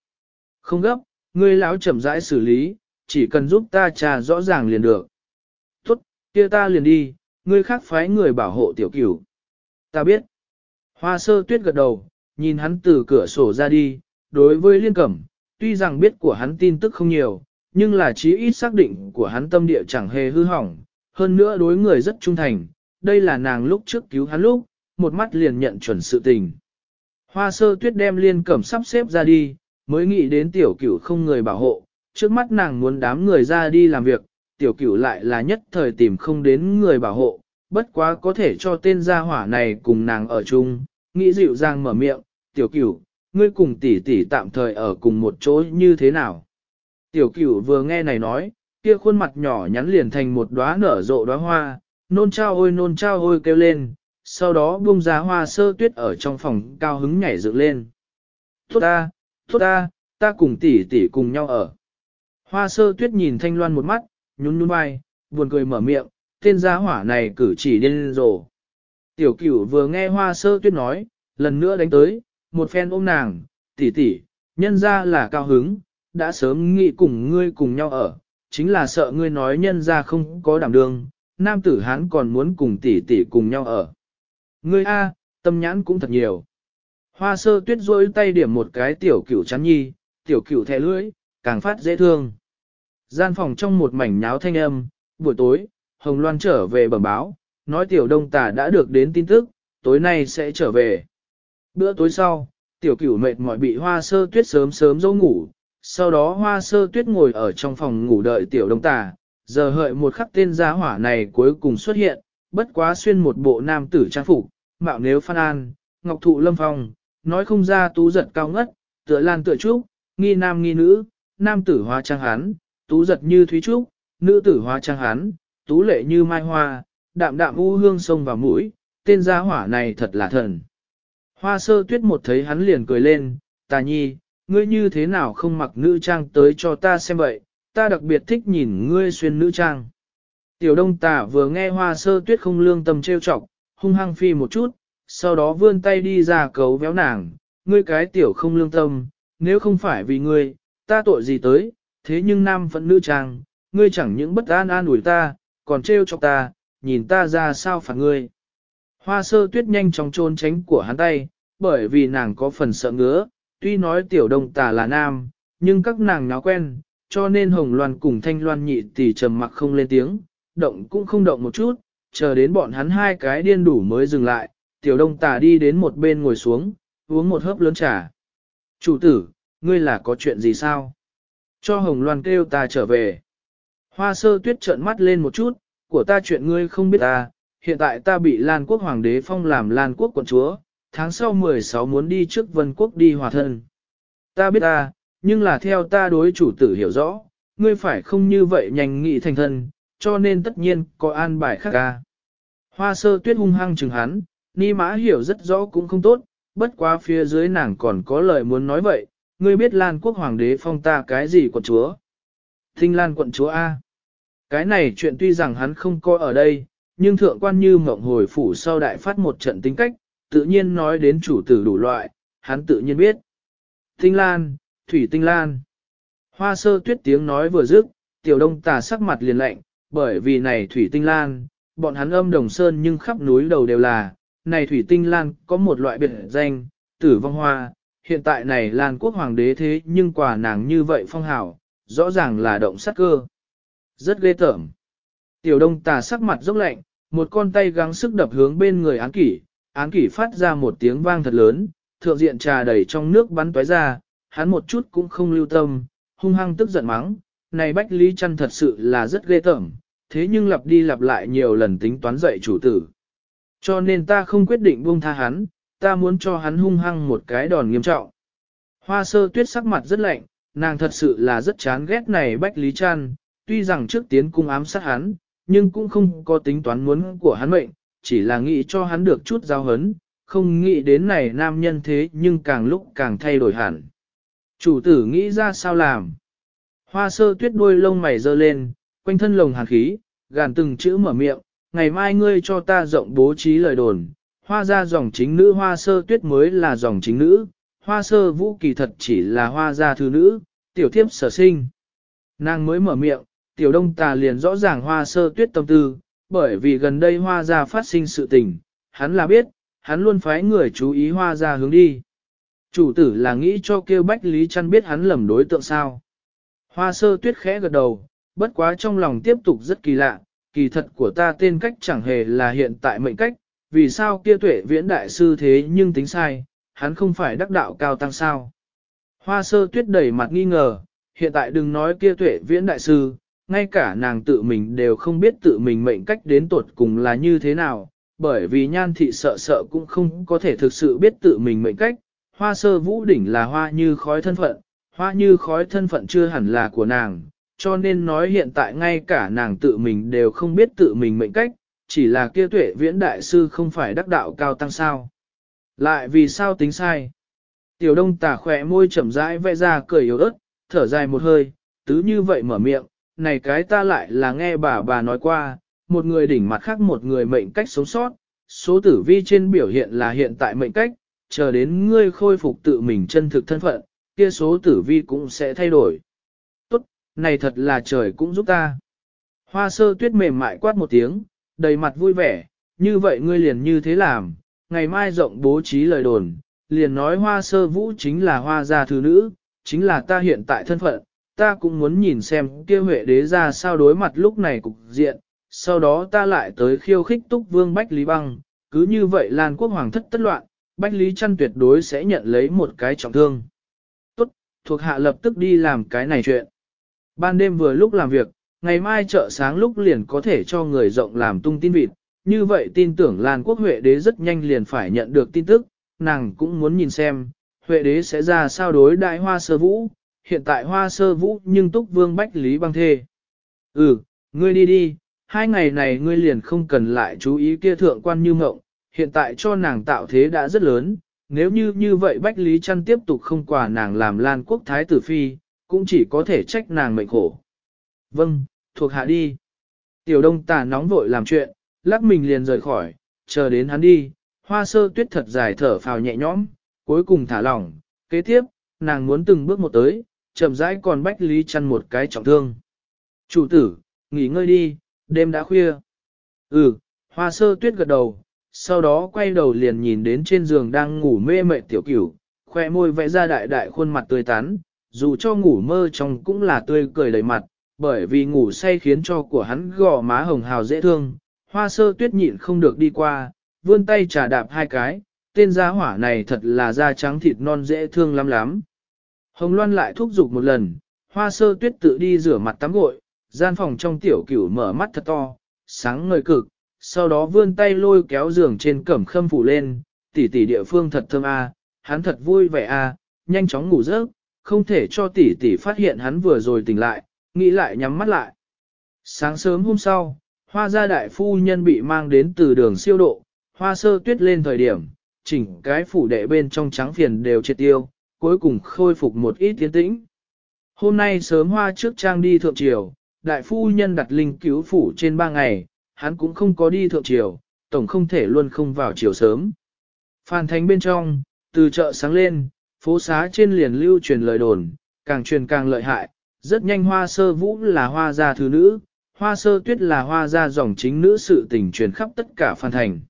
Không gấp, ngươi lão chậm rãi xử lý, chỉ cần giúp ta trà rõ ràng liền được. Tốt, kia ta liền đi, ngươi khác phái người bảo hộ tiểu cửu. Ta biết. Hoa sơ tuyết gật đầu, nhìn hắn từ cửa sổ ra đi, đối với liên cẩm, tuy rằng biết của hắn tin tức không nhiều, nhưng là chí ít xác định của hắn tâm địa chẳng hề hư hỏng, hơn nữa đối người rất trung thành, đây là nàng lúc trước cứu hắn lúc, một mắt liền nhận chuẩn sự tình. Hoa sơ tuyết đem liên cẩm sắp xếp ra đi, mới nghĩ đến tiểu cửu không người bảo hộ, trước mắt nàng muốn đám người ra đi làm việc, tiểu cửu lại là nhất thời tìm không đến người bảo hộ, bất quá có thể cho tên gia hỏa này cùng nàng ở chung, nghĩ dịu dàng mở miệng, tiểu cửu, ngươi cùng tỷ tỷ tạm thời ở cùng một chỗ như thế nào. Tiểu cửu vừa nghe này nói, kia khuôn mặt nhỏ nhắn liền thành một đóa nở rộ đóa hoa, nôn trao ôi nôn trao ôi kêu lên, sau đó buông ra hoa sơ tuyết ở trong phòng cao hứng nhảy dựng lên. Tốt ta, tốt ta, ta cùng tỷ tỷ cùng nhau ở. Hoa sơ tuyết nhìn thanh loan một mắt, nhún nhún vai, buồn cười mở miệng, tên gia hỏa này cử chỉ điên rồ. Tiểu cửu vừa nghe hoa sơ tuyết nói, lần nữa đánh tới, một phen ôm nàng, tỷ tỷ, nhân ra là cao hứng, đã sớm nghĩ cùng ngươi cùng nhau ở, chính là sợ ngươi nói nhân ra không có đảm đương, nam tử hán còn muốn cùng tỷ tỷ cùng nhau ở. Ngươi A, tâm nhãn cũng thật nhiều. Hoa sơ tuyết rôi tay điểm một cái tiểu cửu chắn nhi, tiểu cửu thẻ lưỡi, càng phát dễ thương. Gian phòng trong một mảnh nháo thanh âm, buổi tối, Hồng Loan trở về bẩm báo, nói tiểu đông tà đã được đến tin tức, tối nay sẽ trở về. Bữa tối sau, tiểu cửu mệt mỏi bị hoa sơ tuyết sớm sớm dấu ngủ, sau đó hoa sơ tuyết ngồi ở trong phòng ngủ đợi tiểu đông tà, giờ hợi một khắc tên gia hỏa này cuối cùng xuất hiện, bất quá xuyên một bộ nam tử trang phục, mạo nếu phan an, ngọc thụ lâm phong, nói không ra tú giật cao ngất, tựa lan tựa trúc, nghi nam nghi nữ, nam tử hoa trang hán, tú giật như thúy trúc, nữ tử hoa trang hán, tú lệ như mai hoa, đạm đạm u hương sông vào mũi, tên gia hỏa này thật là thần. Hoa sơ tuyết một thấy hắn liền cười lên, tà nhi, ngươi như thế nào không mặc nữ trang tới cho ta xem vậy, ta đặc biệt thích nhìn ngươi xuyên nữ trang. Tiểu đông tà vừa nghe hoa sơ tuyết không lương tâm trêu chọc, hung hăng phi một chút, sau đó vươn tay đi ra cấu véo nàng, ngươi cái tiểu không lương tâm, nếu không phải vì ngươi, ta tội gì tới, thế nhưng nam vẫn nữ trang, ngươi chẳng những bất an an ủi ta, còn trêu chọc ta, nhìn ta ra sao phạt ngươi. Hoa sơ tuyết nhanh chóng trôn tránh của hắn tay, bởi vì nàng có phần sợ ngứa, tuy nói tiểu đông tà là nam, nhưng các nàng náo quen, cho nên hồng loan cùng thanh loan nhị tỷ trầm mặc không lên tiếng, động cũng không động một chút, chờ đến bọn hắn hai cái điên đủ mới dừng lại, tiểu đông tà đi đến một bên ngồi xuống, uống một hớp lớn trà. Chủ tử, ngươi là có chuyện gì sao? Cho hồng loan kêu ta trở về. Hoa sơ tuyết trợn mắt lên một chút, của ta chuyện ngươi không biết ta, hiện tại ta bị Lan quốc hoàng đế phong làm Lan quốc quận chúa, tháng sau 16 muốn đi trước vân quốc đi hòa thân. Ta biết ta, nhưng là theo ta đối chủ tử hiểu rõ, ngươi phải không như vậy nhanh nghị thành thân, cho nên tất nhiên có an bài khác ca. Hoa sơ tuyết hung hăng chừng hắn, ni mã hiểu rất rõ cũng không tốt, bất quá phía dưới nàng còn có lời muốn nói vậy, ngươi biết Lan quốc hoàng đế phong ta cái gì quận chúa? Thinh Lan quận chúa A. Cái này chuyện tuy rằng hắn không coi ở đây, nhưng thượng quan như mộng hồi phủ sau đại phát một trận tính cách, tự nhiên nói đến chủ tử đủ loại, hắn tự nhiên biết. Tinh Lan, Thủy Tinh Lan. Hoa sơ tuyết tiếng nói vừa dứt, tiểu đông tà sắc mặt liền lạnh, bởi vì này Thủy Tinh Lan, bọn hắn âm đồng sơn nhưng khắp núi đầu đều là, này Thủy Tinh Lan có một loại biệt danh, tử vong hoa, hiện tại này Lan quốc hoàng đế thế nhưng quả nàng như vậy phong hảo, rõ ràng là động sát cơ. Rất ghê tởm. Tiểu đông tà sắc mặt dốc lạnh, một con tay gắng sức đập hướng bên người án kỷ, án kỷ phát ra một tiếng vang thật lớn, thượng diện trà đầy trong nước bắn tóe ra, hắn một chút cũng không lưu tâm, hung hăng tức giận mắng, này Bách Lý Trăn thật sự là rất ghê tởm, thế nhưng lặp đi lặp lại nhiều lần tính toán dạy chủ tử. Cho nên ta không quyết định buông tha hắn, ta muốn cho hắn hung hăng một cái đòn nghiêm trọng. Hoa sơ tuyết sắc mặt rất lạnh, nàng thật sự là rất chán ghét này Bách Lý Trăn, tuy rằng trước tiến cung ám sát hắn, nhưng cũng không có tính toán muốn của hắn mệnh, chỉ là nghĩ cho hắn được chút giao hấn, không nghĩ đến này nam nhân thế nhưng càng lúc càng thay đổi hẳn. Chủ tử nghĩ ra sao làm? Hoa sơ tuyết đuôi lông mày dơ lên, quanh thân lồng hàn khí, gàn từng chữ mở miệng, ngày mai ngươi cho ta rộng bố trí lời đồn, hoa ra dòng chính nữ hoa sơ tuyết mới là dòng chính nữ, hoa sơ vũ kỳ thật chỉ là hoa gia thư nữ, tiểu thiếp sở sinh. Nàng mới mở miệng, tiểu đông tà liền rõ ràng hoa sơ tuyết tâm tư, bởi vì gần đây hoa gia phát sinh sự tình, hắn là biết, hắn luôn phái người chú ý hoa gia hướng đi. Chủ tử là nghĩ cho kêu Bách Lý Trăn biết hắn lầm đối tượng sao. Hoa sơ tuyết khẽ gật đầu, bất quá trong lòng tiếp tục rất kỳ lạ, kỳ thật của ta tên cách chẳng hề là hiện tại mệnh cách, vì sao kia tuệ viễn đại sư thế nhưng tính sai, hắn không phải đắc đạo cao tăng sao. Hoa sơ tuyết đẩy mặt nghi ngờ, hiện tại đừng nói kia tuệ viễn đại sư, ngay cả nàng tự mình đều không biết tự mình mệnh cách đến tột cùng là như thế nào, bởi vì nhan thị sợ sợ cũng không có thể thực sự biết tự mình mệnh cách, hoa sơ vũ đỉnh là hoa như khói thân phận, hoa như khói thân phận chưa hẳn là của nàng, cho nên nói hiện tại ngay cả nàng tự mình đều không biết tự mình mệnh cách, chỉ là kia tuệ viễn đại sư không phải đắc đạo cao tăng sao. Lại vì sao tính sai? Tiểu đông tà khỏe môi chậm rãi vẽ ra cười yếu ớt, thở dài một hơi, tứ như vậy mở miệng, này cái ta lại là nghe bà bà nói qua, một người đỉnh mặt khác một người mệnh cách sống sót, số tử vi trên biểu hiện là hiện tại mệnh cách, chờ đến ngươi khôi phục tự mình chân thực thân phận, kia số tử vi cũng sẽ thay đổi. Này thật là trời cũng giúp ta. Hoa sơ tuyết mềm mại quát một tiếng, đầy mặt vui vẻ, như vậy ngươi liền như thế làm, ngày mai rộng bố trí lời đồn, liền nói hoa sơ vũ chính là hoa gia thứ nữ, chính là ta hiện tại thân phận, ta cũng muốn nhìn xem kia huệ đế ra sao đối mặt lúc này cục diện, sau đó ta lại tới khiêu khích túc vương Bách Lý Băng, cứ như vậy Lan quốc hoàng thất tất loạn, Bách Lý Trăn tuyệt đối sẽ nhận lấy một cái trọng thương. Tốt, thuộc hạ lập tức đi làm cái này chuyện. Ban đêm vừa lúc làm việc, ngày mai chợ sáng lúc liền có thể cho người rộng làm tung tin vịt, như vậy tin tưởng Lan quốc Huệ đế rất nhanh liền phải nhận được tin tức, nàng cũng muốn nhìn xem, Huệ đế sẽ ra sao đối đại hoa sơ vũ, hiện tại hoa sơ vũ nhưng túc vương bách lý băng thê. Ừ, ngươi đi đi, hai ngày này ngươi liền không cần lại chú ý kia thượng quan như mộng, hiện tại cho nàng tạo thế đã rất lớn, nếu như như vậy bách lý chăn tiếp tục không quả nàng làm lan quốc thái tử phi, cũng chỉ có thể trách nàng mệnh khổ. Vâng, thuộc hạ đi. Tiểu đông tà nóng vội làm chuyện, lắc mình liền rời khỏi, chờ đến hắn đi, hoa sơ tuyết thật dài thở phào nhẹ nhõm, cuối cùng thả lỏng, kế tiếp, nàng muốn từng bước một tới, chậm rãi còn bách lý chăn một cái trọng thương. Chủ tử, nghỉ ngơi đi, đêm đã khuya. Ừ, hoa sơ tuyết gật đầu, sau đó quay đầu liền nhìn đến trên giường đang ngủ mê mệt tiểu cửu, khoe môi vẽ ra đại đại khuôn mặt tươi tắn, dù cho ngủ mơ trong cũng là tươi cười đầy mặt, bởi vì ngủ say khiến cho của hắn gò má hồng hào dễ thương, hoa sơ tuyết nhịn không được đi qua, vươn tay trà đạp hai cái, tên gia hỏa này thật là da trắng thịt non dễ thương lắm lắm. Hồng Loan lại thúc giục một lần, hoa sơ tuyết tự đi rửa mặt tắm gội, gian phòng trong tiểu cửu mở mắt thật to, sáng ngời cực, sau đó vươn tay lôi kéo giường trên cẩm khâm phủ lên, tỷ tỷ địa phương thật thơm a, hắn thật vui vẻ a, nhanh chóng ngủ giấc, không thể cho tỷ tỷ phát hiện hắn vừa rồi tỉnh lại, nghĩ lại nhắm mắt lại. Sáng sớm hôm sau, hoa gia đại phu nhân bị mang đến từ đường siêu độ, hoa sơ tuyết lên thời điểm, chỉnh cái phủ đệ bên trong trắng phiền đều triệt tiêu, cuối cùng khôi phục một ít tiến tĩnh. Hôm nay sớm hoa trước trang đi thượng triều, đại phu nhân đặt linh cứu phủ trên ba ngày, hắn cũng không có đi thượng triều, tổng không thể luôn không vào chiều sớm. Phan thánh bên trong, từ chợ sáng lên, phố xá trên liền lưu truyền lời đồn, càng truyền càng lợi hại, rất nhanh hoa sơ vũ là hoa gia thứ nữ, hoa sơ tuyết là hoa gia dòng chính nữ sự tình truyền khắp tất cả phan thành.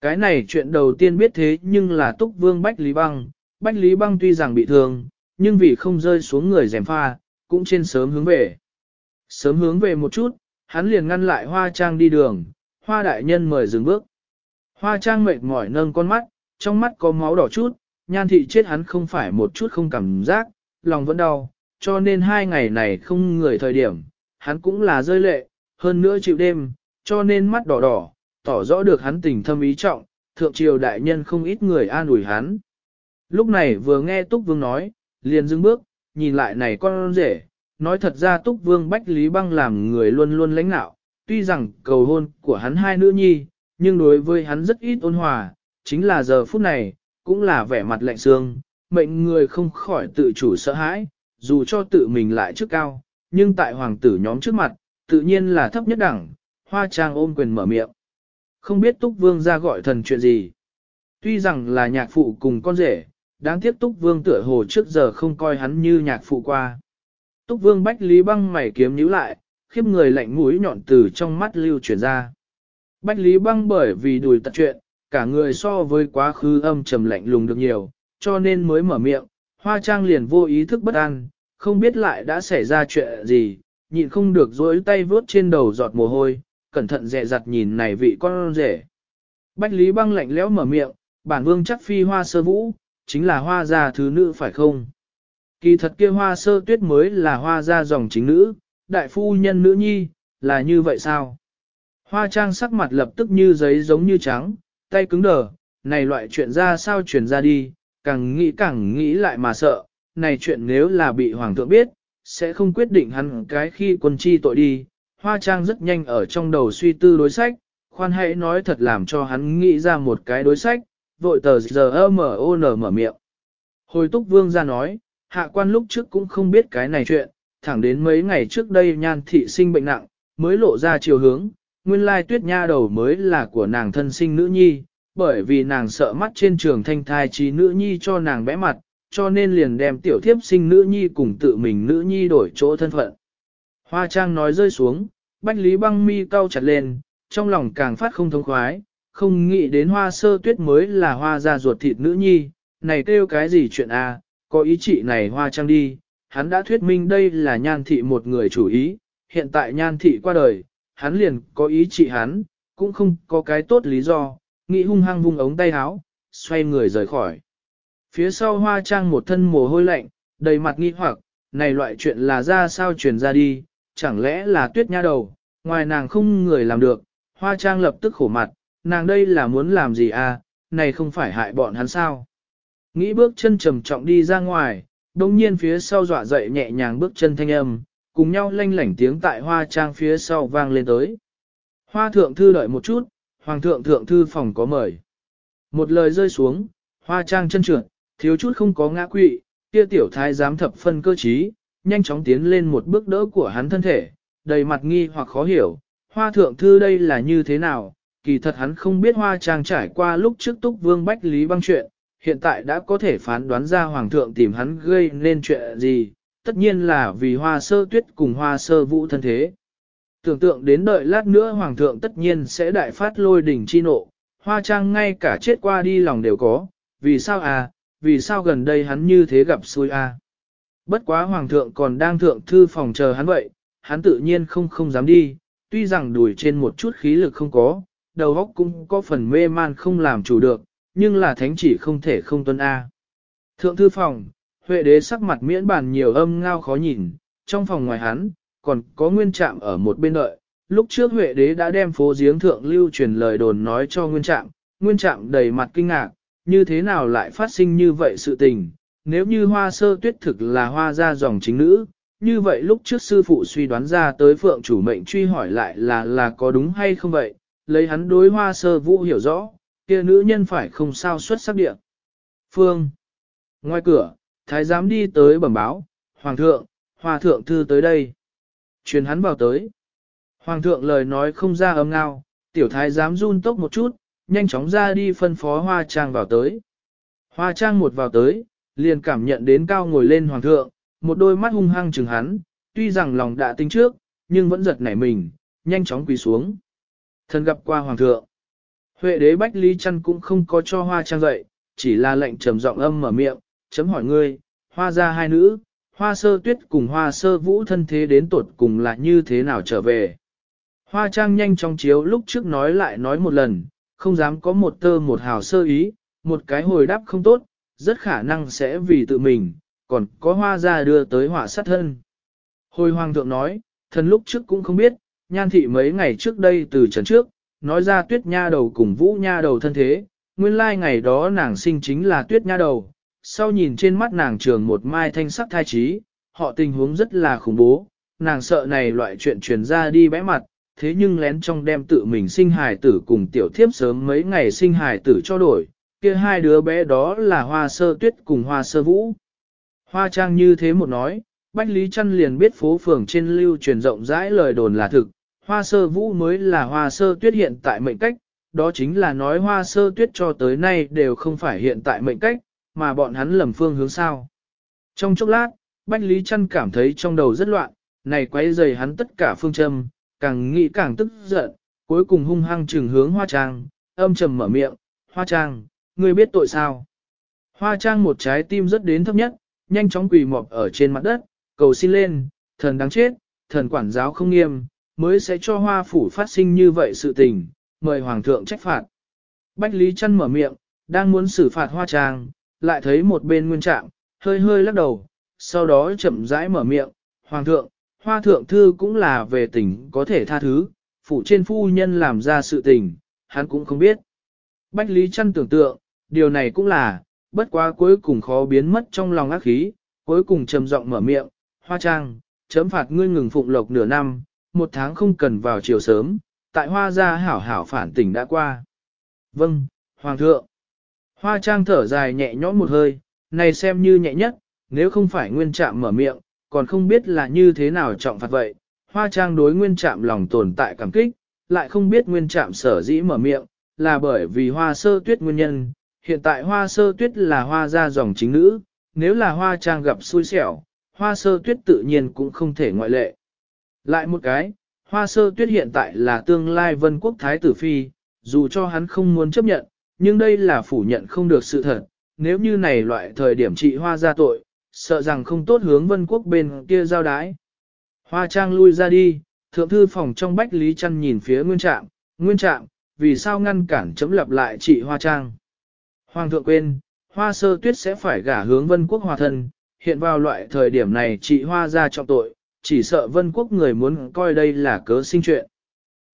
Cái này chuyện đầu tiên biết thế nhưng là túc vương Bách Lý Băng, Bách Lý Băng tuy rằng bị thương, nhưng vì không rơi xuống người dèm pha, cũng trên sớm hướng về. Sớm hướng về một chút, hắn liền ngăn lại hoa trang đi đường, hoa đại nhân mời dừng bước. Hoa trang mệt mỏi nâng con mắt, trong mắt có máu đỏ chút, nhan thị chết hắn không phải một chút không cảm giác, lòng vẫn đau, cho nên hai ngày này không người thời điểm, hắn cũng là rơi lệ, hơn nữa chịu đêm, cho nên mắt đỏ đỏ, tỏ rõ được hắn tình thâm ý trọng, thượng triều đại nhân không ít người an ủi hắn. Lúc này vừa nghe Túc Vương nói, liền dừng bước, nhìn lại này con rể, nói thật ra Túc Vương Bách Lý Băng làm người luôn luôn lãnh nạo, tuy rằng cầu hôn của hắn hai nữ nhi, nhưng đối với hắn rất ít ôn hòa, chính là giờ phút này, cũng là vẻ mặt lạnh xương, mệnh người không khỏi tự chủ sợ hãi, dù cho tự mình lại trước cao, nhưng tại hoàng tử nhóm trước mặt, tự nhiên là thấp nhất đẳng, hoa trang ôm quyền mở miệng. Không biết Túc Vương ra gọi thần chuyện gì. Tuy rằng là nhạc phụ cùng con rể, đáng tiếc Túc Vương tựa hồ trước giờ không coi hắn như nhạc phụ qua. Túc Vương Bách Lý băng mày kiếm nhíu lại, khiếp người lạnh mũi nhọn từ trong mắt lưu chuyển ra. Bách Lý băng bởi vì đùi tật chuyện, cả người so với quá khứ âm trầm lạnh lùng được nhiều, cho nên mới mở miệng, hoa trang liền vô ý thức bất an, không biết lại đã xảy ra chuyện gì, nhịn không được dối tay vướt trên đầu giọt mồ hôi, cẩn thận dè dặt nhìn này vị con rể. Bách Lý băng lạnh lẽo mở miệng, bản vương chắc phi hoa sơ vũ, chính là hoa gia thứ nữ phải không? Kỳ thật kia hoa sơ tuyết mới là hoa gia dòng chính nữ, đại phu nhân nữ nhi, là như vậy sao? Hoa trang sắc mặt lập tức như giấy giống như trắng, tay cứng đờ, này loại chuyện ra sao truyền ra đi, càng nghĩ càng nghĩ lại mà sợ, này chuyện nếu là bị hoàng thượng biết, sẽ không quyết định hắn cái khi quân chi tội đi. Hoa trang rất nhanh ở trong đầu suy tư đối sách, khoan hãy nói thật làm cho hắn nghĩ ra một cái đối sách, vội tờ giờ m o n mở miệng. Hồi túc vương ra nói, hạ quan lúc trước cũng không biết cái này chuyện, thẳng đến mấy ngày trước đây nhan thị sinh bệnh nặng, mới lộ ra chiều hướng, nguyên lai tuyết nha đầu mới là của nàng thân sinh nữ nhi, bởi vì nàng sợ mắt trên trường thanh thai trí nữ nhi cho nàng vẽ mặt, cho nên liền đem tiểu thiếp sinh nữ nhi cùng tự mình nữ nhi đổi chỗ thân phận. Hoa trang nói rơi xuống, bách lý băng mi cau chặt lên, trong lòng càng phát không thông khoái, không nghĩ đến hoa sơ tuyết mới là hoa ra ruột thịt nữ nhi, này kêu cái gì chuyện a? À, có ý chị này hoa trang đi, hắn đã thuyết minh đây là nhan thị một người chủ ý, hiện tại nhan thị qua đời, hắn liền có ý trị hắn, cũng không có cái tốt lý do, nghĩ hung hăng vung ống tay áo, xoay người rời khỏi. Phía sau hoa trang một thân mồ hôi lạnh, đầy mặt nghi hoặc, này loại chuyện là ra sao truyền ra đi, chẳng lẽ là tuyết nha đầu, ngoài nàng không người làm được, hoa trang lập tức khổ mặt, nàng đây là muốn làm gì à, này không phải hại bọn hắn sao. Nghĩ bước chân trầm trọng đi ra ngoài, đồng nhiên phía sau dọa dậy nhẹ nhàng bước chân thanh âm, cùng nhau lanh lảnh tiếng tại hoa trang phía sau vang lên tới. Hoa thượng thư đợi một chút, hoàng thượng thượng thư phòng có mời. Một lời rơi xuống, hoa trang chân trượt, thiếu chút không có ngã quỵ, kia tiểu thái giám thập phân cơ trí, nhanh chóng tiến lên một bước đỡ của hắn thân thể, đầy mặt nghi hoặc khó hiểu, hoa thượng thư đây là như thế nào, kỳ thật hắn không biết hoa trang trải qua lúc trước túc vương bách lý băng chuyện, hiện tại đã có thể phán đoán ra hoàng thượng tìm hắn gây nên chuyện gì, tất nhiên là vì hoa sơ tuyết cùng hoa sơ vũ thân thế. Tưởng tượng đến đợi lát nữa hoàng thượng tất nhiên sẽ đại phát lôi đỉnh chi nộ, hoa trang ngay cả chết qua đi lòng đều có, vì sao à, vì sao gần đây hắn như thế gặp xui à Bất quá hoàng thượng còn đang thượng thư phòng chờ hắn vậy, hắn tự nhiên không không dám đi, tuy rằng đùi trên một chút khí lực không có, đầu óc cũng có phần mê man không làm chủ được, nhưng là thánh chỉ không thể không tuân A. Thượng thư phòng, Huệ đế sắc mặt miễn bàn nhiều âm ngao khó nhìn, trong phòng ngoài hắn, còn có nguyên trạm ở một bên đợi. Lúc trước Huệ đế đã đem phố giếng thượng lưu truyền lời đồn nói cho nguyên trạm, nguyên trạm đầy mặt kinh ngạc, như thế nào lại phát sinh như vậy sự tình, nếu như hoa sơ tuyết thực là hoa ra dòng chính nữ, như vậy lúc trước sư phụ suy đoán ra tới phượng chủ mệnh truy hỏi lại là là có đúng hay không vậy, lấy hắn đối hoa sơ vũ hiểu rõ, kia nữ nhân phải không sao xuất sắc địa. Phương. Ngoài cửa, thái giám đi tới bẩm báo, Hoàng thượng, Hoa thượng thư tới đây. Truyền hắn vào tới. Hoàng thượng lời nói không ra âm ngao, tiểu thái giám run tốc một chút, nhanh chóng ra đi phân phó hoa trang vào tới. Hoa trang một vào tới, liền cảm nhận đến cao ngồi lên hoàng thượng, một đôi mắt hung hăng chừng hắn, tuy rằng lòng đã tính trước, nhưng vẫn giật nảy mình, nhanh chóng quỳ xuống. Thân gặp qua hoàng thượng. Huệ đế Bách Lý Trăn cũng không có cho hoa trang dậy, chỉ là lệnh trầm giọng âm mở miệng, chấm hỏi ngươi, hoa ra hai nữ, hoa sơ tuyết cùng hoa sơ vũ thân thế đến tuột cùng là như thế nào trở về. Hoa trang nhanh chóng chiếu lúc trước nói lại nói một lần, không dám có một tơ một hào sơ ý, một cái hồi đáp không tốt, rất khả năng sẽ vì tự mình, còn có hoa ra đưa tới hỏa sát thân. Hồi hoàng thượng nói, thần lúc trước cũng không biết, nhan thị mấy ngày trước đây từ trần trước, nói ra tuyết nha đầu cùng vũ nha đầu thân thế, nguyên lai ngày đó nàng sinh chính là tuyết nha đầu, sau nhìn trên mắt nàng trường một mai thanh sắc thai trí, họ tình huống rất là khủng bố, nàng sợ này loại chuyện truyền ra đi bẽ mặt, thế nhưng lén trong đem tự mình sinh hài tử cùng tiểu thiếp sớm mấy ngày sinh hài tử cho đổi, kia hai đứa bé đó là hoa sơ tuyết cùng hoa sơ vũ. Hoa trang như thế một nói, Bách Lý Trăn liền biết phố phường trên lưu truyền rộng rãi lời đồn là thực, hoa sơ vũ mới là hoa sơ tuyết hiện tại mệnh cách, đó chính là nói hoa sơ tuyết cho tới nay đều không phải hiện tại mệnh cách, mà bọn hắn lầm phương hướng sao. Trong chốc lát, Bách Lý Trăn cảm thấy trong đầu rất loạn, này quấy rầy hắn tất cả phương châm, càng nghĩ càng tức giận, cuối cùng hung hăng trừng hướng hoa trang, âm trầm mở miệng, hoa trang, ngươi biết tội sao? Hoa trang một trái tim rất đến thấp nhất, nhanh chóng quỳ mọp ở trên mặt đất, cầu xin lên, thần đáng chết, thần quản giáo không nghiêm, mới sẽ cho hoa phủ phát sinh như vậy sự tình, mời hoàng thượng trách phạt. Bách Lý Trăn mở miệng, đang muốn xử phạt hoa trang, lại thấy một bên nguyên trạng, hơi hơi lắc đầu, sau đó chậm rãi mở miệng, hoàng thượng, hoa thượng thư cũng là về tình có thể tha thứ, phủ trên phu nhân làm ra sự tình, hắn cũng không biết. Bách Lý Trăn tưởng tượng, điều này cũng là, bất quá cuối cùng khó biến mất trong lòng ác khí, cuối cùng trầm giọng mở miệng, hoa trang, chấm phạt ngươi ngừng phụng lộc nửa năm, một tháng không cần vào chiều sớm, tại hoa gia hảo hảo phản tỉnh đã qua. Vâng, Hoàng thượng. Hoa trang thở dài nhẹ nhõm một hơi, này xem như nhẹ nhất, nếu không phải nguyên trạm mở miệng, còn không biết là như thế nào trọng phạt vậy. Hoa trang đối nguyên trạm lòng tồn tại cảm kích, lại không biết nguyên trạm sở dĩ mở miệng, là bởi vì hoa sơ tuyết nguyên nhân. Hiện tại hoa sơ tuyết là hoa gia dòng chính nữ, nếu là hoa trang gặp xui xẻo, hoa sơ tuyết tự nhiên cũng không thể ngoại lệ. Lại một cái, hoa sơ tuyết hiện tại là tương lai vân quốc thái tử phi, dù cho hắn không muốn chấp nhận, nhưng đây là phủ nhận không được sự thật, nếu như này loại thời điểm trị hoa ra tội, sợ rằng không tốt hướng vân quốc bên kia giao đái. Hoa trang lui ra đi, thượng thư phòng trong bách lý chăn nhìn phía nguyên trạm, nguyên trạm, vì sao ngăn cản chấm lập lại trị hoa trang. Hoàng thượng quên, hoa sơ tuyết sẽ phải gả hướng vân quốc hòa thân, hiện vào loại thời điểm này trị hoa ra trọng tội, chỉ sợ vân quốc người muốn coi đây là cớ sinh chuyện.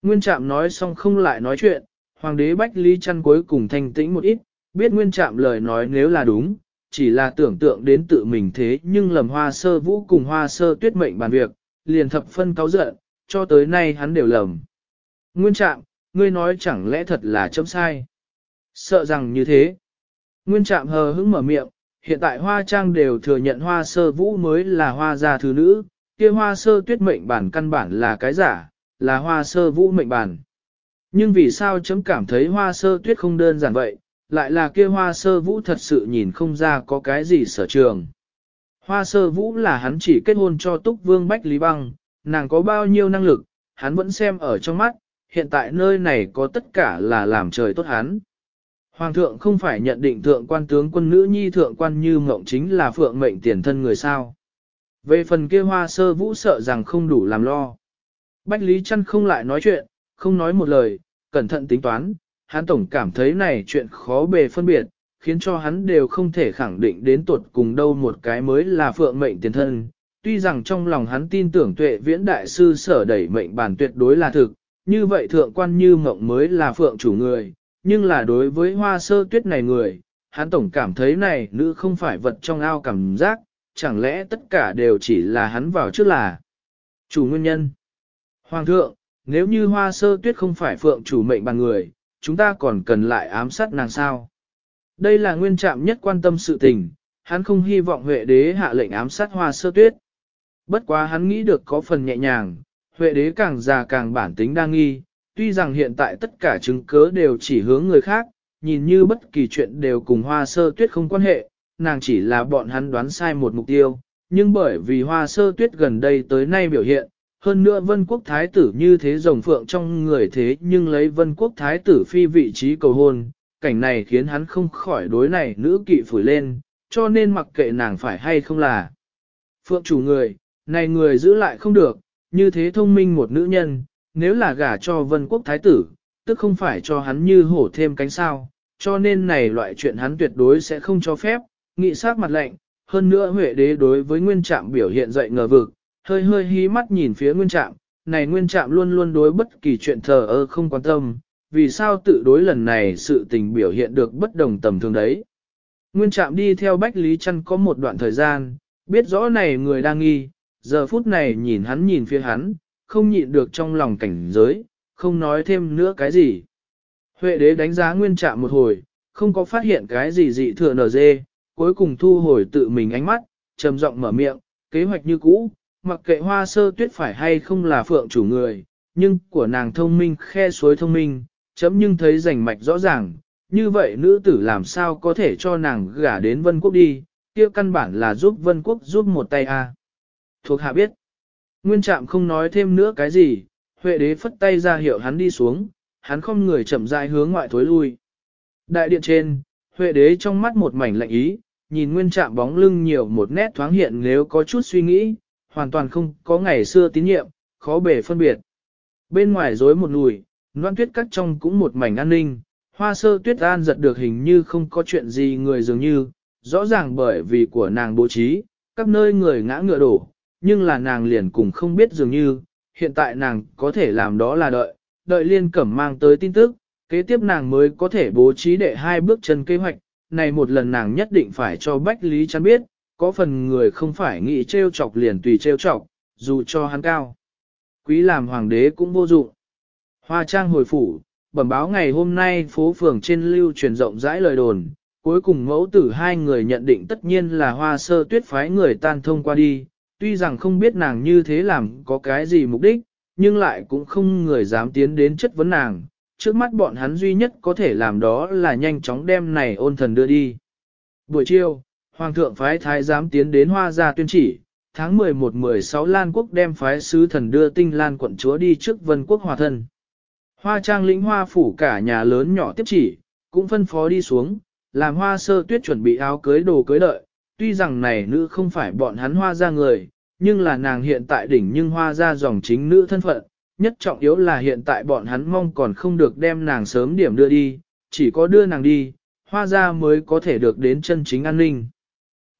Nguyên trạm nói xong không lại nói chuyện, hoàng đế Bách Lý chăn cuối cùng thanh tĩnh một ít, biết nguyên trạm lời nói nếu là đúng, chỉ là tưởng tượng đến tự mình thế nhưng lầm hoa sơ vũ cùng hoa sơ tuyết mệnh bàn việc, liền thập phân cáo giận, cho tới nay hắn đều lầm. Nguyên trạm, ngươi nói chẳng lẽ thật là chấm sai. Sợ rằng như thế. Nguyên trạm hờ hững mở miệng, hiện tại hoa trang đều thừa nhận hoa sơ vũ mới là hoa gia thứ nữ, kia hoa sơ tuyết mệnh bản căn bản là cái giả, là hoa sơ vũ mệnh bản. Nhưng vì sao chấm cảm thấy hoa sơ tuyết không đơn giản vậy, lại là kia hoa sơ vũ thật sự nhìn không ra có cái gì sở trường. Hoa sơ vũ là hắn chỉ kết hôn cho túc vương Bách Lý Băng, nàng có bao nhiêu năng lực, hắn vẫn xem ở trong mắt, hiện tại nơi này có tất cả là làm trời tốt hắn. Hoàng thượng không phải nhận định thượng quan tướng quân nữ nhi thượng quan như mộng chính là phượng mệnh tiền thân người sao. Về phần kia hoa sơ vũ sợ rằng không đủ làm lo. Bách Lý Trăn không lại nói chuyện, không nói một lời, cẩn thận tính toán, hắn tổng cảm thấy này chuyện khó bề phân biệt, khiến cho hắn đều không thể khẳng định đến tuột cùng đâu một cái mới là phượng mệnh tiền thân. Tuy rằng trong lòng hắn tin tưởng tuệ viễn đại sư sở đẩy mệnh bản tuyệt đối là thực, như vậy thượng quan như mộng mới là phượng chủ người, nhưng là đối với hoa sơ tuyết này người, hắn tổng cảm thấy này nữ không phải vật trong ao cảm giác, chẳng lẽ tất cả đều chỉ là hắn vào trước là chủ nguyên nhân. Hoàng thượng, nếu như hoa sơ tuyết không phải phượng chủ mệnh bằng người, chúng ta còn cần lại ám sát nàng sao. Đây là nguyên trạm nhất quan tâm sự tình, hắn không hy vọng Huệ đế hạ lệnh ám sát hoa sơ tuyết. Bất quá hắn nghĩ được có phần nhẹ nhàng, Huệ đế càng già càng bản tính đa nghi, tuy rằng hiện tại tất cả chứng cớ đều chỉ hướng người khác, nhìn như bất kỳ chuyện đều cùng hoa sơ tuyết không quan hệ, nàng chỉ là bọn hắn đoán sai một mục tiêu, nhưng bởi vì hoa sơ tuyết gần đây tới nay biểu hiện, hơn nữa vân quốc thái tử như thế rồng phượng trong người thế nhưng lấy vân quốc thái tử phi vị trí cầu hôn, cảnh này khiến hắn không khỏi đối này nữ kỵ phủi lên, cho nên mặc kệ nàng phải hay không là. Phượng chủ người, này người giữ lại không được, như thế thông minh một nữ nhân, nếu là gả cho vân quốc thái tử, tức không phải cho hắn như hổ thêm cánh sao, cho nên này loại chuyện hắn tuyệt đối sẽ không cho phép, nghị sát mặt lạnh, hơn nữa Huệ đế đối với nguyên trạm biểu hiện dậy ngờ vực, hơi hơi hí mắt nhìn phía nguyên trạm, này nguyên trạm luôn luôn đối bất kỳ chuyện thờ ơ không quan tâm, vì sao tự đối lần này sự tình biểu hiện được bất đồng tầm thường đấy. Nguyên trạm đi theo Bách Lý Trăn có một đoạn thời gian, biết rõ này người đang nghi, giờ phút này nhìn hắn nhìn phía hắn, không nhịn được trong lòng cảnh giới, không nói thêm nữa cái gì. Huệ đế đánh giá nguyên trạm một hồi, không có phát hiện cái gì dị thừa nở dê, cuối cùng thu hồi tự mình ánh mắt, trầm giọng mở miệng, kế hoạch như cũ, mặc kệ hoa sơ tuyết phải hay không là phượng chủ người, nhưng của nàng thông minh khe suối thông minh, chấm nhưng thấy rành mạch rõ ràng, như vậy nữ tử làm sao có thể cho nàng gả đến vân quốc đi, kia căn bản là giúp vân quốc giúp một tay a. Thuộc hạ biết, nguyên trạm không nói thêm nữa cái gì, huệ đế phất tay ra hiệu hắn đi xuống, hắn không người chậm rãi hướng ngoại thối lui. Đại điện trên, huệ đế trong mắt một mảnh lạnh ý, nhìn nguyên trạm bóng lưng nhiều một nét thoáng hiện nếu có chút suy nghĩ, hoàn toàn không có ngày xưa tín nhiệm, khó bể phân biệt. Bên ngoài rối một nùi, noan tuyết cắt trong cũng một mảnh an ninh, hoa sơ tuyết an giật được hình như không có chuyện gì người dường như, rõ ràng bởi vì của nàng bố trí, các nơi người ngã ngựa đổ, nhưng là nàng liền cùng không biết dường như, hiện tại nàng có thể làm đó là đợi, đợi liên cẩm mang tới tin tức, kế tiếp nàng mới có thể bố trí để hai bước chân kế hoạch, này một lần nàng nhất định phải cho Bách Lý chắn biết, có phần người không phải nghĩ trêu chọc liền tùy trêu chọc, dù cho hắn cao. Quý làm hoàng đế cũng vô dụng. Hoa trang hồi phủ, bẩm báo ngày hôm nay phố phường trên lưu truyền rộng rãi lời đồn, cuối cùng mẫu tử hai người nhận định tất nhiên là hoa sơ tuyết phái người tan thông qua đi, tuy rằng không biết nàng như thế làm có cái gì mục đích, nhưng lại cũng không người dám tiến đến chất vấn nàng, trước mắt bọn hắn duy nhất có thể làm đó là nhanh chóng đem này ôn thần đưa đi. Buổi chiều, Hoàng thượng phái thái giám tiến đến hoa gia tuyên chỉ, tháng 11-16 Lan quốc đem phái sứ thần đưa tinh Lan quận chúa đi trước vân quốc hòa thân. Hoa trang lĩnh hoa phủ cả nhà lớn nhỏ tiếp chỉ, cũng phân phó đi xuống, làm hoa sơ tuyết chuẩn bị áo cưới đồ cưới lợi. tuy rằng này nữ không phải bọn hắn hoa ra người, nhưng là nàng hiện tại đỉnh nhưng hoa ra dòng chính nữ thân phận, nhất trọng yếu là hiện tại bọn hắn mong còn không được đem nàng sớm điểm đưa đi, chỉ có đưa nàng đi, hoa ra mới có thể được đến chân chính an ninh.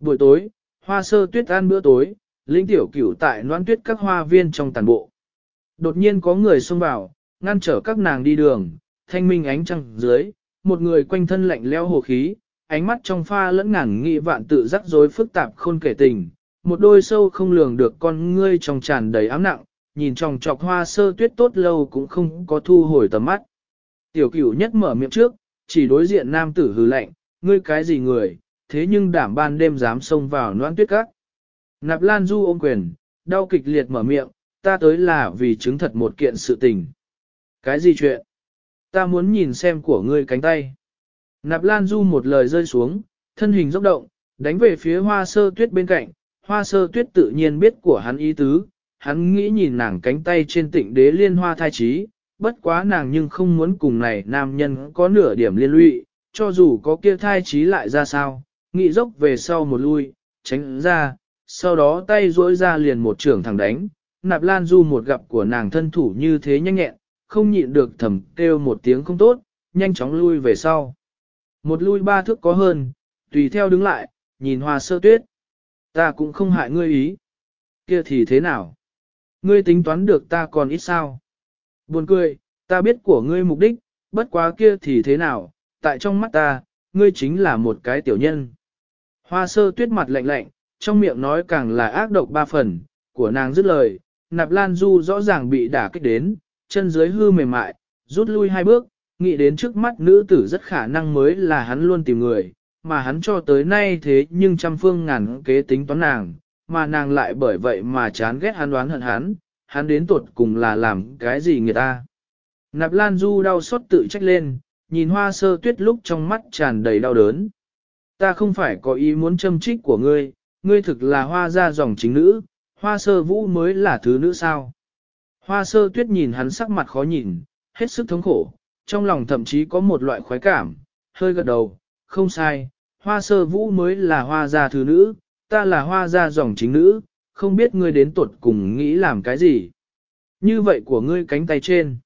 Buổi tối, hoa sơ tuyết ăn bữa tối, linh tiểu cửu tại noan tuyết các hoa viên trong tàn bộ. Đột nhiên có người xông vào, ngăn trở các nàng đi đường, thanh minh ánh trăng dưới, một người quanh thân lạnh leo hồ khí, ánh mắt trong pha lẫn ngàn nghị vạn tự rắc rối phức tạp khôn kể tình, một đôi sâu không lường được con ngươi trong tràn đầy ám nặng, nhìn trong trọc hoa sơ tuyết tốt lâu cũng không có thu hồi tầm mắt. Tiểu cửu nhất mở miệng trước, chỉ đối diện nam tử hừ lạnh, ngươi cái gì người, thế nhưng đảm ban đêm dám xông vào noãn tuyết các. Nạp Lan Du ôm quyền, đau kịch liệt mở miệng, ta tới là vì chứng thật một kiện sự tình. Cái gì chuyện? Ta muốn nhìn xem của ngươi cánh tay. Nạp Lan Du một lời rơi xuống, thân hình dốc động, đánh về phía hoa sơ tuyết bên cạnh, hoa sơ tuyết tự nhiên biết của hắn ý tứ, hắn nghĩ nhìn nàng cánh tay trên tịnh đế liên hoa thai trí, bất quá nàng nhưng không muốn cùng này nam nhân có nửa điểm liên lụy, cho dù có kia thai trí lại ra sao, nghị dốc về sau một lui, tránh ra, sau đó tay duỗi ra liền một trưởng thẳng đánh, nạp lan du một gặp của nàng thân thủ như thế nhanh nhẹn, không nhịn được thầm kêu một tiếng không tốt, nhanh chóng lui về sau. Một lui ba thước có hơn, tùy theo đứng lại, nhìn hoa sơ tuyết. Ta cũng không hại ngươi ý. Kia thì thế nào? Ngươi tính toán được ta còn ít sao? Buồn cười, ta biết của ngươi mục đích, bất quá kia thì thế nào? Tại trong mắt ta, ngươi chính là một cái tiểu nhân. Hoa sơ tuyết mặt lạnh lạnh, trong miệng nói càng là ác độc ba phần, của nàng dứt lời, nạp lan du rõ ràng bị đả kích đến, chân dưới hư mềm mại, rút lui hai bước, nghĩ đến trước mắt nữ tử rất khả năng mới là hắn luôn tìm người, mà hắn cho tới nay thế nhưng trăm phương ngàn kế tính toán nàng, mà nàng lại bởi vậy mà chán ghét hắn đoán hận hắn, hắn đến tuột cùng là làm cái gì người ta. Nạp Lan Du đau xót tự trách lên, nhìn hoa sơ tuyết lúc trong mắt tràn đầy đau đớn. Ta không phải có ý muốn châm trích của ngươi, ngươi thực là hoa ra dòng chính nữ, hoa sơ vũ mới là thứ nữ sao. Hoa sơ tuyết nhìn hắn sắc mặt khó nhìn, hết sức thống khổ, trong lòng thậm chí có một loại khoái cảm, hơi gật đầu, không sai, hoa sơ vũ mới là hoa gia thứ nữ, ta là hoa gia dòng chính nữ, không biết ngươi đến tuột cùng nghĩ làm cái gì. Như vậy của ngươi cánh tay trên.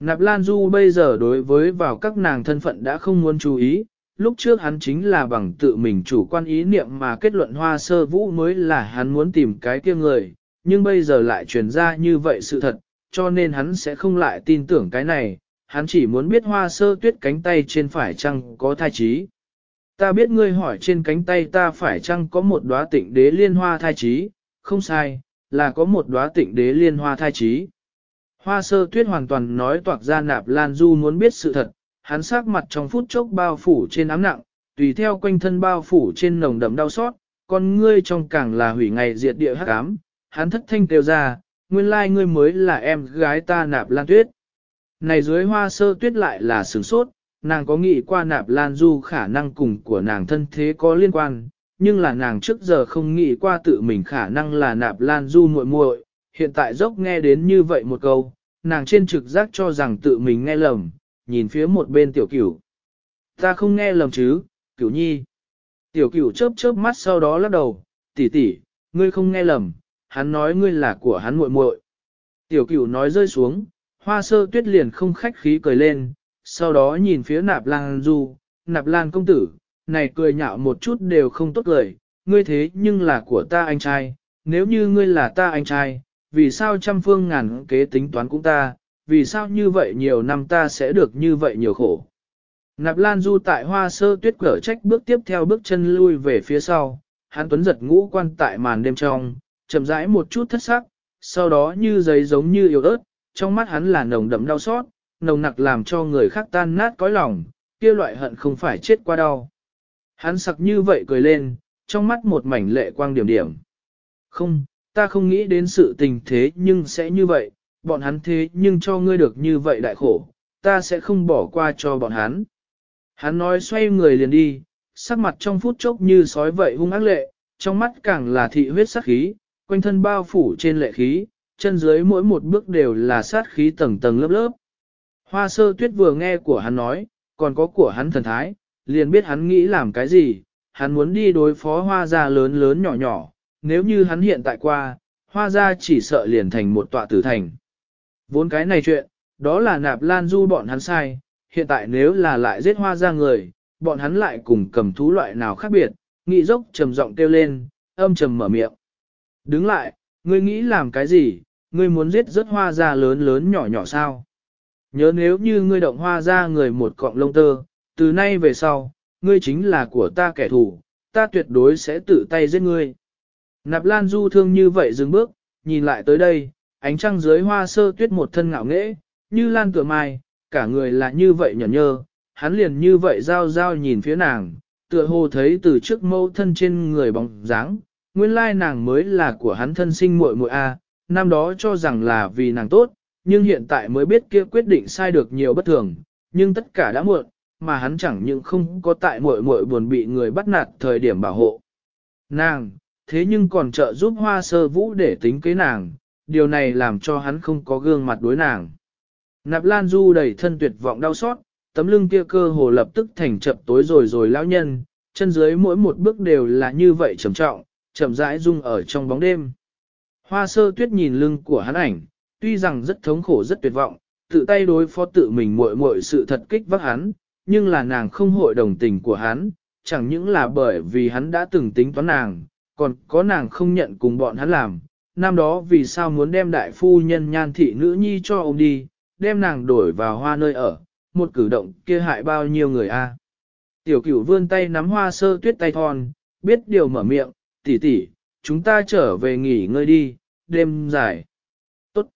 Nạp Lan Du bây giờ đối với vào các nàng thân phận đã không muốn chú ý, lúc trước hắn chính là bằng tự mình chủ quan ý niệm mà kết luận hoa sơ vũ mới là hắn muốn tìm cái kia người, nhưng bây giờ lại truyền ra như vậy sự thật, cho nên hắn sẽ không lại tin tưởng cái này, hắn chỉ muốn biết hoa sơ tuyết cánh tay trên phải chăng có thai trí. Ta biết ngươi hỏi trên cánh tay ta phải chăng có một đóa tịnh đế liên hoa thai trí, không sai, là có một đóa tịnh đế liên hoa thai trí. Hoa sơ tuyết hoàn toàn nói toạc ra nạp Lan Du muốn biết sự thật, hắn sắc mặt trong phút chốc bao phủ trên ám nặng, tùy theo quanh thân bao phủ trên nồng đậm đau xót, con ngươi trong càng là hủy ngày diệt địa hắc ám, hắn thất thanh kêu ra, nguyên lai ngươi mới là em gái ta nạp Lan Tuyết. Này dưới hoa sơ tuyết lại là sửng sốt, nàng có nghĩ qua nạp Lan Du khả năng cùng của nàng thân thế có liên quan, nhưng là nàng trước giờ không nghĩ qua tự mình khả năng là nạp Lan Du muội muội, hiện tại dốc nghe đến như vậy một câu, nàng trên trực giác cho rằng tự mình nghe lầm, nhìn phía một bên tiểu cửu. Ta không nghe lầm chứ, cửu nhi. Tiểu cửu chớp chớp mắt sau đó lắc đầu, tỷ tỷ, ngươi không nghe lầm, hắn nói ngươi là của hắn muội muội. Tiểu cửu nói rơi xuống, hoa sơ tuyết liền không khách khí cười lên, sau đó nhìn phía nạp lan du, nạp lan công tử, này cười nhạo một chút đều không tốt lời, ngươi thế nhưng là của ta anh trai, nếu như ngươi là ta anh trai, vì sao trăm phương ngàn kế tính toán cũng ta, vì sao như vậy nhiều năm ta sẽ được như vậy nhiều khổ. Nạp Lan Du tại hoa sơ tuyết cở trách bước tiếp theo bước chân lui về phía sau, hắn tuấn giật ngũ quan tại màn đêm trong, chậm rãi một chút thất sắc, sau đó như giấy giống như yếu ớt, trong mắt hắn là nồng đậm đau xót, nồng nặc làm cho người khác tan nát cõi lòng, kia loại hận không phải chết qua đau. Hắn sặc như vậy cười lên, trong mắt một mảnh lệ quang điểm điểm. Không, ta không nghĩ đến sự tình thế nhưng sẽ như vậy, bọn hắn thế nhưng cho ngươi được như vậy đại khổ, ta sẽ không bỏ qua cho bọn hắn. Hắn nói xoay người liền đi, sắc mặt trong phút chốc như sói vậy hung ác lệ, trong mắt càng là thị huyết sát khí, quanh thân bao phủ trên lệ khí, chân dưới mỗi một bước đều là sát khí tầng tầng lớp lớp. Hoa sơ tuyết vừa nghe của hắn nói, còn có của hắn thần thái, liền biết hắn nghĩ làm cái gì, hắn muốn đi đối phó hoa gia lớn lớn nhỏ nhỏ, nếu như hắn hiện tại qua, hoa gia chỉ sợ liền thành một tọa tử thành. Vốn cái này chuyện, đó là nạp lan du bọn hắn sai, hiện tại nếu là lại giết hoa gia người, bọn hắn lại cùng cầm thú loại nào khác biệt, nghị dốc trầm giọng kêu lên, âm trầm mở miệng. Đứng lại, ngươi nghĩ làm cái gì, ngươi muốn giết rất hoa gia lớn lớn nhỏ nhỏ sao? Nhớ nếu như ngươi động hoa ra người một cọng lông tơ, từ nay về sau, ngươi chính là của ta kẻ thù, ta tuyệt đối sẽ tự tay giết ngươi. Nạp Lan Du thương như vậy dừng bước, nhìn lại tới đây, ánh trăng dưới hoa sơ tuyết một thân ngạo nghễ, như lan tựa mai, cả người là như vậy nhở nhơ, hắn liền như vậy giao giao nhìn phía nàng, tựa hồ thấy từ trước mâu thân trên người bóng dáng, nguyên lai nàng mới là của hắn thân sinh muội muội a, năm đó cho rằng là vì nàng tốt, nhưng hiện tại mới biết kia quyết định sai được nhiều bất thường, nhưng tất cả đã muộn, mà hắn chẳng những không có tại muội muội buồn bị người bắt nạt thời điểm bảo hộ. Nàng, thế nhưng còn trợ giúp hoa sơ vũ để tính kế nàng, điều này làm cho hắn không có gương mặt đối nàng. Nạp Lan Du đầy thân tuyệt vọng đau xót, tấm lưng kia cơ hồ lập tức thành chậm tối rồi rồi lão nhân, chân dưới mỗi một bước đều là như vậy trầm trọng, chậm rãi rung ở trong bóng đêm. Hoa sơ tuyết nhìn lưng của hắn ảnh, tuy rằng rất thống khổ rất tuyệt vọng, tự tay đối phó tự mình muội muội sự thật kích vác hắn, nhưng là nàng không hội đồng tình của hắn, chẳng những là bởi vì hắn đã từng tính toán nàng, còn có nàng không nhận cùng bọn hắn làm. Năm đó vì sao muốn đem đại phu nhân nhan thị nữ nhi cho ông đi, đem nàng đổi vào hoa nơi ở, một cử động kia hại bao nhiêu người a. Tiểu cửu vươn tay nắm hoa sơ tuyết tay thon, biết điều mở miệng, tỷ tỷ, chúng ta trở về nghỉ ngơi đi, đêm dài. Tốt.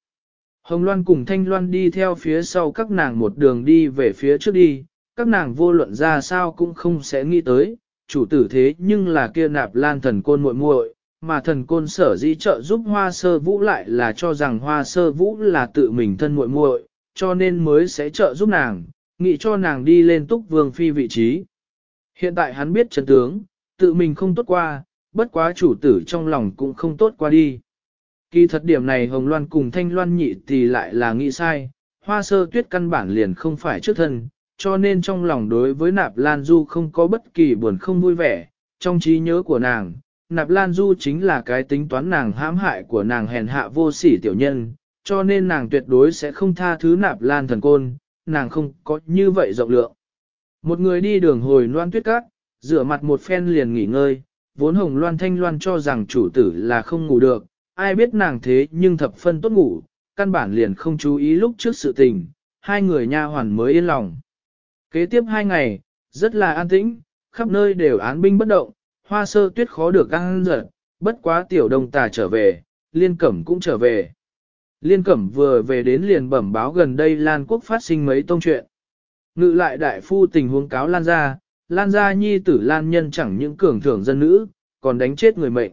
Hồng Loan cùng Thanh Loan đi theo phía sau các nàng một đường đi về phía trước đi, các nàng vô luận ra sao cũng không sẽ nghĩ tới, chủ tử thế nhưng là kia nạp lan thần côn muội muội, mà thần côn sở dĩ trợ giúp hoa sơ vũ lại là cho rằng hoa sơ vũ là tự mình thân muội muội, cho nên mới sẽ trợ giúp nàng, nghĩ cho nàng đi lên túc vương phi vị trí. Hiện tại hắn biết chân tướng, tự mình không tốt qua, bất quá chủ tử trong lòng cũng không tốt qua đi. Kỳ thật điểm này Hồng Loan cùng Thanh Loan nhị thì lại là nghĩ sai, hoa sơ tuyết căn bản liền không phải trước thân, cho nên trong lòng đối với Nạp Lan Du không có bất kỳ buồn không vui vẻ, trong trí nhớ của nàng, Nạp Lan Du chính là cái tính toán nàng hãm hại của nàng hèn hạ vô sỉ tiểu nhân, cho nên nàng tuyệt đối sẽ không tha thứ Nạp Lan thần côn, nàng không có như vậy rộng lượng. Một người đi đường hồi loan tuyết cát, rửa mặt một phen liền nghỉ ngơi, vốn hồng loan thanh loan cho rằng chủ tử là không ngủ được, ai biết nàng thế nhưng thập phân tốt ngủ, căn bản liền không chú ý lúc trước sự tình, hai người nha hoàn mới yên lòng. Kế tiếp hai ngày, rất là an tĩnh, khắp nơi đều án binh bất động, hoa sơ tuyết khó được ăn giật, bất quá tiểu đồng tà trở về, liên cẩm cũng trở về. Liên cẩm vừa về đến liền bẩm báo gần đây Lan quốc phát sinh mấy tông chuyện. Ngự lại đại phu tình huống cáo Lan ra, Lan gia nhi tử Lan nhân chẳng những cường thưởng dân nữ, còn đánh chết người mệnh.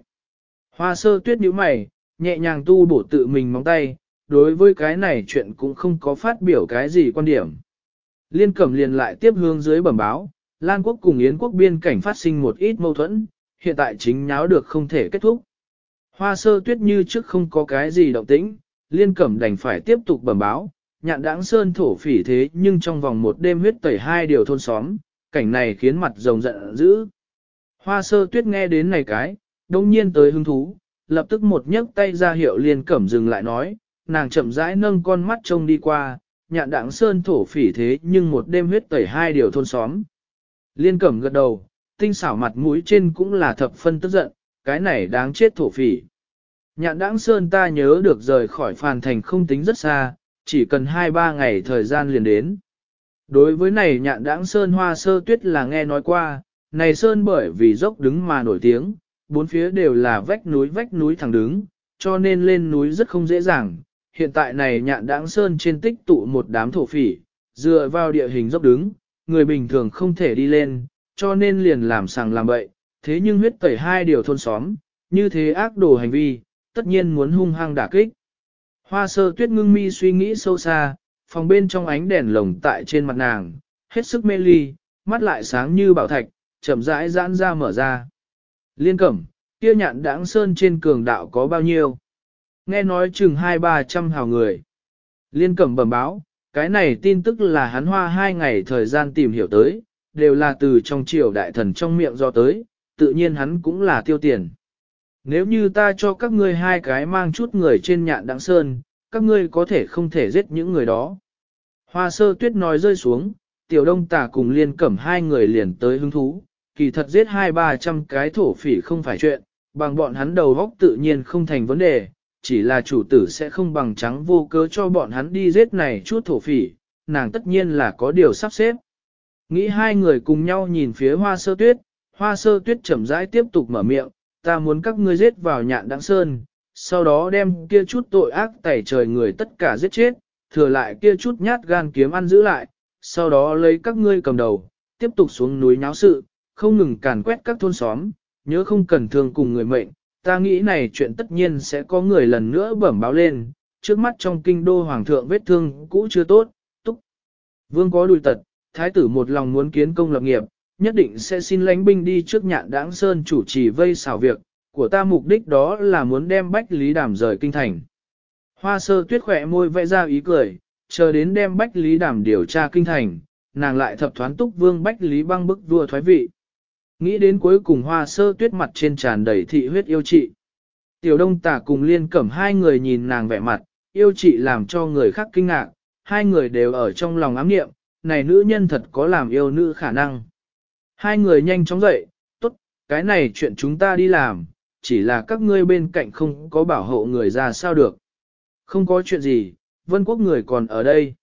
Hoa sơ tuyết nhíu mày, nhẹ nhàng tu bổ tự mình móng tay, đối với cái này chuyện cũng không có phát biểu cái gì quan điểm. Liên cẩm liền lại tiếp hướng dưới bẩm báo, Lan quốc cùng Yến quốc biên cảnh phát sinh một ít mâu thuẫn, hiện tại chính nháo được không thể kết thúc. Hoa sơ tuyết như trước không có cái gì động tĩnh, liên cẩm đành phải tiếp tục bẩm báo, nhạn đáng sơn thổ phỉ thế nhưng trong vòng một đêm huyết tẩy hai điều thôn xóm, cảnh này khiến mặt rồng giận dữ. Hoa sơ tuyết nghe đến này cái, đông nhiên tới hứng thú, lập tức một nhấc tay ra hiệu liên cẩm dừng lại nói, nàng chậm rãi nâng con mắt trông đi qua, nhạn đáng sơn thổ phỉ thế nhưng một đêm huyết tẩy hai điều thôn xóm. Liên cẩm gật đầu, tinh xảo mặt mũi trên cũng là thập phân tức giận, cái này đáng chết thổ phỉ. Nhạn đãng sơn ta nhớ được rời khỏi phàn thành không tính rất xa, chỉ cần 2-3 ngày thời gian liền đến. Đối với này nhạn đãng sơn hoa sơ tuyết là nghe nói qua, này sơn bởi vì dốc đứng mà nổi tiếng, bốn phía đều là vách núi vách núi thẳng đứng, cho nên lên núi rất không dễ dàng. Hiện tại này nhạn đãng sơn trên tích tụ một đám thổ phỉ, dựa vào địa hình dốc đứng, người bình thường không thể đi lên, cho nên liền làm sàng làm bậy, thế nhưng huyết tẩy hai điều thôn xóm, như thế ác đồ hành vi, tất nhiên muốn hung hăng đả kích. Hoa sơ tuyết ngưng mi suy nghĩ sâu xa, phòng bên trong ánh đèn lồng tại trên mặt nàng, hết sức mê ly, mắt lại sáng như bảo thạch, chậm rãi giãn ra mở ra. Liên cẩm, kia nhạn đãng sơn trên cường đạo có bao nhiêu? Nghe nói chừng hai ba trăm hào người. Liên cẩm bẩm báo, cái này tin tức là hắn hoa hai ngày thời gian tìm hiểu tới, đều là từ trong triều đại thần trong miệng do tới, tự nhiên hắn cũng là tiêu tiền. Nếu như ta cho các ngươi hai cái mang chút người trên nhạn đặng sơn, các ngươi có thể không thể giết những người đó. Hoa sơ tuyết nói rơi xuống, tiểu đông tả cùng liên cẩm hai người liền tới hứng thú, kỳ thật giết hai ba trăm cái thổ phỉ không phải chuyện, bằng bọn hắn đầu góc tự nhiên không thành vấn đề, chỉ là chủ tử sẽ không bằng trắng vô cớ cho bọn hắn đi giết này chút thổ phỉ, nàng tất nhiên là có điều sắp xếp. Nghĩ hai người cùng nhau nhìn phía hoa sơ tuyết, hoa sơ tuyết chậm rãi tiếp tục mở miệng, ta muốn các ngươi giết vào nhạn đáng sơn, sau đó đem kia chút tội ác tẩy trời người tất cả giết chết, thừa lại kia chút nhát gan kiếm ăn giữ lại, sau đó lấy các ngươi cầm đầu, tiếp tục xuống núi nháo sự, không ngừng càn quét các thôn xóm, nhớ không cần thương cùng người mệnh, ta nghĩ này chuyện tất nhiên sẽ có người lần nữa bẩm báo lên, trước mắt trong kinh đô hoàng thượng vết thương cũ chưa tốt, túc. Vương có đùi tật, thái tử một lòng muốn kiến công lập nghiệp, nhất định sẽ xin lãnh binh đi trước nhạn đáng sơn chủ trì vây xảo việc, của ta mục đích đó là muốn đem Bách Lý Đàm rời kinh thành. Hoa sơ tuyết khỏe môi vẽ ra ý cười, chờ đến đem Bách Lý Đàm điều tra kinh thành, nàng lại thập thoán túc vương Bách Lý băng bức vua thoái vị. Nghĩ đến cuối cùng hoa sơ tuyết mặt trên tràn đầy thị huyết yêu trị. Tiểu đông tả cùng liên cẩm hai người nhìn nàng vẻ mặt, yêu trị làm cho người khác kinh ngạc, hai người đều ở trong lòng ám niệm, này nữ nhân thật có làm yêu nữ khả năng. Hai người nhanh chóng dậy, tốt, cái này chuyện chúng ta đi làm, chỉ là các ngươi bên cạnh không có bảo hộ người ra sao được. Không có chuyện gì, vân quốc người còn ở đây.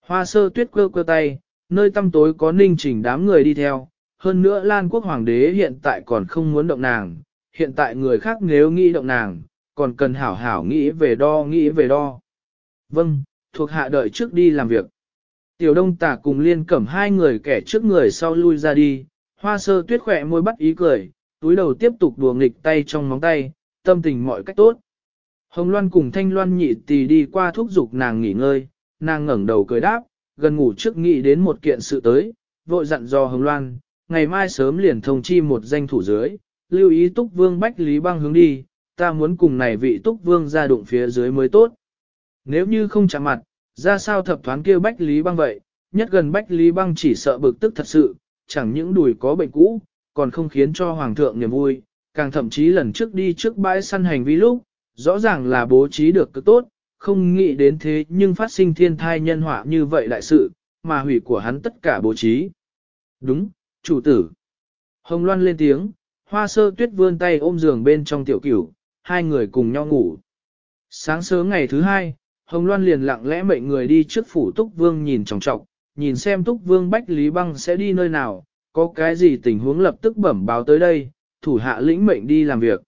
Hoa sơ tuyết cơ quơ tay, nơi tăm tối có ninh trình đám người đi theo, hơn nữa Lan quốc hoàng đế hiện tại còn không muốn động nàng, hiện tại người khác nếu nghĩ động nàng, còn cần hảo hảo nghĩ về đo nghĩ về đo. Vâng, thuộc hạ đợi trước đi làm việc. Tiểu đông tả cùng liên cẩm hai người kẻ trước người sau lui ra đi, hoa sơ tuyết khỏe môi bắt ý cười, túi đầu tiếp tục đùa nghịch tay trong móng tay, tâm tình mọi cách tốt. Hồng Loan cùng Thanh Loan nhị tì đi qua thúc giục nàng nghỉ ngơi, nàng ngẩng đầu cười đáp, gần ngủ trước nghĩ đến một kiện sự tới, vội dặn dò Hồng Loan, ngày mai sớm liền thông chi một danh thủ dưới, lưu ý túc vương bách lý băng hướng đi, ta muốn cùng này vị túc vương ra đụng phía dưới mới tốt. Nếu như không chạm mặt, ra sao thập thoán kêu bách lý băng vậy, nhất gần bách lý băng chỉ sợ bực tức thật sự, chẳng những đùi có bệnh cũ, còn không khiến cho hoàng thượng niềm vui, càng thậm chí lần trước đi trước bãi săn hành vi lúc, rõ ràng là bố trí được cực tốt, không nghĩ đến thế nhưng phát sinh thiên thai nhân họa như vậy đại sự, mà hủy của hắn tất cả bố trí. Đúng, chủ tử. Hồng Loan lên tiếng, hoa sơ tuyết vươn tay ôm giường bên trong tiểu cửu, hai người cùng nhau ngủ. Sáng sớm ngày thứ hai, Hồng Loan liền lặng lẽ mệnh người đi trước phủ Túc Vương nhìn trọng trọng, nhìn xem Túc Vương Bách Lý Băng sẽ đi nơi nào, có cái gì tình huống lập tức bẩm báo tới đây, thủ hạ lĩnh mệnh đi làm việc.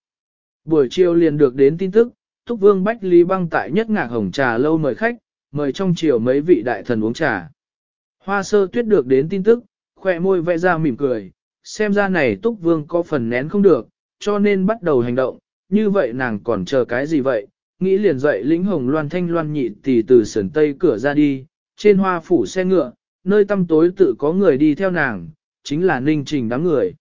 Buổi chiều liền được đến tin tức, Túc Vương Bách Lý Băng tại nhất ngạc hồng trà lâu mời khách, mời trong chiều mấy vị đại thần uống trà. Hoa sơ tuyết được đến tin tức, khoe môi vẽ ra mỉm cười, xem ra này Túc Vương có phần nén không được, cho nên bắt đầu hành động, như vậy nàng còn chờ cái gì vậy, nghĩ liền dậy lĩnh hồng loan thanh loan nhị tỷ từ sườn tây cửa ra đi, trên hoa phủ xe ngựa, nơi tăm tối tự có người đi theo nàng, chính là ninh trình đám người.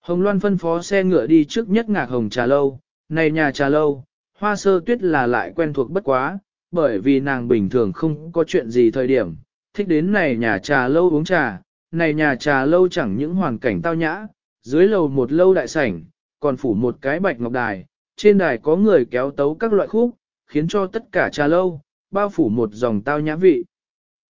Hồng loan phân phó xe ngựa đi trước nhất ngạc hồng trà lâu, này nhà trà lâu, hoa sơ tuyết là lại quen thuộc bất quá, bởi vì nàng bình thường không có chuyện gì thời điểm, thích đến này nhà trà lâu uống trà, này nhà trà lâu chẳng những hoàn cảnh tao nhã, dưới lầu một lâu đại sảnh, còn phủ một cái bạch ngọc đài, trên đài có người kéo tấu các loại khúc, khiến cho tất cả trà lâu, bao phủ một dòng tao nhã vị.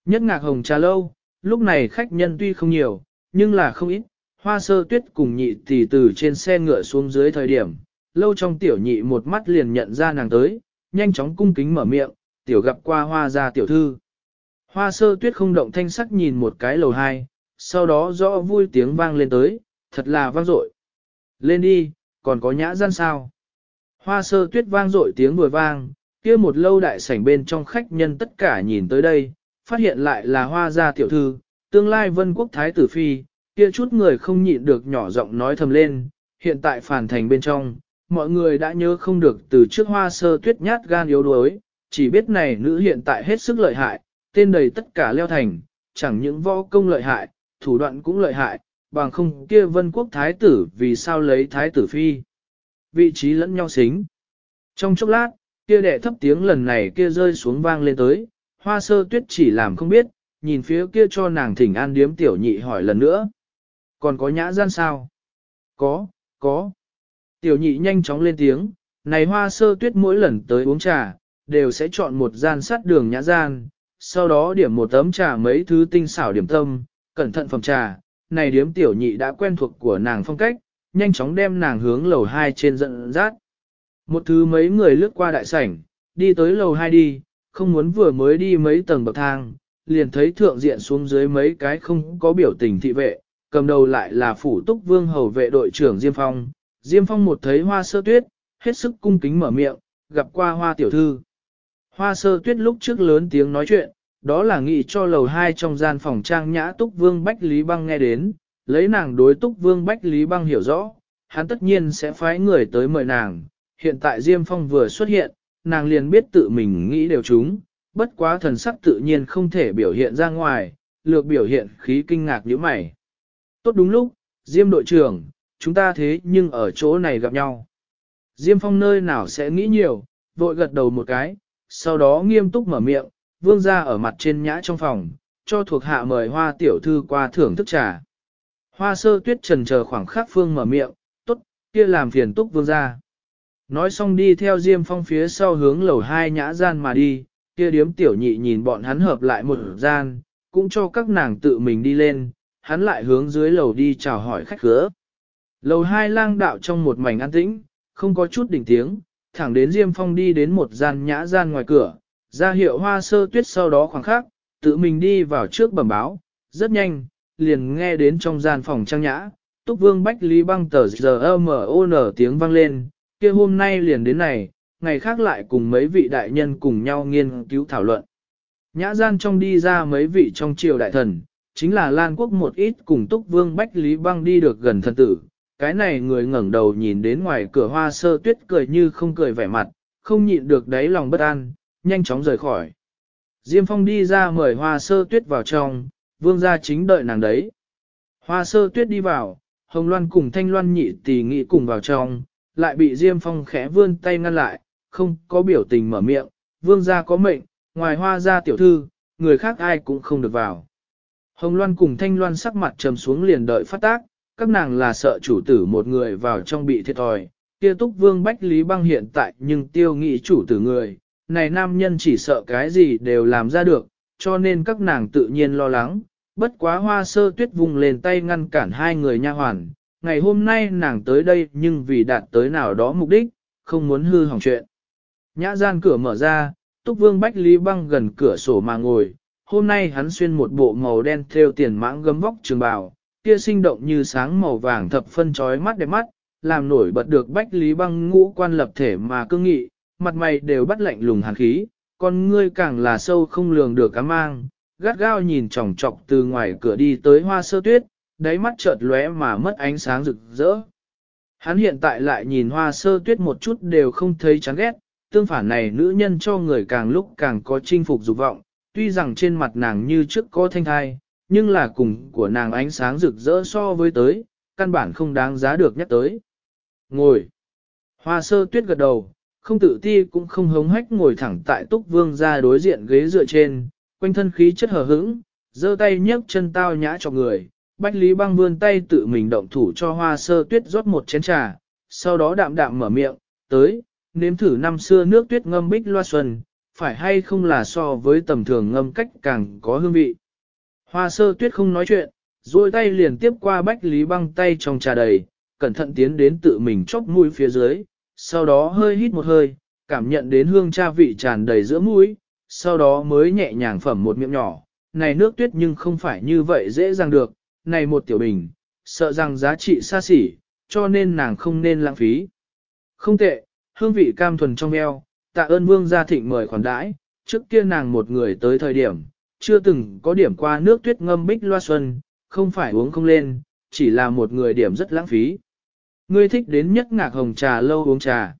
Nhất ngạc hồng trà lâu, lúc này khách nhân tuy không nhiều, nhưng là không ít, hoa sơ tuyết cùng nhị tỷ từ trên xe ngựa xuống dưới thời điểm, lâu trong tiểu nhị một mắt liền nhận ra nàng tới, nhanh chóng cung kính mở miệng, tiểu gặp qua hoa ra tiểu thư. Hoa sơ tuyết không động thanh sắc nhìn một cái lầu hai, sau đó rõ vui tiếng vang lên tới, thật là vang dội. Lên đi, còn có nhã gian sao? Hoa sơ tuyết vang dội tiếng vừa vang, kia một lâu đại sảnh bên trong khách nhân tất cả nhìn tới đây, phát hiện lại là hoa gia tiểu thư, tương lai vân quốc thái tử phi, kia chút người không nhịn được nhỏ giọng nói thầm lên, hiện tại phản thành bên trong, mọi người đã nhớ không được từ trước hoa sơ tuyết nhát gan yếu đuối, chỉ biết này nữ hiện tại hết sức lợi hại, tên đầy tất cả leo thành, chẳng những võ công lợi hại, thủ đoạn cũng lợi hại, bằng không kia vân quốc thái tử vì sao lấy thái tử phi. Vị trí lẫn nhau xính. Trong chốc lát, kia đệ thấp tiếng lần này kia rơi xuống vang lên tới, hoa sơ tuyết chỉ làm không biết, nhìn phía kia cho nàng thỉnh an điếm tiểu nhị hỏi lần nữa. Còn có nhã gian sao? Có, có. Tiểu nhị nhanh chóng lên tiếng, này hoa sơ tuyết mỗi lần tới uống trà, đều sẽ chọn một gian sát đường nhã gian, sau đó điểm một tấm trà mấy thứ tinh xảo điểm tâm, cẩn thận phẩm trà, này điếm tiểu nhị đã quen thuộc của nàng phong cách, nhanh chóng đem nàng hướng lầu 2 trên dẫn dắt. Một thứ mấy người lướt qua đại sảnh, đi tới lầu 2 đi, không muốn vừa mới đi mấy tầng bậc thang, liền thấy thượng diện xuống dưới mấy cái không có biểu tình thị vệ, cầm đầu lại là phủ túc vương hầu vệ đội trưởng Diêm Phong. Diêm Phong một thấy hoa sơ tuyết, hết sức cung kính mở miệng, gặp qua hoa tiểu thư. Hoa sơ tuyết lúc trước lớn tiếng nói chuyện, đó là nghị cho lầu 2 trong gian phòng trang nhã túc vương Bách Lý Băng nghe đến, lấy nàng đối túc vương Bách Lý Băng hiểu rõ, hắn tất nhiên sẽ phái người tới mời nàng. Hiện tại Diêm Phong vừa xuất hiện, nàng liền biết tự mình nghĩ đều chúng, bất quá thần sắc tự nhiên không thể biểu hiện ra ngoài, lược biểu hiện khí kinh ngạc như mày. Tốt đúng lúc, Diêm đội trưởng, chúng ta thế nhưng ở chỗ này gặp nhau. Diêm Phong nơi nào sẽ nghĩ nhiều, vội gật đầu một cái, sau đó nghiêm túc mở miệng, vương ra ở mặt trên nhã trong phòng, cho thuộc hạ mời hoa tiểu thư qua thưởng thức trà. Hoa sơ tuyết trần chờ khoảng khắc phương mở miệng, tốt, kia làm phiền túc vương ra. Nói xong đi theo Diêm Phong phía sau hướng lầu hai nhã gian mà đi, kia điếm tiểu nhị nhìn bọn hắn hợp lại một gian, cũng cho các nàng tự mình đi lên, hắn lại hướng dưới lầu đi chào hỏi khách khứa. Lầu hai lang đạo trong một mảnh an tĩnh, không có chút đỉnh tiếng, thẳng đến Diêm Phong đi đến một gian nhã gian ngoài cửa, ra hiệu hoa sơ tuyết sau đó khoảng khắc, tự mình đi vào trước bẩm báo, rất nhanh, liền nghe đến trong gian phòng trang nhã, Túc Vương Bách Lý băng tờ giờ M.O.N tiếng vang lên, kia hôm nay liền đến này, ngày khác lại cùng mấy vị đại nhân cùng nhau nghiên cứu thảo luận. Nhã gian trong đi ra mấy vị trong triều đại thần, chính là Lan Quốc một ít cùng túc vương Bách Lý Băng đi được gần thân tử. Cái này người ngẩng đầu nhìn đến ngoài cửa hoa sơ tuyết cười như không cười vẻ mặt, không nhịn được đáy lòng bất an, nhanh chóng rời khỏi. Diêm Phong đi ra mời hoa sơ tuyết vào trong, vương gia chính đợi nàng đấy. Hoa sơ tuyết đi vào, Hồng Loan cùng Thanh Loan nhị tỷ nghị cùng vào trong, lại bị Diêm Phong khẽ vươn tay ngăn lại, không có biểu tình mở miệng, vương gia có mệnh, ngoài hoa gia tiểu thư, người khác ai cũng không được vào. Hồng Loan cùng Thanh Loan sắc mặt trầm xuống liền đợi phát tác, các nàng là sợ chủ tử một người vào trong bị thiệt thòi, kia túc vương Bách Lý Băng hiện tại nhưng tiêu nghị chủ tử người, này nam nhân chỉ sợ cái gì đều làm ra được, cho nên các nàng tự nhiên lo lắng, bất quá hoa sơ tuyết vùng lên tay ngăn cản hai người nha hoàn. Ngày hôm nay nàng tới đây nhưng vì đạt tới nào đó mục đích, không muốn hư hỏng chuyện. Nhã gian cửa mở ra, túc vương Bách Lý Băng gần cửa sổ mà ngồi, hôm nay hắn xuyên một bộ màu đen theo tiền mãng gấm vóc trường bào, kia sinh động như sáng màu vàng thập phân chói mắt đẹp mắt, làm nổi bật được Bách Lý Băng ngũ quan lập thể mà cương nghị, mặt mày đều bắt lạnh lùng hàn khí, con ngươi càng là sâu không lường được cá mang, gắt gao nhìn chòng chọc từ ngoài cửa đi tới hoa sơ tuyết, đáy mắt chợt lóe mà mất ánh sáng rực rỡ. Hắn hiện tại lại nhìn hoa sơ tuyết một chút đều không thấy chán ghét, tương phản này nữ nhân cho người càng lúc càng có chinh phục dục vọng, tuy rằng trên mặt nàng như trước có thanh thai, nhưng là cùng của nàng ánh sáng rực rỡ so với tới, căn bản không đáng giá được nhắc tới. Ngồi. Hoa sơ tuyết gật đầu, không tự ti cũng không hống hách ngồi thẳng tại túc vương ra đối diện ghế dựa trên, quanh thân khí chất hờ hững, giơ tay nhấc chân tao nhã cho người. Bách Lý băng vươn tay tự mình động thủ cho hoa sơ tuyết rót một chén trà, sau đó đạm đạm mở miệng, tới, nếm thử năm xưa nước tuyết ngâm bích loa xuân, phải hay không là so với tầm thường ngâm cách càng có hương vị. Hoa sơ tuyết không nói chuyện, duỗi tay liền tiếp qua bách lý băng tay trong trà đầy, cẩn thận tiến đến tự mình chóp mũi phía dưới, sau đó hơi hít một hơi, cảm nhận đến hương cha vị tràn đầy giữa mũi, sau đó mới nhẹ nhàng phẩm một miệng nhỏ. Này nước tuyết nhưng không phải như vậy dễ dàng được, này một tiểu bình, sợ rằng giá trị xa xỉ, cho nên nàng không nên lãng phí. Không tệ, hương vị cam thuần trong eo, tạ ơn vương gia thịnh mời khoản đãi, trước kia nàng một người tới thời điểm, chưa từng có điểm qua nước tuyết ngâm bích loa xuân, không phải uống không lên, chỉ là một người điểm rất lãng phí. Ngươi thích đến nhất ngạc hồng trà lâu uống trà.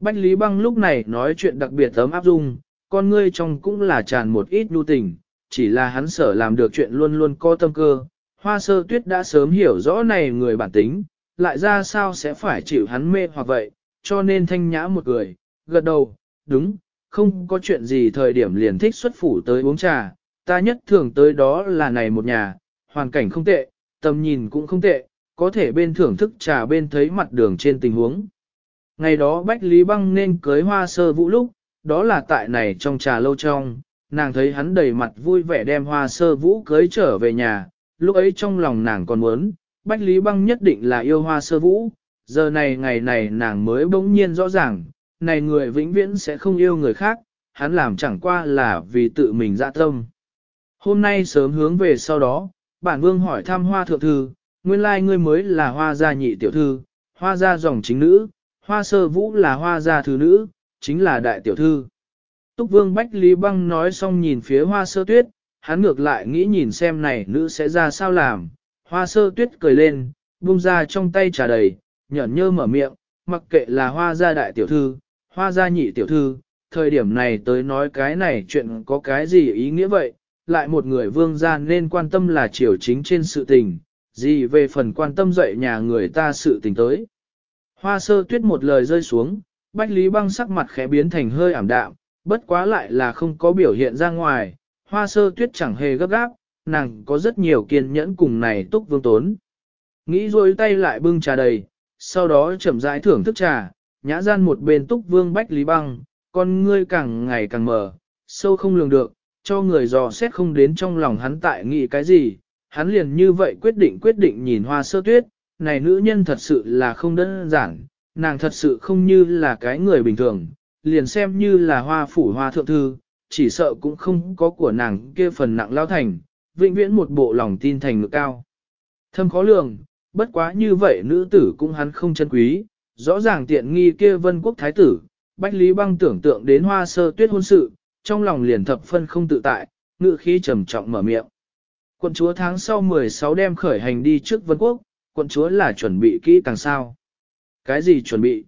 Bách Lý Băng lúc này nói chuyện đặc biệt ấm áp dung, con ngươi trong cũng là tràn một ít nhu tình, chỉ là hắn sở làm được chuyện luôn luôn có tâm cơ. Hoa sơ tuyết đã sớm hiểu rõ này người bản tính, lại ra sao sẽ phải chịu hắn mê hoặc vậy, cho nên thanh nhã một người, gật đầu, đúng, không có chuyện gì thời điểm liền thích xuất phủ tới uống trà, ta nhất thường tới đó là này một nhà, hoàn cảnh không tệ, tầm nhìn cũng không tệ, có thể bên thưởng thức trà bên thấy mặt đường trên tình huống. Ngày đó Bách Lý Băng nên cưới hoa sơ vũ lúc, đó là tại này trong trà lâu trong, nàng thấy hắn đầy mặt vui vẻ đem hoa sơ vũ cưới trở về nhà, lúc ấy trong lòng nàng còn muốn, Bách Lý Băng nhất định là yêu hoa sơ vũ, giờ này ngày này nàng mới bỗng nhiên rõ ràng, này người vĩnh viễn sẽ không yêu người khác, hắn làm chẳng qua là vì tự mình dạ tâm. Hôm nay sớm hướng về sau đó, bản vương hỏi thăm hoa thượng thư, nguyên lai ngươi mới là hoa gia nhị tiểu thư, hoa gia dòng chính nữ, hoa sơ vũ là hoa gia thứ nữ, chính là đại tiểu thư. Túc vương Bách Lý Băng nói xong nhìn phía hoa sơ tuyết, hắn ngược lại nghĩ nhìn xem này nữ sẽ ra sao làm. Hoa sơ tuyết cười lên, buông ra trong tay trà đầy, nhẫn nhơ mở miệng, mặc kệ là hoa gia đại tiểu thư, hoa gia nhị tiểu thư, thời điểm này tới nói cái này chuyện có cái gì ý nghĩa vậy, lại một người vương gia nên quan tâm là triều chính trên sự tình, gì về phần quan tâm dạy nhà người ta sự tình tới. Hoa sơ tuyết một lời rơi xuống, Bách Lý băng sắc mặt khẽ biến thành hơi ảm đạm, bất quá lại là không có biểu hiện ra ngoài, hoa sơ tuyết chẳng hề gấp gáp, nàng có rất nhiều kiên nhẫn cùng này túc vương tốn. Nghĩ rồi tay lại bưng trà đầy, sau đó chậm rãi thưởng thức trà, nhã gian một bên túc vương Bách Lý băng, con ngươi càng ngày càng mở, sâu không lường được, cho người dò xét không đến trong lòng hắn tại nghĩ cái gì, hắn liền như vậy quyết định quyết định nhìn hoa sơ tuyết, này nữ nhân thật sự là không đơn giản, nàng thật sự không như là cái người bình thường, liền xem như là hoa phủ hoa thượng thư, chỉ sợ cũng không có của nàng kia phần nặng lao thành, vĩnh viễn một bộ lòng tin thành ngực cao. Thâm khó lường, bất quá như vậy nữ tử cũng hắn không chân quý, rõ ràng tiện nghi kia vân quốc thái tử, Bách Lý Băng tưởng tượng đến hoa sơ tuyết hôn sự, trong lòng liền thập phân không tự tại, ngự khí trầm trọng mở miệng. Quận chúa tháng sau 16 đem khởi hành đi trước Vân Quốc, quận chúa là chuẩn bị kỹ càng sao. Cái gì chuẩn bị?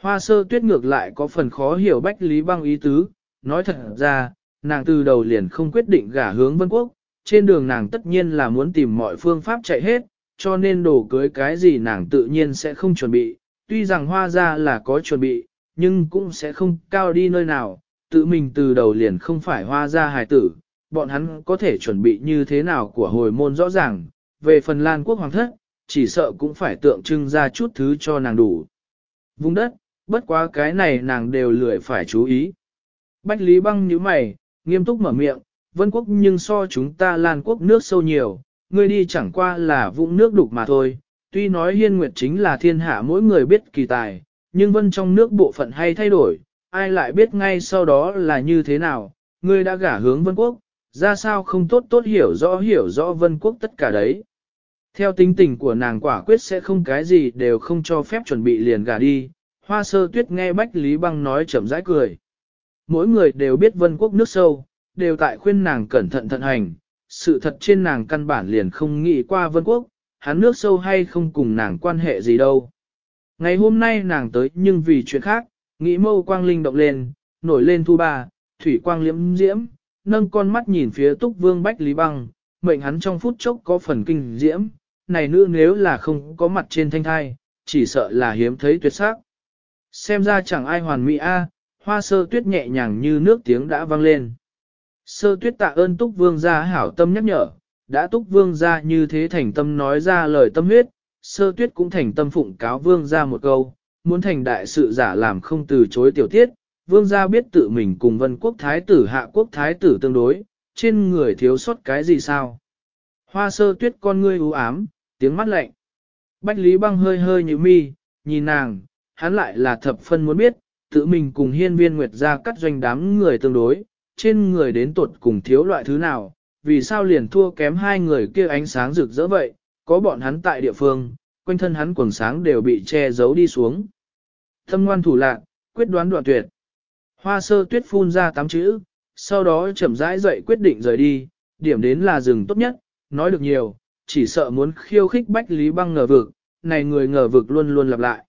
Hoa sơ tuyết ngược lại có phần khó hiểu Bách Lý Băng ý tứ, nói thật ra, nàng từ đầu liền không quyết định gả hướng Vân Quốc, trên đường nàng tất nhiên là muốn tìm mọi phương pháp chạy hết, cho nên đồ cưới cái gì nàng tự nhiên sẽ không chuẩn bị, tuy rằng hoa ra là có chuẩn bị, nhưng cũng sẽ không cao đi nơi nào, tự mình từ đầu liền không phải hoa ra hài tử, bọn hắn có thể chuẩn bị như thế nào của hồi môn rõ ràng, về phần Lan quốc hoàng thất, chỉ sợ cũng phải tượng trưng ra chút thứ cho nàng đủ. Vùng đất, bất quá cái này nàng đều lười phải chú ý. Bách Lý Băng nhíu mày, nghiêm túc mở miệng, vân quốc nhưng so chúng ta Lan quốc nước sâu nhiều, ngươi đi chẳng qua là vũng nước đục mà thôi, tuy nói hiên nguyệt chính là thiên hạ mỗi người biết kỳ tài, nhưng vân trong nước bộ phận hay thay đổi, ai lại biết ngay sau đó là như thế nào, ngươi đã gả hướng vân quốc, ra sao không tốt tốt hiểu rõ hiểu rõ vân quốc tất cả đấy. Theo tính tình của nàng quả quyết sẽ không cái gì đều không cho phép chuẩn bị liền gả đi, hoa sơ tuyết nghe Bách Lý Băng nói chậm rãi cười. Mỗi người đều biết vân quốc nước sâu, đều tại khuyên nàng cẩn thận thận hành, sự thật trên nàng căn bản liền không nghĩ qua vân quốc, hắn nước sâu hay không cùng nàng quan hệ gì đâu. Ngày hôm nay nàng tới nhưng vì chuyện khác, nghĩ mâu quang linh động lên, nổi lên thu ba, thủy quang liễm diễm, nâng con mắt nhìn phía túc vương bách lý băng, mệnh hắn trong phút chốc có phần kinh diễm, này nữ nếu là không có mặt trên thanh thai, chỉ sợ là hiếm thấy tuyệt sắc. Xem ra chẳng ai hoàn mỹ a, hoa sơ tuyết nhẹ nhàng như nước tiếng đã vang lên. Sơ tuyết tạ ơn túc vương gia hảo tâm nhắc nhở, đã túc vương gia như thế thành tâm nói ra lời tâm huyết, sơ tuyết cũng thành tâm phụng cáo vương gia một câu, muốn thành đại sự giả làm không từ chối tiểu tiết, vương gia biết tự mình cùng vân quốc thái tử hạ quốc thái tử tương đối, trên người thiếu sót cái gì sao. Hoa sơ tuyết con ngươi u ám, tiếng mắt lạnh. Bách Lý băng hơi hơi như mi, nhìn nàng, hắn lại là thập phân muốn biết, tự mình cùng hiên viên nguyệt gia cắt doanh đám người tương đối, trên người đến tuột cùng thiếu loại thứ nào, vì sao liền thua kém hai người kia ánh sáng rực rỡ vậy, có bọn hắn tại địa phương, quanh thân hắn quần sáng đều bị che giấu đi xuống. Thâm ngoan thủ lạc, quyết đoán đoạn tuyệt. Hoa sơ tuyết phun ra tám chữ, sau đó chậm rãi dậy quyết định rời đi, điểm đến là rừng tốt nhất, nói được nhiều, chỉ sợ muốn khiêu khích bách lý băng ngờ vực, này người ngờ vực luôn luôn lặp lại.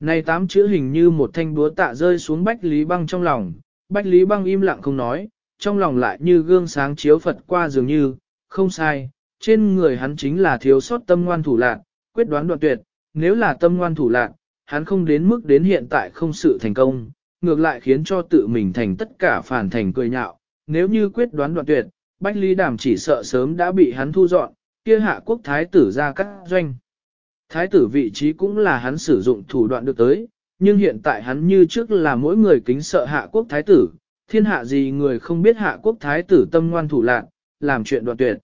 Này tám chữ hình như một thanh búa tạ rơi xuống bách lý băng trong lòng, bách lý băng im lặng không nói, trong lòng lại như gương sáng chiếu Phật qua dường như, không sai, trên người hắn chính là thiếu sót tâm ngoan thủ lạc, quyết đoán đoạn tuyệt, nếu là tâm ngoan thủ lạc, hắn không đến mức đến hiện tại không sự thành công, ngược lại khiến cho tự mình thành tất cả phản thành cười nhạo, nếu như quyết đoán đoạn tuyệt, Bách Lý Đàm chỉ sợ sớm đã bị hắn thu dọn, kia hạ quốc thái tử ra các doanh. Thái tử vị trí cũng là hắn sử dụng thủ đoạn được tới, nhưng hiện tại hắn như trước là mỗi người kính sợ hạ quốc thái tử, thiên hạ gì người không biết hạ quốc thái tử tâm ngoan thủ lạc, làm chuyện đoạn tuyệt.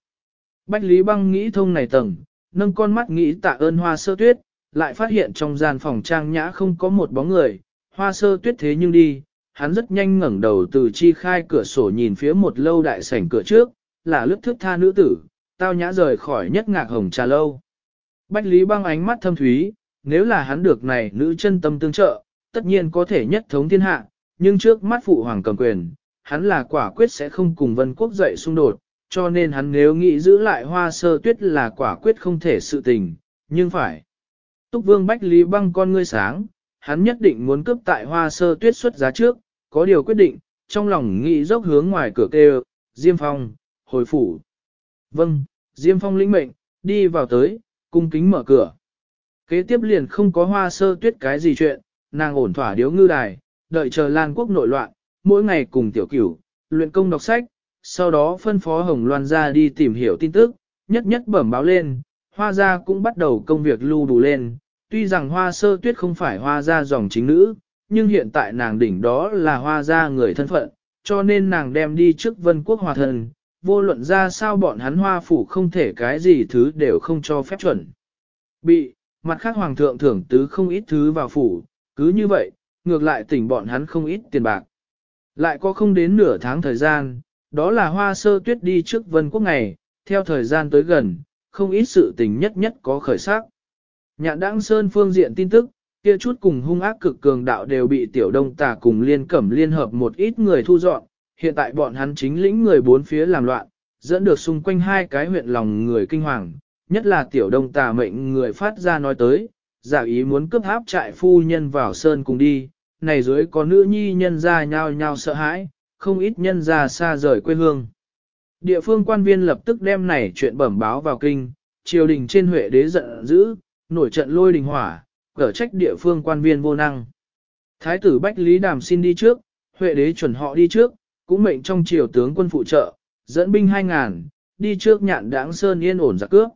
Bách Lý Băng nghĩ thông này tầng, nâng con mắt nghĩ tạ ơn hoa sơ tuyết, lại phát hiện trong gian phòng trang nhã không có một bóng người, hoa sơ tuyết thế nhưng đi, hắn rất nhanh ngẩng đầu từ chi khai cửa sổ nhìn phía một lâu đại sảnh cửa trước, là lướt thước tha nữ tử, tao nhã rời khỏi nhất ngạc hồng trà lâu. Bách Lý băng ánh mắt thâm thúy, nếu là hắn được này nữ chân tâm tương trợ, tất nhiên có thể nhất thống thiên hạ, nhưng trước mắt phụ hoàng cầm quyền, hắn là quả quyết sẽ không cùng vân quốc dậy xung đột, cho nên hắn nếu nghĩ giữ lại hoa sơ tuyết là quả quyết không thể sự tình, nhưng phải. Túc vương Bách Lý băng con ngươi sáng, hắn nhất định muốn cướp tại hoa sơ tuyết xuất giá trước, có điều quyết định, trong lòng nghĩ dốc hướng ngoài cửa kêu, Diêm Phong, hồi phủ. Vâng, Diêm Phong lĩnh mệnh, đi vào tới, cung kính mở cửa. Kế tiếp liền không có hoa sơ tuyết cái gì chuyện, nàng ổn thỏa điếu ngư đài, đợi chờ Lan quốc nội loạn, mỗi ngày cùng tiểu cửu, luyện công đọc sách, sau đó phân phó Hồng Loan ra đi tìm hiểu tin tức, nhất nhất bẩm báo lên, hoa gia cũng bắt đầu công việc lưu đủ lên, tuy rằng hoa sơ tuyết không phải hoa gia dòng chính nữ, nhưng hiện tại nàng đỉnh đó là hoa gia người thân phận, cho nên nàng đem đi trước vân quốc hòa thần, vô luận ra sao bọn hắn hoa phủ không thể cái gì thứ đều không cho phép chuẩn. Bị, mặt khác hoàng thượng thưởng tứ không ít thứ vào phủ, cứ như vậy, ngược lại tỉnh bọn hắn không ít tiền bạc. Lại có không đến nửa tháng thời gian, đó là hoa sơ tuyết đi trước vân quốc ngày, theo thời gian tới gần, không ít sự tình nhất nhất có khởi sắc. Nhạn đãng sơn phương diện tin tức, kia chút cùng hung ác cực cường đạo đều bị tiểu đông tà cùng liên cẩm liên hợp một ít người thu dọn, hiện tại bọn hắn chính lĩnh người bốn phía làm loạn, dẫn được xung quanh hai cái huyện lòng người kinh hoàng, nhất là tiểu đông tà mệnh người phát ra nói tới, giả ý muốn cướp háp trại phu nhân vào sơn cùng đi, này dưới có nữ nhi nhân ra nhao nhao sợ hãi, không ít nhân ra xa rời quê hương. Địa phương quan viên lập tức đem này chuyện bẩm báo vào kinh, triều đình trên huệ đế giận dữ, nổi trận lôi đình hỏa, cở trách địa phương quan viên vô năng. Thái tử Bách Lý Đàm xin đi trước, huệ đế chuẩn họ đi trước, cũng mệnh trong triều tướng quân phụ trợ, dẫn binh 2.000, đi trước nhạn đáng sơn yên ổn giặc cướp.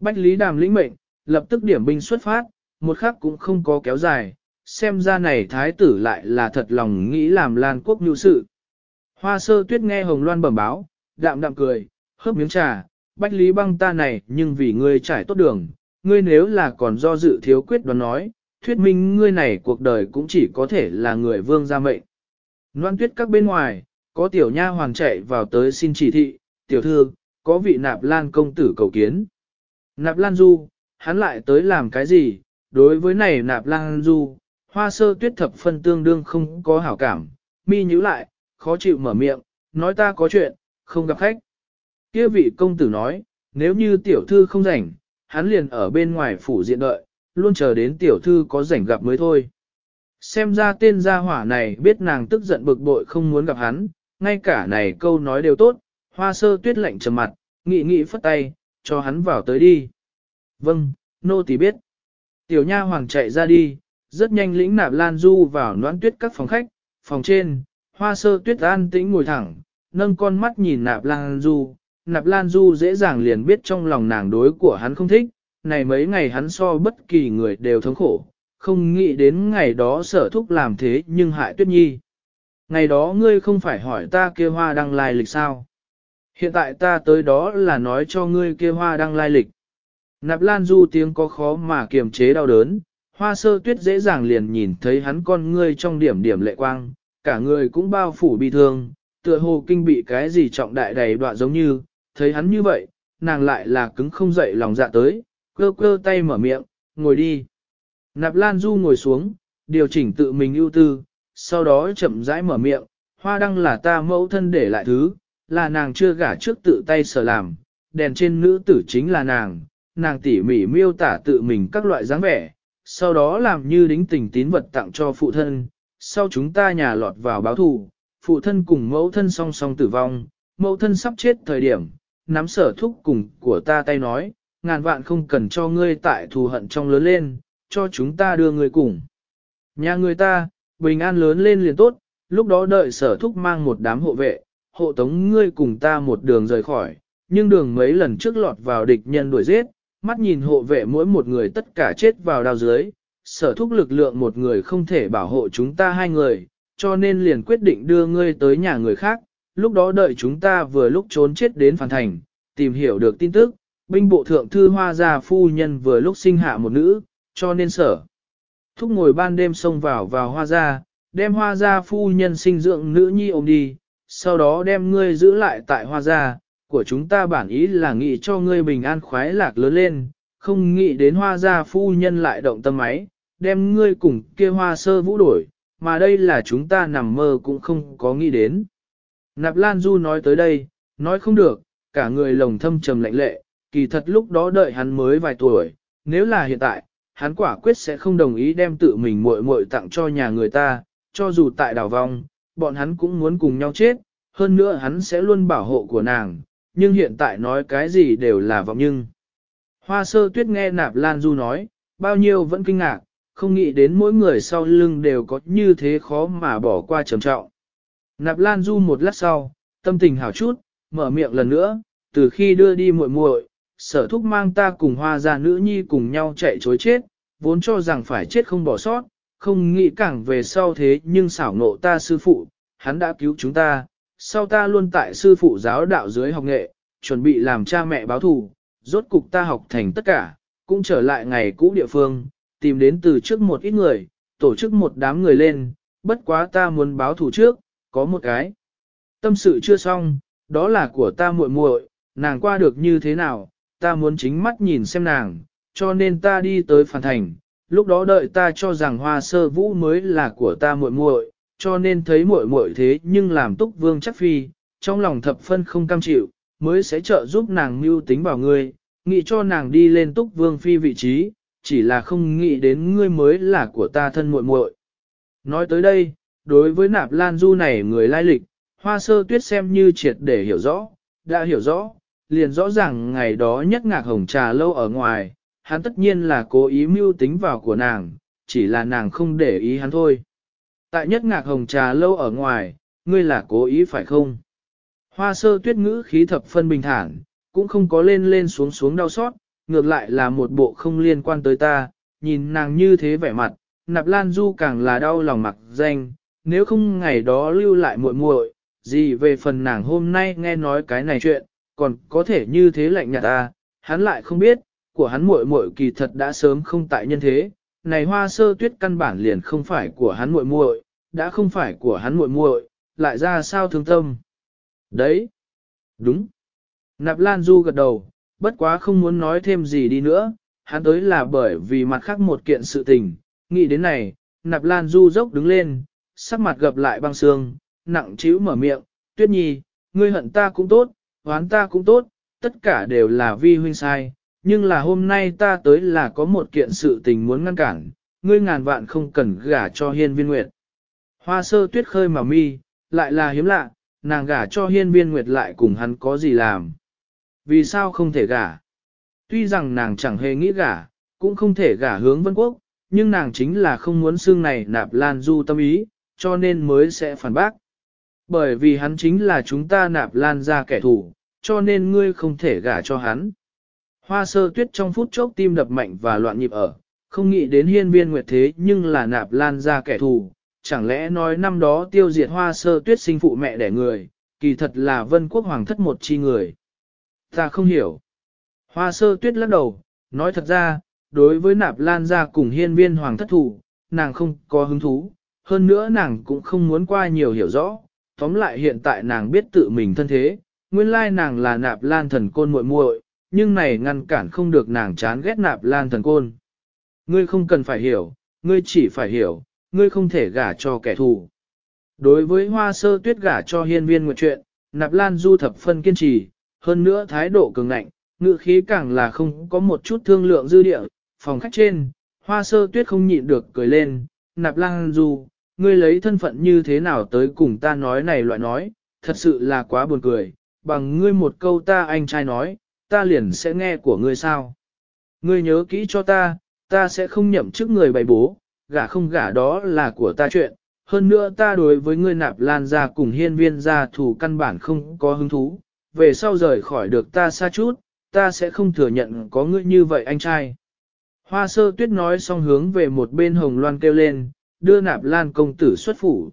Bách Lý Đàm lĩnh mệnh, lập tức điểm binh xuất phát, một khắc cũng không có kéo dài, xem ra này thái tử lại là thật lòng nghĩ làm lan quốc nhu sự. Hoa sơ tuyết nghe Hồng Loan bẩm báo, đạm đạm cười, hớp miếng trà, bách lý băng ta này nhưng vì ngươi trải tốt đường, ngươi nếu là còn do dự thiếu quyết đoán nói, thuyết minh ngươi này cuộc đời cũng chỉ có thể là người vương gia mệnh. Loan tuyết các bên ngoài, có tiểu nha hoàng chạy vào tới xin chỉ thị, tiểu thư, có vị nạp lan công tử cầu kiến. Nạp lan du, hắn lại tới làm cái gì, đối với này nạp lan du, hoa sơ tuyết thập phân tương đương không có hảo cảm, mi nhíu lại, khó chịu mở miệng, nói ta có chuyện, không gặp khách. Kia vị công tử nói, nếu như tiểu thư không rảnh, hắn liền ở bên ngoài phủ diện đợi, luôn chờ đến tiểu thư có rảnh gặp mới thôi. Xem ra tên gia hỏa này biết nàng tức giận bực bội không muốn gặp hắn, ngay cả này câu nói đều tốt, hoa sơ tuyết lạnh trầm mặt, nghị nghị phất tay, cho hắn vào tới đi. Vâng, nô tỳ biết. Tiểu nha hoàng chạy ra đi, rất nhanh lĩnh nạp lan du vào noãn tuyết các phòng khách, phòng trên, hoa sơ tuyết an tĩnh ngồi thẳng, nâng con mắt nhìn nạp lan du, nạp lan du dễ dàng liền biết trong lòng nàng đối của hắn không thích, này mấy ngày hắn so bất kỳ người đều thống khổ, không nghĩ đến ngày đó sở thúc làm thế nhưng hại tuyết nhi. Ngày đó ngươi không phải hỏi ta kia hoa đăng lai lịch sao? Hiện tại ta tới đó là nói cho ngươi kia hoa đăng lai lịch. Nạp lan du tiếng có khó mà kiềm chế đau đớn, hoa sơ tuyết dễ dàng liền nhìn thấy hắn con ngươi trong điểm điểm lệ quang, cả người cũng bao phủ bi thương, tựa hồ kinh bị cái gì trọng đại đầy đoạn giống như, thấy hắn như vậy, nàng lại là cứng không dậy lòng dạ tới, cơ cơ tay mở miệng, ngồi đi. Nạp Lan Du ngồi xuống, điều chỉnh tự mình ưu tư, sau đó chậm rãi mở miệng, hoa đăng là ta mẫu thân để lại thứ, là nàng chưa gả trước tự tay sở làm, đèn trên nữ tử chính là nàng, nàng tỉ mỉ miêu tả tự mình các loại dáng vẻ, sau đó làm như đính tình tín vật tặng cho phụ thân, sau chúng ta nhà lọt vào báo thù, phụ thân cùng mẫu thân song song tử vong, mẫu thân sắp chết thời điểm, nắm sở thúc cùng của ta tay nói, ngàn vạn không cần cho ngươi tại thù hận trong lớn lên, cho chúng ta đưa ngươi cùng. Nhà người ta, bình an lớn lên liền tốt, lúc đó đợi sở thúc mang một đám hộ vệ, hộ tống ngươi cùng ta một đường rời khỏi, nhưng đường mấy lần trước lọt vào địch nhân đuổi giết, mắt nhìn hộ vệ mỗi một người tất cả chết vào đao dưới, sở thúc lực lượng một người không thể bảo hộ chúng ta hai người, cho nên liền quyết định đưa ngươi tới nhà người khác, lúc đó đợi chúng ta vừa lúc trốn chết đến phản thành, tìm hiểu được tin tức, binh bộ thượng thư hoa gia phu nhân vừa lúc sinh hạ một nữ, cho nên sở. Thúc ngồi ban đêm xông vào vào hoa gia, đem hoa gia phu nhân sinh dưỡng nữ nhi ôm đi, sau đó đem ngươi giữ lại tại hoa gia, của chúng ta bản ý là nghĩ cho ngươi bình an khoái lạc lớn lên, không nghĩ đến hoa gia phu nhân lại động tâm máy, đem ngươi cùng kia hoa sơ vũ đổi, mà đây là chúng ta nằm mơ cũng không có nghĩ đến. Nạp Lan Du nói tới đây, nói không được, cả người lồng thâm trầm lạnh lệ, kỳ thật lúc đó đợi hắn mới vài tuổi, nếu là hiện tại, hắn quả quyết sẽ không đồng ý đem tự mình muội muội tặng cho nhà người ta, cho dù tại đảo vong, bọn hắn cũng muốn cùng nhau chết, hơn nữa hắn sẽ luôn bảo hộ của nàng, nhưng hiện tại nói cái gì đều là vọng nhưng. Hoa sơ tuyết nghe Nạp Lan Du nói, bao nhiêu vẫn kinh ngạc, không nghĩ đến mỗi người sau lưng đều có như thế khó mà bỏ qua trầm trọng. Nạp Lan Du một lát sau, tâm tình hảo chút, mở miệng lần nữa, từ khi đưa đi muội muội, sở thúc mang ta cùng hoa gia nữ nhi cùng nhau chạy chối chết, vốn cho rằng phải chết không bỏ sót, không nghĩ cảng về sau thế nhưng xảo nộ ta sư phụ, hắn đã cứu chúng ta, sau ta luôn tại sư phụ giáo đạo dưới học nghệ, chuẩn bị làm cha mẹ báo thù, rốt cục ta học thành tất cả, cũng trở lại ngày cũ địa phương, tìm đến từ trước một ít người, tổ chức một đám người lên, bất quá ta muốn báo thù trước, có một cái. Tâm sự chưa xong, đó là của ta muội muội, nàng qua được như thế nào, ta muốn chính mắt nhìn xem nàng, cho nên ta đi tới phản thành, lúc đó đợi ta cho rằng hoa sơ vũ mới là của ta muội muội, cho nên thấy muội muội thế nhưng làm túc vương chắc phi, trong lòng thập phân không cam chịu, mới sẽ trợ giúp nàng mưu tính bảo ngươi, nghĩ cho nàng đi lên túc vương phi vị trí, chỉ là không nghĩ đến ngươi mới là của ta thân muội muội. Nói tới đây, đối với nạp lan du này người lai lịch, hoa sơ tuyết xem như triệt để hiểu rõ, đã hiểu rõ, liền rõ ràng ngày đó nhất ngạc hồng trà lâu ở ngoài, hắn tất nhiên là cố ý mưu tính vào của nàng, chỉ là nàng không để ý hắn thôi. Tại nhất ngạc hồng trà lâu ở ngoài, ngươi là cố ý phải không? Hoa sơ tuyết ngữ khí thập phân bình thản, cũng không có lên lên xuống xuống đau xót, ngược lại là một bộ không liên quan tới ta, nhìn nàng như thế vẻ mặt, nạp lan du càng là đau lòng mặc danh, nếu không ngày đó lưu lại muội muội, gì về phần nàng hôm nay nghe nói cái này chuyện, còn có thể như thế lạnh nhạt ta, hắn lại không biết, của hắn muội muội kỳ thật đã sớm không tại nhân thế, này hoa sơ tuyết căn bản liền không phải của hắn muội muội, đã không phải của hắn muội muội, lại ra sao thương tâm. Đấy, đúng. Nạp Lan Du gật đầu, bất quá không muốn nói thêm gì đi nữa, hắn tới là bởi vì mặt khác một kiện sự tình, nghĩ đến này, Nạp Lan Du dốc đứng lên, sắc mặt gập lại băng xương, nặng trĩu mở miệng, tuyết nhi, ngươi hận ta cũng tốt, oán ta cũng tốt, tất cả đều là vi huynh sai, nhưng là hôm nay ta tới là có một kiện sự tình muốn ngăn cản, ngươi ngàn vạn không cần gả cho hiên viên nguyệt. Hoa sơ tuyết khơi mà mi, lại là hiếm lạ, nàng gả cho hiên viên nguyệt lại cùng hắn có gì làm. Vì sao không thể gả? Tuy rằng nàng chẳng hề nghĩ gả, cũng không thể gả hướng vân quốc, nhưng nàng chính là không muốn xương này nạp lan du tâm ý, cho nên mới sẽ phản bác. Bởi vì hắn chính là chúng ta nạp lan ra kẻ thù, cho nên ngươi không thể gả cho hắn. Hoa sơ tuyết trong phút chốc tim đập mạnh và loạn nhịp ở, không nghĩ đến hiên viên nguyệt thế nhưng là nạp lan ra kẻ thù, chẳng lẽ nói năm đó tiêu diệt hoa sơ tuyết sinh phụ mẹ đẻ người, kỳ thật là vân quốc hoàng thất một chi người. Ta không hiểu. Hoa sơ tuyết lắc đầu, nói thật ra, đối với nạp lan ra cùng hiên viên hoàng thất thủ, nàng không có hứng thú, hơn nữa nàng cũng không muốn qua nhiều hiểu rõ, tóm lại hiện tại nàng biết tự mình thân thế, nguyên lai nàng là nạp lan thần côn muội muội, nhưng này ngăn cản không được nàng chán ghét nạp lan thần côn. Ngươi không cần phải hiểu, ngươi chỉ phải hiểu, ngươi không thể gả cho kẻ thù. Đối với hoa sơ tuyết gả cho hiên viên nguyệt chuyện, nạp lan du thập phân kiên trì, hơn nữa thái độ cường ngạnh, ngự khí càng là không có một chút thương lượng dư địa, phòng khách trên, hoa sơ tuyết không nhịn được cười lên, nạp lan du, ngươi lấy thân phận như thế nào tới cùng ta nói này loại nói, thật sự là quá buồn cười, bằng ngươi một câu ta anh trai nói, ta liền sẽ nghe của ngươi sao. Ngươi nhớ kỹ cho ta, ta sẽ không nhậm chức người bày bố, gả không gả đó là của ta chuyện. Hơn nữa ta đối với ngươi nạp lan ra cùng hiên viên gia thủ căn bản không có hứng thú, về sau rời khỏi được ta xa chút, ta sẽ không thừa nhận có ngươi như vậy anh trai. Hoa sơ tuyết nói xong hướng về một bên hồng loan kêu lên, đưa nạp lan công tử xuất phủ.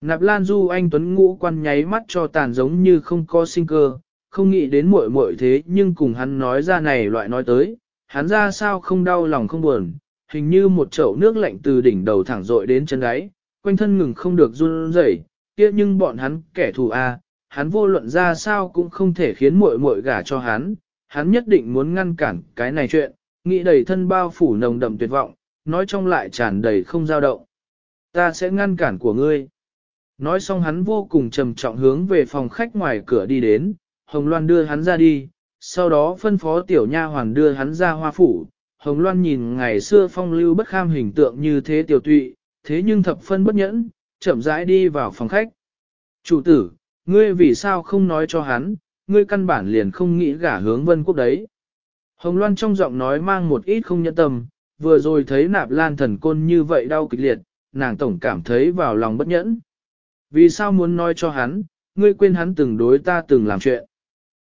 Nạp lan du anh tuấn ngũ quan nháy mắt cho tàn giống như không có sinh cơ, không nghĩ đến muội muội thế nhưng cùng hắn nói ra này loại nói tới, hắn ra sao không đau lòng không buồn, hình như một chậu nước lạnh từ đỉnh đầu thẳng dội đến chân gáy, quanh thân ngừng không được run rẩy, kia nhưng bọn hắn kẻ thù a, hắn vô luận ra sao cũng không thể khiến muội muội gả cho hắn, hắn nhất định muốn ngăn cản cái này chuyện, nghĩ đầy thân bao phủ nồng đậm tuyệt vọng, nói trong lại tràn đầy không dao động. Ta sẽ ngăn cản của ngươi. Nói xong hắn vô cùng trầm trọng hướng về phòng khách ngoài cửa đi đến, Hồng Loan đưa hắn ra đi, sau đó phân phó tiểu nha hoàn đưa hắn ra hoa phủ. Hồng Loan nhìn ngày xưa phong lưu bất kham hình tượng như thế tiểu tụy, thế nhưng thập phân bất nhẫn, chậm rãi đi vào phòng khách. Chủ tử, ngươi vì sao không nói cho hắn, ngươi căn bản liền không nghĩ gả hướng vân quốc đấy. Hồng Loan trong giọng nói mang một ít không nhẫn tâm, vừa rồi thấy nạp lan thần côn như vậy đau kịch liệt, nàng tổng cảm thấy vào lòng bất nhẫn. Vì sao muốn nói cho hắn, ngươi quên hắn từng đối ta từng làm chuyện.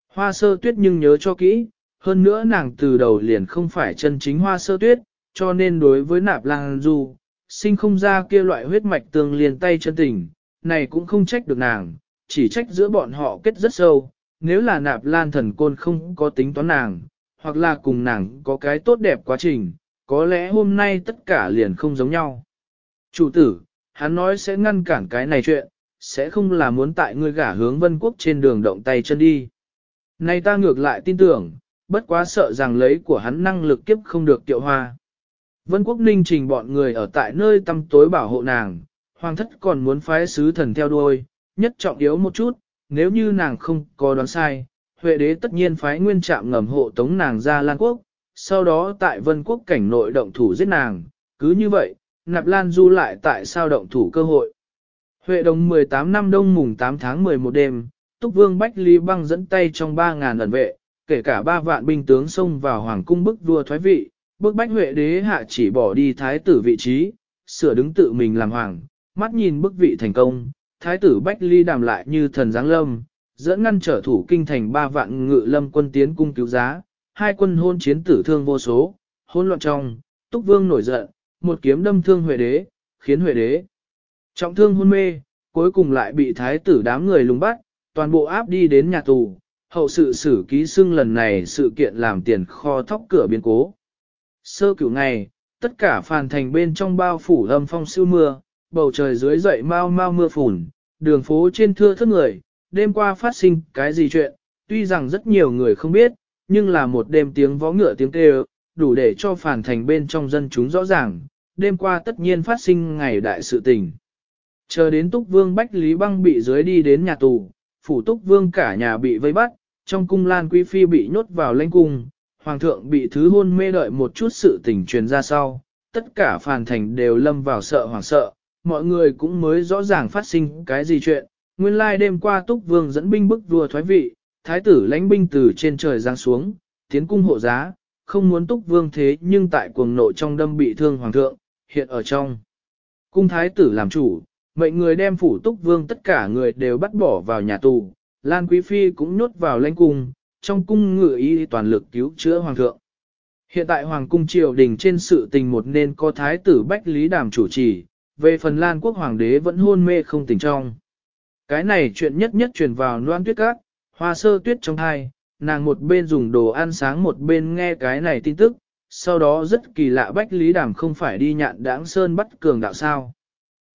Hoa sơ tuyết nhưng nhớ cho kỹ, hơn nữa nàng từ đầu liền không phải chân chính hoa sơ tuyết, cho nên đối với nạp lang du, sinh không ra kia loại huyết mạch tương liền tay chân tình, này cũng không trách được nàng, chỉ trách giữa bọn họ kết rất sâu, nếu là nạp lan thần côn không có tính toán nàng, hoặc là cùng nàng có cái tốt đẹp quá trình, có lẽ hôm nay tất cả liền không giống nhau. Chủ tử, hắn nói sẽ ngăn cản cái này chuyện, sẽ không là muốn tại ngươi gả hướng vân quốc trên đường động tay chân đi. Này ta ngược lại tin tưởng, bất quá sợ rằng lấy của hắn năng lực kiếp không được tiệu hoa. Vân Quốc Ninh trình bọn người ở tại nơi tăm tối bảo hộ nàng, hoàng thất còn muốn phái sứ thần theo đuôi, nhất trọng yếu một chút, nếu như nàng không có đoán sai, Huệ đế tất nhiên phái nguyên trạm ngầm hộ tống nàng ra Lan Quốc, sau đó tại Vân Quốc cảnh nội động thủ giết nàng, cứ như vậy, Nạp Lan Du lại tại sao động thủ cơ hội. Huệ đồng 18 năm đông mùng 8 tháng 11 đêm, Túc Vương Bách Lý Băng dẫn tay trong 3.000 ẩn vệ, kể cả ba vạn binh tướng xông vào hoàng cung bức vua thoái vị, bức Bách Huệ đế hạ chỉ bỏ đi thái tử vị trí, sửa đứng tự mình làm hoàng, mắt nhìn bức vị thành công, thái tử Bách Lý đàm lại như thần giáng lâm, dẫn ngăn trở thủ kinh thành ba vạn ngự lâm quân tiến cung cứu giá, hai quân hôn chiến tử thương vô số, hôn loạn trong, Túc Vương nổi giận, một kiếm đâm thương Huệ đế, khiến Huệ đế trọng thương hôn mê, cuối cùng lại bị thái tử đám người lùng bắt, toàn bộ áp đi đến nhà tù, hậu sự xử ký xưng lần này sự kiện làm tiền kho thóc cửa biến cố. Sơ cửu ngày, tất cả phàn thành bên trong bao phủ âm phong siêu mưa, bầu trời dưới dậy mau mau mưa phùn, đường phố trên thưa thất người, đêm qua phát sinh cái gì chuyện, tuy rằng rất nhiều người không biết, nhưng là một đêm tiếng vó ngựa tiếng kêu, đủ để cho phản thành bên trong dân chúng rõ ràng, đêm qua tất nhiên phát sinh ngày đại sự tình. Chờ đến Túc Vương Bách Lý Băng bị dưới đi đến nhà tù, phủ Túc Vương cả nhà bị vây bắt, trong cung Lan Quý Phi bị nhốt vào lãnh cung, Hoàng thượng bị thứ hôn mê đợi một chút sự tình truyền ra sau, tất cả phản thành đều lâm vào sợ hoảng sợ, mọi người cũng mới rõ ràng phát sinh cái gì chuyện. Nguyên lai đêm qua Túc Vương dẫn binh bức vua thoái vị, thái tử lãnh binh từ trên trời giáng xuống, tiến cung hộ giá, không muốn Túc Vương thế nhưng tại cuồng nộ trong đâm bị thương hoàng thượng, hiện ở trong. Cung thái tử làm chủ, mệnh người đem phủ Túc Vương tất cả người đều bắt bỏ vào nhà tù, Lan Quý Phi cũng nhốt vào lãnh cung, trong cung ngự y toàn lực cứu chữa hoàng thượng. Hiện tại hoàng cung triều đình trên sự tình một nên có thái tử Bách Lý Đàm chủ trì, về phần Lan quốc hoàng đế vẫn hôn mê không tỉnh trong. Cái này chuyện nhất nhất truyền vào loan tuyết các, hoa sơ tuyết trong hai, nàng một bên dùng đồ ăn sáng một bên nghe cái này tin tức, sau đó rất kỳ lạ Bách Lý Đàm không phải đi nhạn đáng sơn bắt cường đạo sao.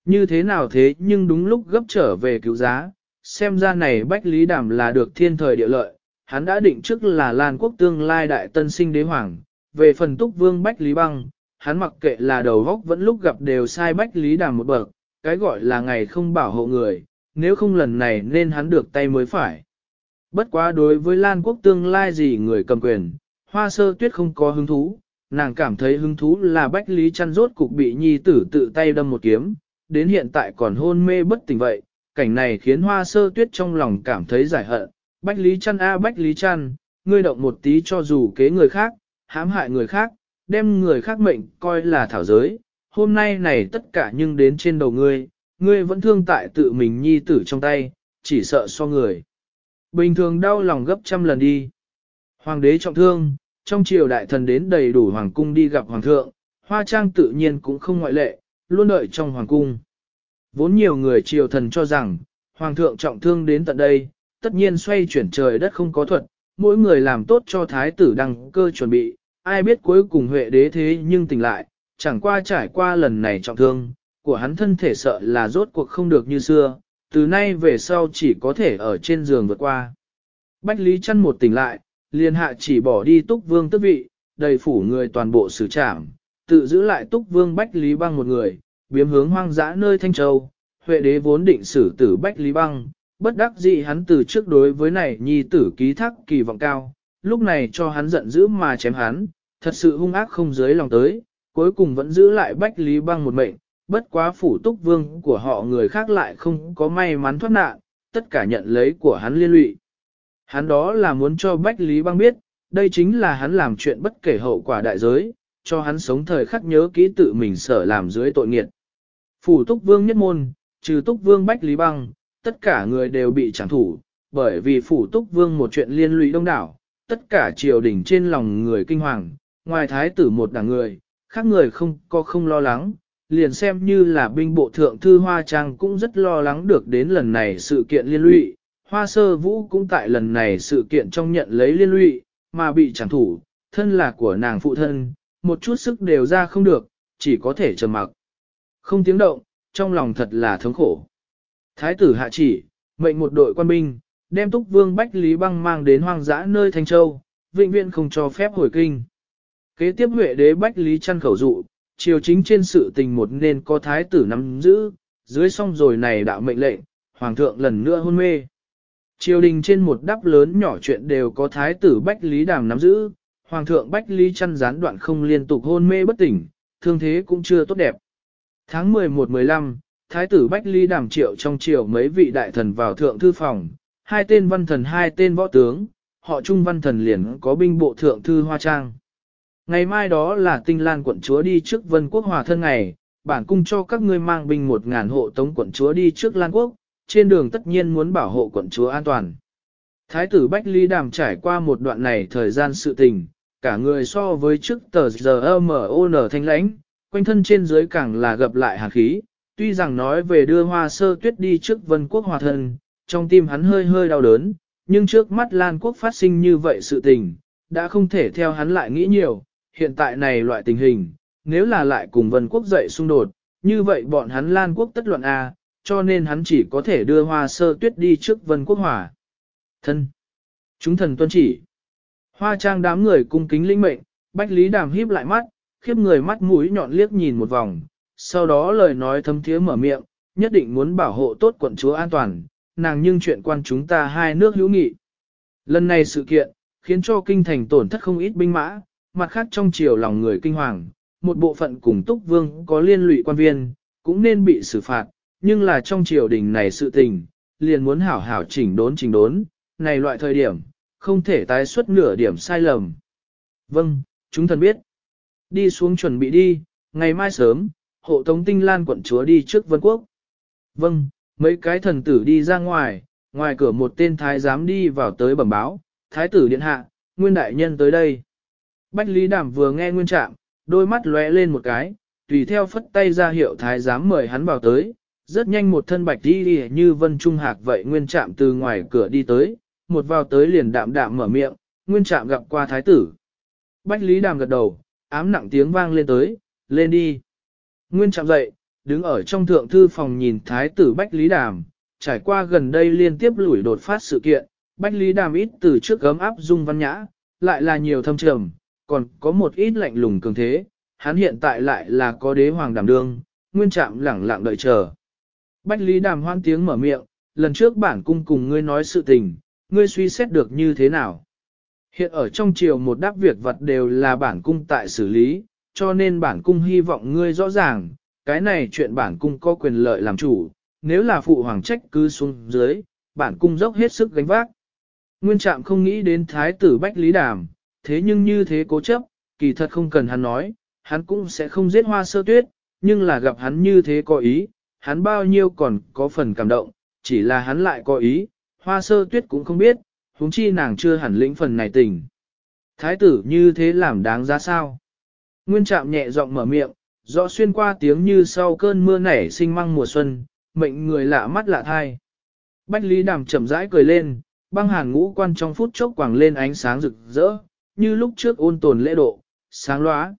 Như thế nào thế nhưng đúng lúc gấp trở về cứu giá, xem ra này Bách Lý Đàm là được thiên thời địa lợi, hắn đã định trước là Lan quốc tương lai đại tân sinh đế hoàng, về phần túc vương Bách Lý Băng, hắn mặc kệ là đầu góc vẫn lúc gặp đều sai Bách Lý Đàm một bậc, cái gọi là ngày không bảo hộ người, nếu không lần này nên hắn được tay mới phải. Bất quá đối với Lan quốc tương lai gì người cầm quyền, hoa sơ tuyết không có hứng thú, nàng cảm thấy hứng thú là Bách Lý chăn rốt cục bị nhi tử tự tay đâm một kiếm, đến hiện tại còn hôn mê bất tỉnh vậy, cảnh này khiến hoa sơ tuyết trong lòng cảm thấy giải hận. Bách Lý chăn a Bách Lý chăn, ngươi động một tí cho dù kế người khác, hãm hại người khác, đem người khác mệnh coi là thảo giới, hôm nay này tất cả nhưng đến trên đầu ngươi, ngươi vẫn thương tại tự mình nhi tử trong tay, chỉ sợ so người. Bình thường đau lòng gấp trăm lần đi. Hoàng đế trọng thương, trong triều đại thần đến đầy đủ hoàng cung đi gặp hoàng thượng, hoa trang tự nhiên cũng không ngoại lệ, luôn đợi trong hoàng cung. Vốn nhiều người triều thần cho rằng, hoàng thượng trọng thương đến tận đây, tất nhiên xoay chuyển trời đất không có thuật, mỗi người làm tốt cho thái tử đăng cơ chuẩn bị, ai biết cuối cùng huệ đế thế nhưng tỉnh lại, chẳng qua trải qua lần này trọng thương, của hắn thân thể sợ là rốt cuộc không được như xưa, từ nay về sau chỉ có thể ở trên giường vượt qua. Bách Lý chăn một tỉnh lại, liền hạ chỉ bỏ đi túc vương tước vị, đầy phủ người toàn bộ xử trảm, tự giữ lại túc vương Bách Lý băng một người, biếm hướng hoang dã nơi Thanh Châu, Huệ đế vốn định xử tử Bách Lý băng, bất đắc dĩ hắn từ trước đối với này nhi tử ký thác kỳ vọng cao, lúc này cho hắn giận dữ mà chém hắn, thật sự hung ác không dưới lòng tới, cuối cùng vẫn giữ lại Bách Lý băng một mệnh, bất quá phủ túc vương của họ người khác lại không có may mắn thoát nạn, tất cả nhận lấy của hắn liên lụy. Hắn đó là muốn cho Bách Lý băng biết, đây chính là hắn làm chuyện bất kể hậu quả đại giới, cho hắn sống thời khắc nhớ kỹ tự mình sở làm dưới tội nghiệt. Phủ túc vương nhất môn, trừ túc vương Bách Lý băng, tất cả người đều bị trảm thủ, bởi vì phủ túc vương một chuyện liên lụy đông đảo, tất cả triều đình trên lòng người kinh hoàng, ngoài thái tử một đảng người, khác người không có không lo lắng, liền xem như là binh bộ thượng thư Hoa Trang cũng rất lo lắng được đến lần này sự kiện liên lụy, Hoa Sơ Vũ cũng tại lần này sự kiện trong nhận lấy liên lụy, mà bị chẳng thủ, thân là của nàng phụ thân, một chút sức đều ra không được, chỉ có thể trầm mặc. Không tiếng động, trong lòng thật là thống khổ. Thái tử hạ chỉ, mệnh một đội quan binh, đem túc vương Bách Lý Băng mang đến hoang dã nơi Thanh Châu, vĩnh viễn không cho phép hồi kinh. Kế tiếp Huệ đế Bách Lý chăn khẩu dụ, triều chính trên sự tình một nên có thái tử nắm giữ, dưới xong rồi này đạo mệnh lệnh, hoàng thượng lần nữa hôn mê. Triều đình trên một đắp lớn nhỏ chuyện đều có thái tử Bách Lý Đàm nắm giữ, hoàng thượng Bách Lý chăn gián đoạn không liên tục hôn mê bất tỉnh, thương thế cũng chưa tốt đẹp. Tháng 11-15, thái tử Bách Lý Đàm triệu trong triều mấy vị đại thần vào thượng thư phòng, hai tên văn thần hai tên võ tướng, họ trung văn thần liền có binh bộ thượng thư Hoa Trang. Ngày mai đó là tinh lan quận chúa đi trước vân quốc hòa thân ngày, bản cung cho các ngươi mang binh một ngàn hộ tống quận chúa đi trước lan quốc, trên đường tất nhiên muốn bảo hộ quận chúa an toàn. Thái tử Bách Ly Đàm trải qua một đoạn này thời gian sự tình, cả người so với trước tờ giờ M.O.N. thanh lãnh, quanh thân trên dưới càng là gặp lại hàn khí, tuy rằng nói về đưa hoa sơ tuyết đi trước vân quốc hòa thân, trong tim hắn hơi hơi đau đớn, nhưng trước mắt Lan quốc phát sinh như vậy sự tình, đã không thể theo hắn lại nghĩ nhiều, hiện tại này loại tình hình, nếu là lại cùng vân quốc dậy xung đột, như vậy bọn hắn Lan quốc tất luận A, cho nên hắn chỉ có thể đưa hoa sơ tuyết đi trước vân quốc hỏa. Thân. Chúng thần tuân chỉ. Hoa trang đám người cung kính linh mệnh, bách lý đàm híp lại mắt, khiếp người mắt mũi nhọn liếc nhìn một vòng, sau đó lời nói thâm thiế mở miệng, nhất định muốn bảo hộ tốt quận chúa an toàn, nàng nhưng chuyện quan chúng ta hai nước hữu nghị. Lần này sự kiện, khiến cho kinh thành tổn thất không ít binh mã, mặt khác trong chiều lòng người kinh hoàng, một bộ phận cùng túc vương có liên lụy quan viên, cũng nên bị xử phạt, nhưng là trong triều đình này sự tình, liền muốn hảo hảo chỉnh đốn chỉnh đốn, này loại thời điểm, không thể tái xuất nửa điểm sai lầm. Vâng, chúng thần biết. Đi xuống chuẩn bị đi, ngày mai sớm, hộ tống tinh lan quận chúa đi trước vân quốc. Vâng, mấy cái thần tử đi ra ngoài, ngoài cửa một tên thái giám đi vào tới bẩm báo, thái tử điện hạ, nguyên đại nhân tới đây. Bách Lý Đàm vừa nghe nguyên trạm, đôi mắt lóe lên một cái, tùy theo phất tay ra hiệu thái giám mời hắn vào tới, rất nhanh một thân bạch đi như vân trung hạc vậy nguyên trạm từ ngoài cửa đi tới, một vào tới liền đạm đạm mở miệng, nguyên trạm gặp qua thái tử. Bách Lý Đàm gật đầu, ám nặng tiếng vang lên tới, lên đi. Nguyên trạm dậy, đứng ở trong thượng thư phòng nhìn thái tử Bách Lý Đàm, trải qua gần đây liên tiếp lủi đột phát sự kiện, Bách Lý Đàm ít từ trước gấm áp dung văn nhã, lại là nhiều thâm trầm, còn có một ít lạnh lùng cường thế, hắn hiện tại lại là có đế hoàng đảm đương, nguyên trạm lẳng lặng đợi chờ. Bách Lý Đàm hoan tiếng mở miệng, lần trước bản cung cùng ngươi nói sự tình, ngươi suy xét được như thế nào? Hiện ở trong triều một đáp việc vật đều là bản cung tại xử lý, cho nên bản cung hy vọng ngươi rõ ràng, cái này chuyện bản cung có quyền lợi làm chủ, nếu là phụ hoàng trách cứ xuống dưới, bản cung dốc hết sức gánh vác. Nguyên trạm không nghĩ đến thái tử Bách Lý Đàm, thế nhưng như thế cố chấp, kỳ thật không cần hắn nói, hắn cũng sẽ không giết hoa sơ tuyết, nhưng là gặp hắn như thế có ý, hắn bao nhiêu còn có phần cảm động, chỉ là hắn lại có ý, hoa sơ tuyết cũng không biết, huống chi nàng chưa hẳn lĩnh phần này tình. Thái tử như thế làm đáng giá sao? Nguyên trạm nhẹ giọng mở miệng, rõ xuyên qua tiếng như sau cơn mưa nảy sinh măng mùa xuân, mệnh người lạ mắt lạ thai. Bách Lý Đàm chậm rãi cười lên, băng hàn ngũ quan trong phút chốc quảng lên ánh sáng rực rỡ, như lúc trước ôn tồn lễ độ, sáng loá.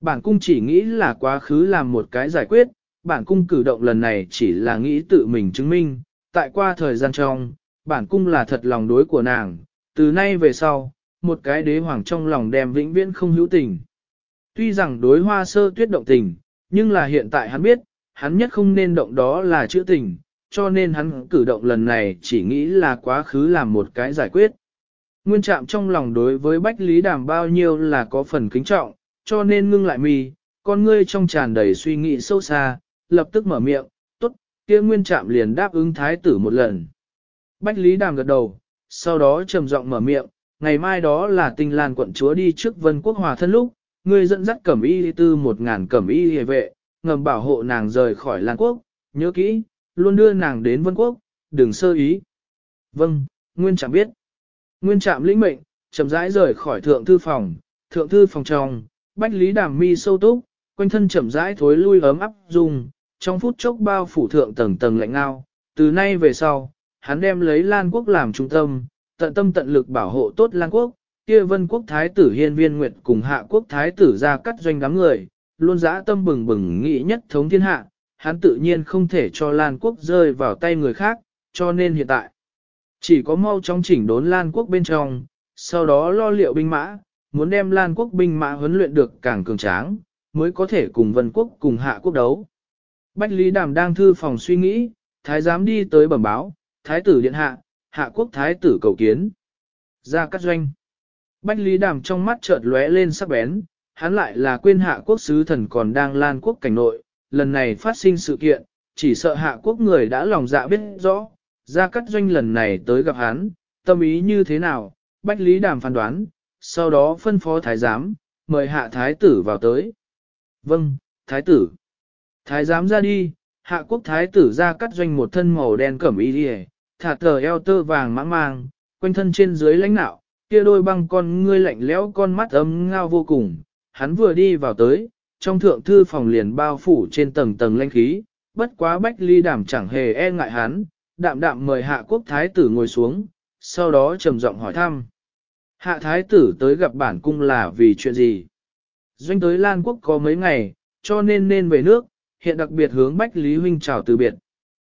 Bản cung chỉ nghĩ là quá khứ làm một cái giải quyết, bản cung cử động lần này chỉ là nghĩ tự mình chứng minh, tại qua thời gian trong, bản cung là thật lòng đối của nàng, từ nay về sau, một cái đế hoàng trong lòng đem vĩnh viễn không hữu tình. Tuy rằng đối hoa sơ tuyết động tình, nhưng là hiện tại hắn biết, hắn nhất không nên động đó là chữ tình, cho nên hắn cử động lần này chỉ nghĩ là quá khứ làm một cái giải quyết. Nguyên trạm trong lòng đối với Bách Lý Đàm bao nhiêu là có phần kính trọng, cho nên ngưng lại mì. con ngươi trong tràn đầy suy nghĩ sâu xa, lập tức mở miệng, tốt, kia nguyên trạm liền đáp ứng thái tử một lần. Bách Lý Đàm gật đầu, sau đó trầm giọng mở miệng, ngày mai đó là tinh lan quận chúa đi trước vân quốc hòa thân lúc, ngươi dẫn dắt cẩm y tư một ngàn cẩm y hề vệ, ngầm bảo hộ nàng rời khỏi lan quốc, nhớ kỹ, luôn đưa nàng đến vân quốc, đừng sơ ý. Vâng, nguyên trạm biết. Nguyên trạm lĩnh mệnh, chậm rãi rời khỏi thượng thư phòng, thượng thư phòng trong, bách lý đàm mi sâu túc, quanh thân chậm rãi thối lui ấm áp dung, trong phút chốc bao phủ thượng tầng tầng lạnh ngao, từ nay về sau, hắn đem lấy Lan Quốc làm trung tâm, tận tâm tận lực bảo hộ tốt Lan Quốc, kia vân quốc thái tử hiên viên nguyệt cùng hạ quốc thái tử ra cắt doanh đám người, luôn dã tâm bừng bừng nghĩ nhất thống thiên hạ, hắn tự nhiên không thể cho Lan Quốc rơi vào tay người khác, cho nên hiện tại, chỉ có mau trong chỉnh đốn Lan Quốc bên trong, sau đó lo liệu binh mã, muốn đem Lan Quốc binh mã huấn luyện được càng cường tráng, mới có thể cùng vân quốc cùng hạ quốc đấu. Bách Lý Đàm đang thư phòng suy nghĩ, thái giám đi tới bẩm báo, thái tử điện hạ, hạ quốc thái tử cầu kiến. Ra cắt doanh. Bách Lý Đàm trong mắt chợt lóe lên sắc bén, hắn lại là quên hạ quốc sứ thần còn đang lan quốc cảnh nội, lần này phát sinh sự kiện, chỉ sợ hạ quốc người đã lòng dạ biết rõ, gia cát doanh lần này tới gặp hắn, tâm ý như thế nào, Bách Lý Đàm phán đoán, sau đó phân phó thái giám, mời hạ thái tử vào tới. Vâng, thái tử. Thái giám ra đi, hạ quốc thái tử ra cắt doanh một thân màu đen cẩm y đi thả tờ eo tơ vàng mãng mang, quanh thân trên dưới lãnh nạo, kia đôi băng con ngươi lạnh lẽo con mắt ấm ngao vô cùng, hắn vừa đi vào tới, trong thượng thư phòng liền bao phủ trên tầng tầng lãnh khí, bất quá bách ly đảm chẳng hề e ngại hắn, đạm đạm mời hạ quốc thái tử ngồi xuống, sau đó trầm giọng hỏi thăm. Hạ thái tử tới gặp bản cung là vì chuyện gì? Doanh tới Lan quốc có mấy ngày, cho nên nên về nước, hiện đặc biệt hướng Bách Lý Huynh chào từ biệt.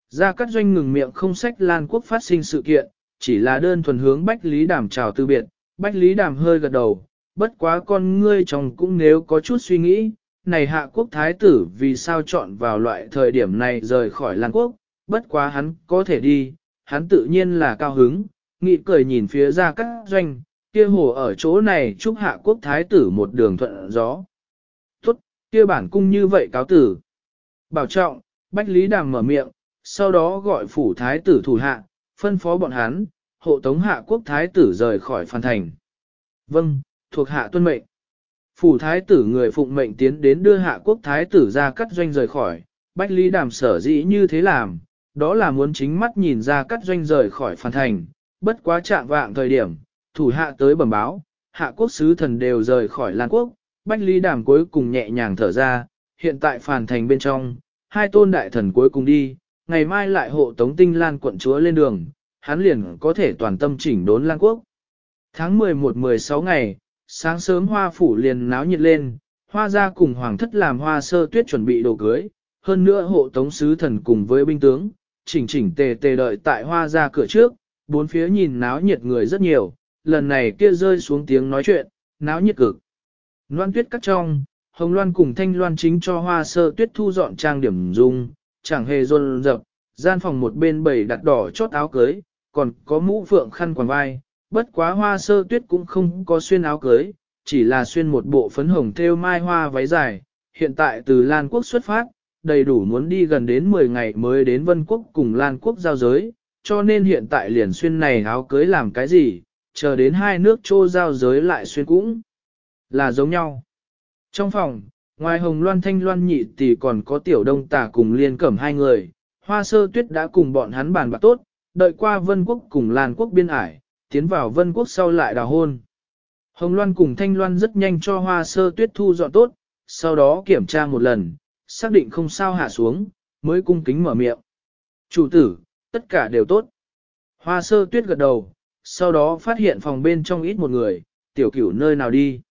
Ra các doanh ngừng miệng không sách Lan quốc phát sinh sự kiện, chỉ là đơn thuần hướng Bách Lý Đàm chào từ biệt. Bách Lý Đàm hơi gật đầu, bất quá con ngươi chồng cũng nếu có chút suy nghĩ, này hạ quốc thái tử vì sao chọn vào loại thời điểm này rời khỏi Lan quốc, bất quá hắn có thể đi, hắn tự nhiên là cao hứng, nghị cười nhìn phía ra các doanh, kia hồ ở chỗ này chúc hạ quốc thái tử một đường thuận gió. Tốt, kia bản cung như vậy cáo tử. Bảo trọng, Bách Lý Đàm mở miệng, sau đó gọi phủ thái tử thủ hạ, phân phó bọn hắn, hộ tống hạ quốc thái tử rời khỏi phan thành. Vâng, thuộc hạ tuân mệnh. Phủ thái tử người phụng mệnh tiến đến đưa hạ quốc thái tử ra cắt doanh rời khỏi, Bách Lý Đàm sở dĩ như thế làm, đó là muốn chính mắt nhìn ra cắt doanh rời khỏi phản thành, bất quá trạng vạng thời điểm, thủ hạ tới bẩm báo, hạ quốc sứ thần đều rời khỏi Lan quốc, Bách Lý Đàm cuối cùng nhẹ nhàng thở ra, hiện tại phản thành bên trong, hai tôn đại thần cuối cùng đi, ngày mai lại hộ tống tinh Lan quận chúa lên đường, hắn liền có thể toàn tâm chỉnh đốn Lan quốc. Tháng 11-16 ngày, sáng sớm hoa phủ liền náo nhiệt lên, hoa ra cùng hoàng thất làm hoa sơ tuyết chuẩn bị đồ cưới, hơn nữa hộ tống sứ thần cùng với binh tướng, chỉnh chỉnh tề tề đợi tại hoa ra cửa trước, bốn phía nhìn náo nhiệt người rất nhiều, lần này kia rơi xuống tiếng nói chuyện, náo nhiệt cực. Loan tuyết cắt trong, Hồng Loan cùng Thanh Loan chính cho hoa sơ tuyết thu dọn trang điểm dung, chẳng hề rôn rập, gian phòng một bên bầy đặt đỏ chốt áo cưới, còn có mũ phượng khăn quàng vai, bất quá hoa sơ tuyết cũng không có xuyên áo cưới, chỉ là xuyên một bộ phấn hồng thêu mai hoa váy dài, hiện tại từ Lan Quốc xuất phát, đầy đủ muốn đi gần đến 10 ngày mới đến Vân Quốc cùng Lan Quốc giao giới, cho nên hiện tại liền xuyên này áo cưới làm cái gì, chờ đến hai nước trô giao giới lại xuyên cũng là giống nhau. Trong phòng, ngoài Hồng Loan Thanh Loan nhị tỷ còn có tiểu đông tả cùng liên cẩm hai người, hoa sơ tuyết đã cùng bọn hắn bàn bạc tốt, đợi qua Vân Quốc cùng Lan Quốc biên ải, tiến vào Vân Quốc sau lại đào hôn. Hồng Loan cùng Thanh Loan rất nhanh cho hoa sơ tuyết thu dọn tốt, sau đó kiểm tra một lần, xác định không sao hạ xuống, mới cung kính mở miệng. Chủ tử, tất cả đều tốt. Hoa sơ tuyết gật đầu, sau đó phát hiện phòng bên trong ít một người, tiểu cửu nơi nào đi.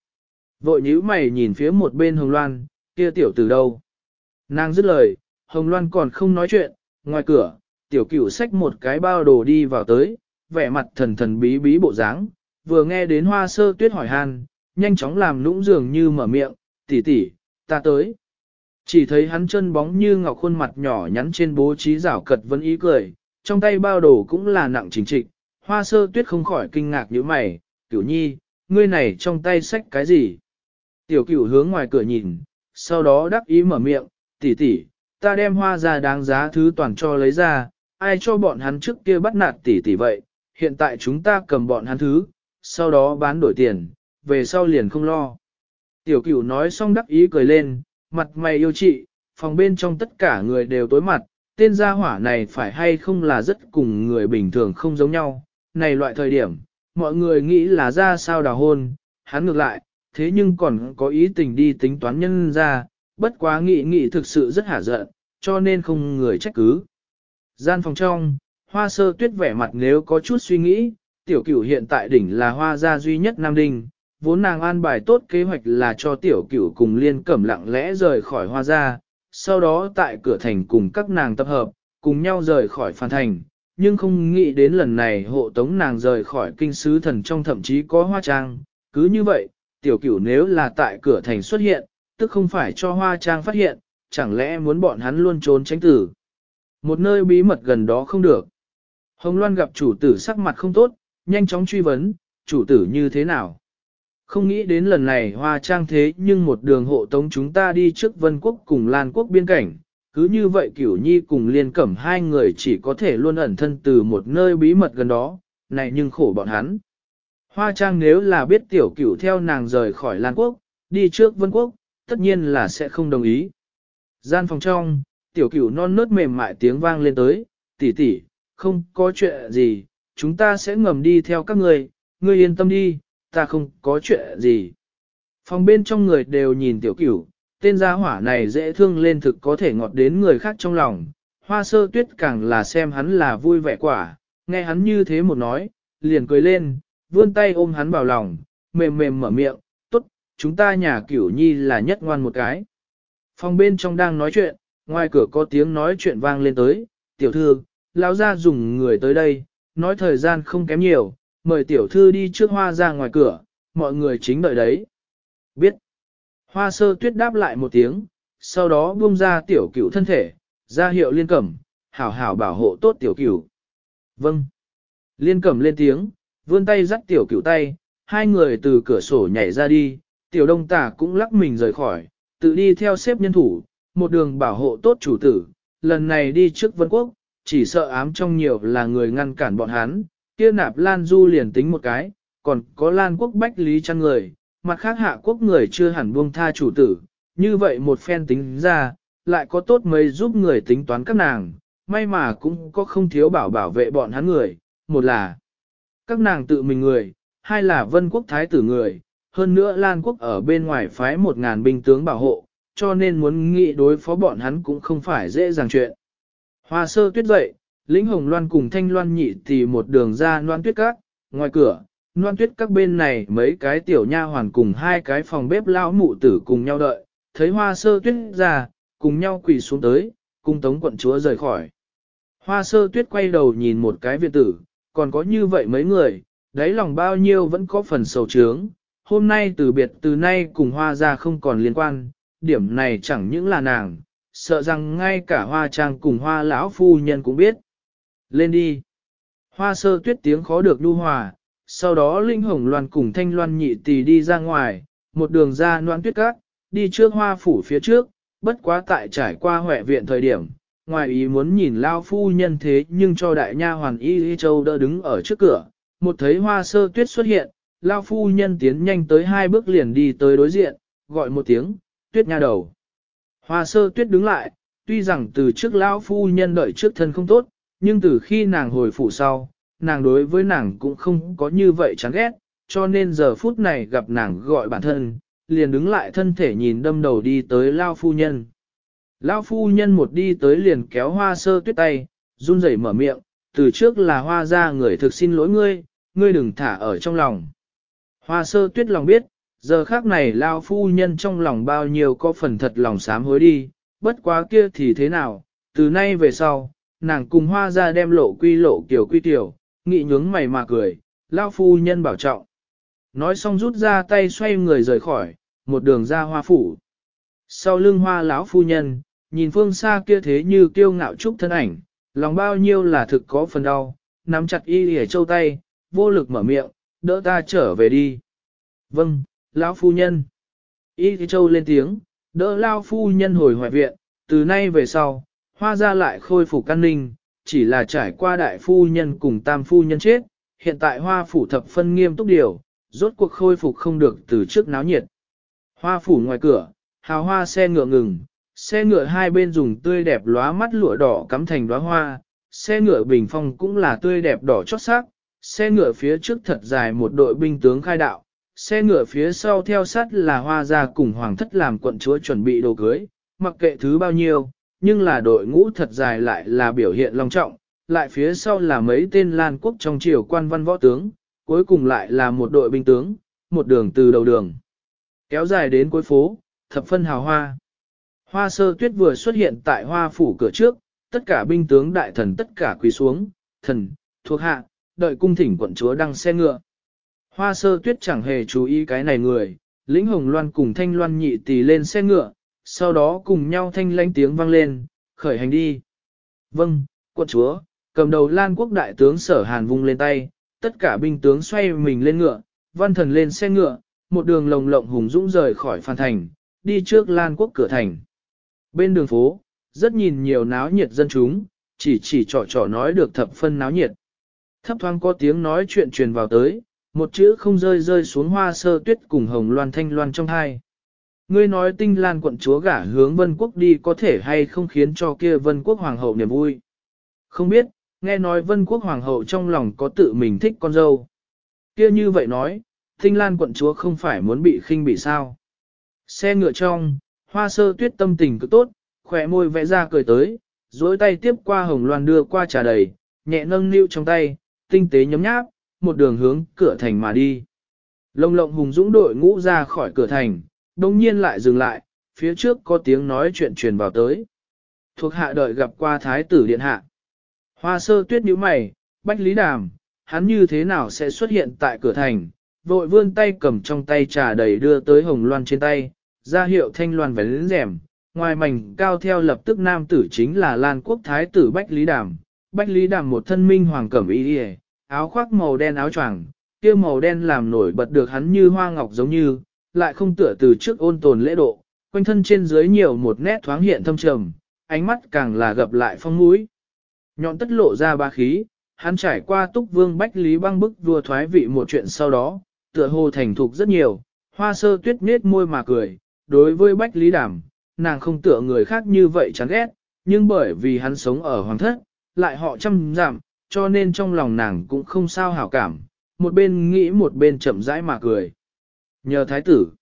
Vội nhíu mày nhìn phía một bên Hồng Loan, kia tiểu tử đâu. Nàng dứt lời, Hồng Loan còn không nói chuyện, ngoài cửa, tiểu cửu xách một cái bao đồ đi vào tới, vẻ mặt thần thần bí bí bộ dáng, vừa nghe đến hoa sơ tuyết hỏi han, nhanh chóng làm nũng dường như mở miệng, tỷ tỷ, ta tới. Chỉ thấy hắn chân bóng như ngọc khuôn mặt nhỏ nhắn trên bố trí rảo cật vẫn ý cười, trong tay bao đồ cũng là nặng chính trịch, hoa sơ tuyết không khỏi kinh ngạc như mày, cửu nhi, ngươi này trong tay sách cái gì? Tiểu cửu hướng ngoài cửa nhìn, sau đó đắc ý mở miệng, tỷ tỷ, ta đem hoa ra đáng giá thứ toàn cho lấy ra, ai cho bọn hắn trước kia bắt nạt tỷ tỷ vậy, hiện tại chúng ta cầm bọn hắn thứ, sau đó bán đổi tiền, về sau liền không lo. Tiểu cửu nói xong đắc ý cười lên, mặt mày yêu chị, phòng bên trong tất cả người đều tối mặt, tên gia hỏa này phải hay không là rất cùng người bình thường không giống nhau, này loại thời điểm, mọi người nghĩ là ra sao đào hôn, hắn ngược lại, thế nhưng còn có ý tình đi tính toán nhân ra, bất quá nghị nghị thực sự rất hả giận, cho nên không người trách cứ. Gian phòng trong, hoa sơ tuyết vẻ mặt nếu có chút suy nghĩ, tiểu cửu hiện tại đỉnh là hoa gia duy nhất Nam Đinh, vốn nàng an bài tốt kế hoạch là cho tiểu cửu cùng liên cẩm lặng lẽ rời khỏi hoa gia, sau đó tại cửa thành cùng các nàng tập hợp, cùng nhau rời khỏi phan thành, nhưng không nghĩ đến lần này hộ tống nàng rời khỏi kinh sứ thần trong thậm chí có hoa trang, cứ như vậy, tiểu cửu nếu là tại cửa thành xuất hiện, tức không phải cho hoa trang phát hiện, chẳng lẽ muốn bọn hắn luôn trốn tránh tử. Một nơi bí mật gần đó không được. Hồng Loan gặp chủ tử sắc mặt không tốt, nhanh chóng truy vấn, chủ tử như thế nào? Không nghĩ đến lần này hoa trang thế nhưng một đường hộ tống chúng ta đi trước vân quốc cùng Lan quốc biên cảnh, cứ như vậy cửu nhi cùng liên cẩm hai người chỉ có thể luôn ẩn thân từ một nơi bí mật gần đó, này nhưng khổ bọn hắn. Hoa trang nếu là biết tiểu cửu theo nàng rời khỏi Lan quốc, đi trước vân quốc, tất nhiên là sẽ không đồng ý. Gian phòng trong, tiểu cửu non nớt mềm mại tiếng vang lên tới, tỷ tỷ, không có chuyện gì, chúng ta sẽ ngầm đi theo các người, ngươi yên tâm đi, ta không có chuyện gì. Phòng bên trong người đều nhìn tiểu cửu, tên gia hỏa này dễ thương lên thực có thể ngọt đến người khác trong lòng, hoa sơ tuyết càng là xem hắn là vui vẻ quả, nghe hắn như thế một nói, liền cười lên, vươn tay ôm hắn vào lòng, mềm mềm mở miệng, tốt, chúng ta nhà cửu nhi là nhất ngoan một cái. Phòng bên trong đang nói chuyện, ngoài cửa có tiếng nói chuyện vang lên tới, tiểu thư, lão gia dùng người tới đây, nói thời gian không kém nhiều, mời tiểu thư đi trước hoa ra ngoài cửa, mọi người chính đợi đấy. Biết. Hoa sơ tuyết đáp lại một tiếng, sau đó buông ra tiểu cửu thân thể, ra hiệu liên cẩm, hảo hảo bảo hộ tốt tiểu cửu. Vâng. Liên cẩm lên tiếng, vươn tay dắt tiểu cửu tay, hai người từ cửa sổ nhảy ra đi, tiểu đông tả cũng lắc mình rời khỏi, tự đi theo xếp nhân thủ, một đường bảo hộ tốt chủ tử, lần này đi trước vân quốc, chỉ sợ ám trong nhiều là người ngăn cản bọn hắn, kia nạp Lan Du liền tính một cái, còn có Lan quốc bách lý chăn người, mặt khác hạ quốc người chưa hẳn buông tha chủ tử, như vậy một phen tính ra, lại có tốt mấy giúp người tính toán các nàng, may mà cũng có không thiếu bảo bảo vệ bọn hắn người, một là các nàng tự mình người, hai là vân quốc thái tử người, hơn nữa Lan quốc ở bên ngoài phái một ngàn binh tướng bảo hộ, cho nên muốn nghĩ đối phó bọn hắn cũng không phải dễ dàng chuyện. Hoa sơ tuyết dậy, lĩnh hồng loan cùng thanh loan nhị thì một đường ra loan tuyết các, ngoài cửa, loan tuyết các bên này mấy cái tiểu nha hoàn cùng hai cái phòng bếp lão mụ tử cùng nhau đợi, thấy hoa sơ tuyết ra, cùng nhau quỳ xuống tới, cung tống quận chúa rời khỏi. Hoa sơ tuyết quay đầu nhìn một cái viện tử, còn có như vậy mấy người, đáy lòng bao nhiêu vẫn có phần sầu trướng, hôm nay từ biệt từ nay cùng hoa ra không còn liên quan, điểm này chẳng những là nàng, sợ rằng ngay cả hoa trang cùng hoa lão phu nhân cũng biết. Lên đi. Hoa sơ tuyết tiếng khó được lưu hòa, sau đó Linh Hồng Loan cùng Thanh Loan nhị tỷ đi ra ngoài, một đường ra noan tuyết cát, đi trước hoa phủ phía trước, bất quá tại trải qua huệ viện thời điểm, ngoài ý muốn nhìn lao phu nhân thế nhưng cho đại nha hoàn y y châu đỡ đứng ở trước cửa, một thấy hoa sơ tuyết xuất hiện, lao phu nhân tiến nhanh tới hai bước liền đi tới đối diện, gọi một tiếng, tuyết nha đầu. Hoa sơ tuyết đứng lại, tuy rằng từ trước lão phu nhân đợi trước thân không tốt, nhưng từ khi nàng hồi phủ sau, nàng đối với nàng cũng không có như vậy chán ghét, cho nên giờ phút này gặp nàng gọi bản thân, liền đứng lại thân thể nhìn đâm đầu đi tới lao phu nhân. Lao phu nhân một đi tới liền kéo hoa sơ tuyết tay, run rẩy mở miệng, từ trước là hoa ra người thực xin lỗi ngươi, ngươi đừng thả ở trong lòng. Hoa sơ tuyết lòng biết, giờ khác này lao phu nhân trong lòng bao nhiêu có phần thật lòng sám hối đi, bất quá kia thì thế nào, từ nay về sau, nàng cùng hoa ra đem lộ quy lộ kiểu quy tiểu, nghị nhướng mày mà cười, lao phu nhân bảo trọng. Nói xong rút ra tay xoay người rời khỏi, một đường ra hoa phủ. Sau lưng hoa lão phu nhân, nhìn phương xa kia thế như kiêu ngạo trúc thân ảnh, lòng bao nhiêu là thực có phần đau, nắm chặt y hề châu tay, vô lực mở miệng, đỡ ta trở về đi. Vâng, lão phu nhân. Y Thế Châu lên tiếng, đỡ lao phu nhân hồi hoại viện, từ nay về sau, hoa ra lại khôi phục căn ninh, chỉ là trải qua đại phu nhân cùng tam phu nhân chết, hiện tại hoa phủ thập phân nghiêm túc điều, rốt cuộc khôi phục không được từ trước náo nhiệt. Hoa phủ ngoài cửa, hào hoa xe ngựa ngừng, xe ngựa hai bên dùng tươi đẹp lóa mắt lụa đỏ cắm thành đóa hoa, xe ngựa bình phong cũng là tươi đẹp đỏ chót sắc, xe ngựa phía trước thật dài một đội binh tướng khai đạo, xe ngựa phía sau theo sát là hoa gia cùng hoàng thất làm quận chúa chuẩn bị đồ cưới, mặc kệ thứ bao nhiêu, nhưng là đội ngũ thật dài lại là biểu hiện long trọng, lại phía sau là mấy tên lan quốc trong triều quan văn võ tướng, cuối cùng lại là một đội binh tướng, một đường từ đầu đường, kéo dài đến cuối phố, thập phân hào hoa. Hoa sơ tuyết vừa xuất hiện tại hoa phủ cửa trước, tất cả binh tướng đại thần tất cả quỳ xuống, thần, thuộc hạ, đợi cung thỉnh quận chúa đăng xe ngựa. Hoa sơ tuyết chẳng hề chú ý cái này người, lĩnh hồng loan cùng thanh loan nhị tỷ lên xe ngựa, sau đó cùng nhau thanh lãnh tiếng vang lên, khởi hành đi. Vâng, quận chúa, cầm đầu lan quốc đại tướng sở hàn vung lên tay, tất cả binh tướng xoay mình lên ngựa, văn thần lên xe ngựa, một đường lồng lộng hùng dũng rời khỏi phan thành, đi trước lan quốc cửa thành. Bên đường phố, rất nhìn nhiều náo nhiệt dân chúng, chỉ chỉ trò trò nói được thập phân náo nhiệt. Thấp thoáng có tiếng nói chuyện truyền vào tới, một chữ không rơi rơi xuống hoa sơ tuyết cùng hồng loan thanh loan trong hai. Ngươi nói tinh lan quận chúa gả hướng vân quốc đi có thể hay không khiến cho kia vân quốc hoàng hậu niềm vui. Không biết, nghe nói vân quốc hoàng hậu trong lòng có tự mình thích con dâu. Kia như vậy nói, tinh lan quận chúa không phải muốn bị khinh bị sao. Xe ngựa trong, hoa sơ tuyết tâm tình cứ tốt, khỏe môi vẽ ra cười tới, duỗi tay tiếp qua hồng loan đưa qua trà đầy, nhẹ nâng niu trong tay, tinh tế nhấm nháp, một đường hướng cửa thành mà đi. Lông lộng hùng dũng đội ngũ ra khỏi cửa thành, đồng nhiên lại dừng lại, phía trước có tiếng nói chuyện truyền vào tới. Thuộc hạ đợi gặp qua thái tử điện hạ. Hoa sơ tuyết nhíu mày, bách lý đàm, hắn như thế nào sẽ xuất hiện tại cửa thành, vội vươn tay cầm trong tay trà đầy đưa tới hồng loan trên tay, ra hiệu thanh loan vén rèm, ngoài mảnh cao theo lập tức nam tử chính là Lan quốc thái tử Bách Lý Đàm. Bách Lý Đàm một thân minh hoàng cẩm y đi áo khoác màu đen áo choàng, kia màu đen làm nổi bật được hắn như hoa ngọc giống như, lại không tựa từ trước ôn tồn lễ độ, quanh thân trên dưới nhiều một nét thoáng hiện thâm trầm, ánh mắt càng là gặp lại phong mũi. Nhọn tất lộ ra ba khí, hắn trải qua túc vương Bách Lý băng bức vua thoái vị một chuyện sau đó, tựa hồ thành thục rất nhiều, hoa sơ tuyết nết môi mà cười, đối với Bách Lý đảm, nàng không tựa người khác như vậy chán ghét, nhưng bởi vì hắn sống ở hoàng thất, lại họ chăm giảm, cho nên trong lòng nàng cũng không sao hảo cảm, một bên nghĩ một bên chậm rãi mà cười. Nhờ thái tử,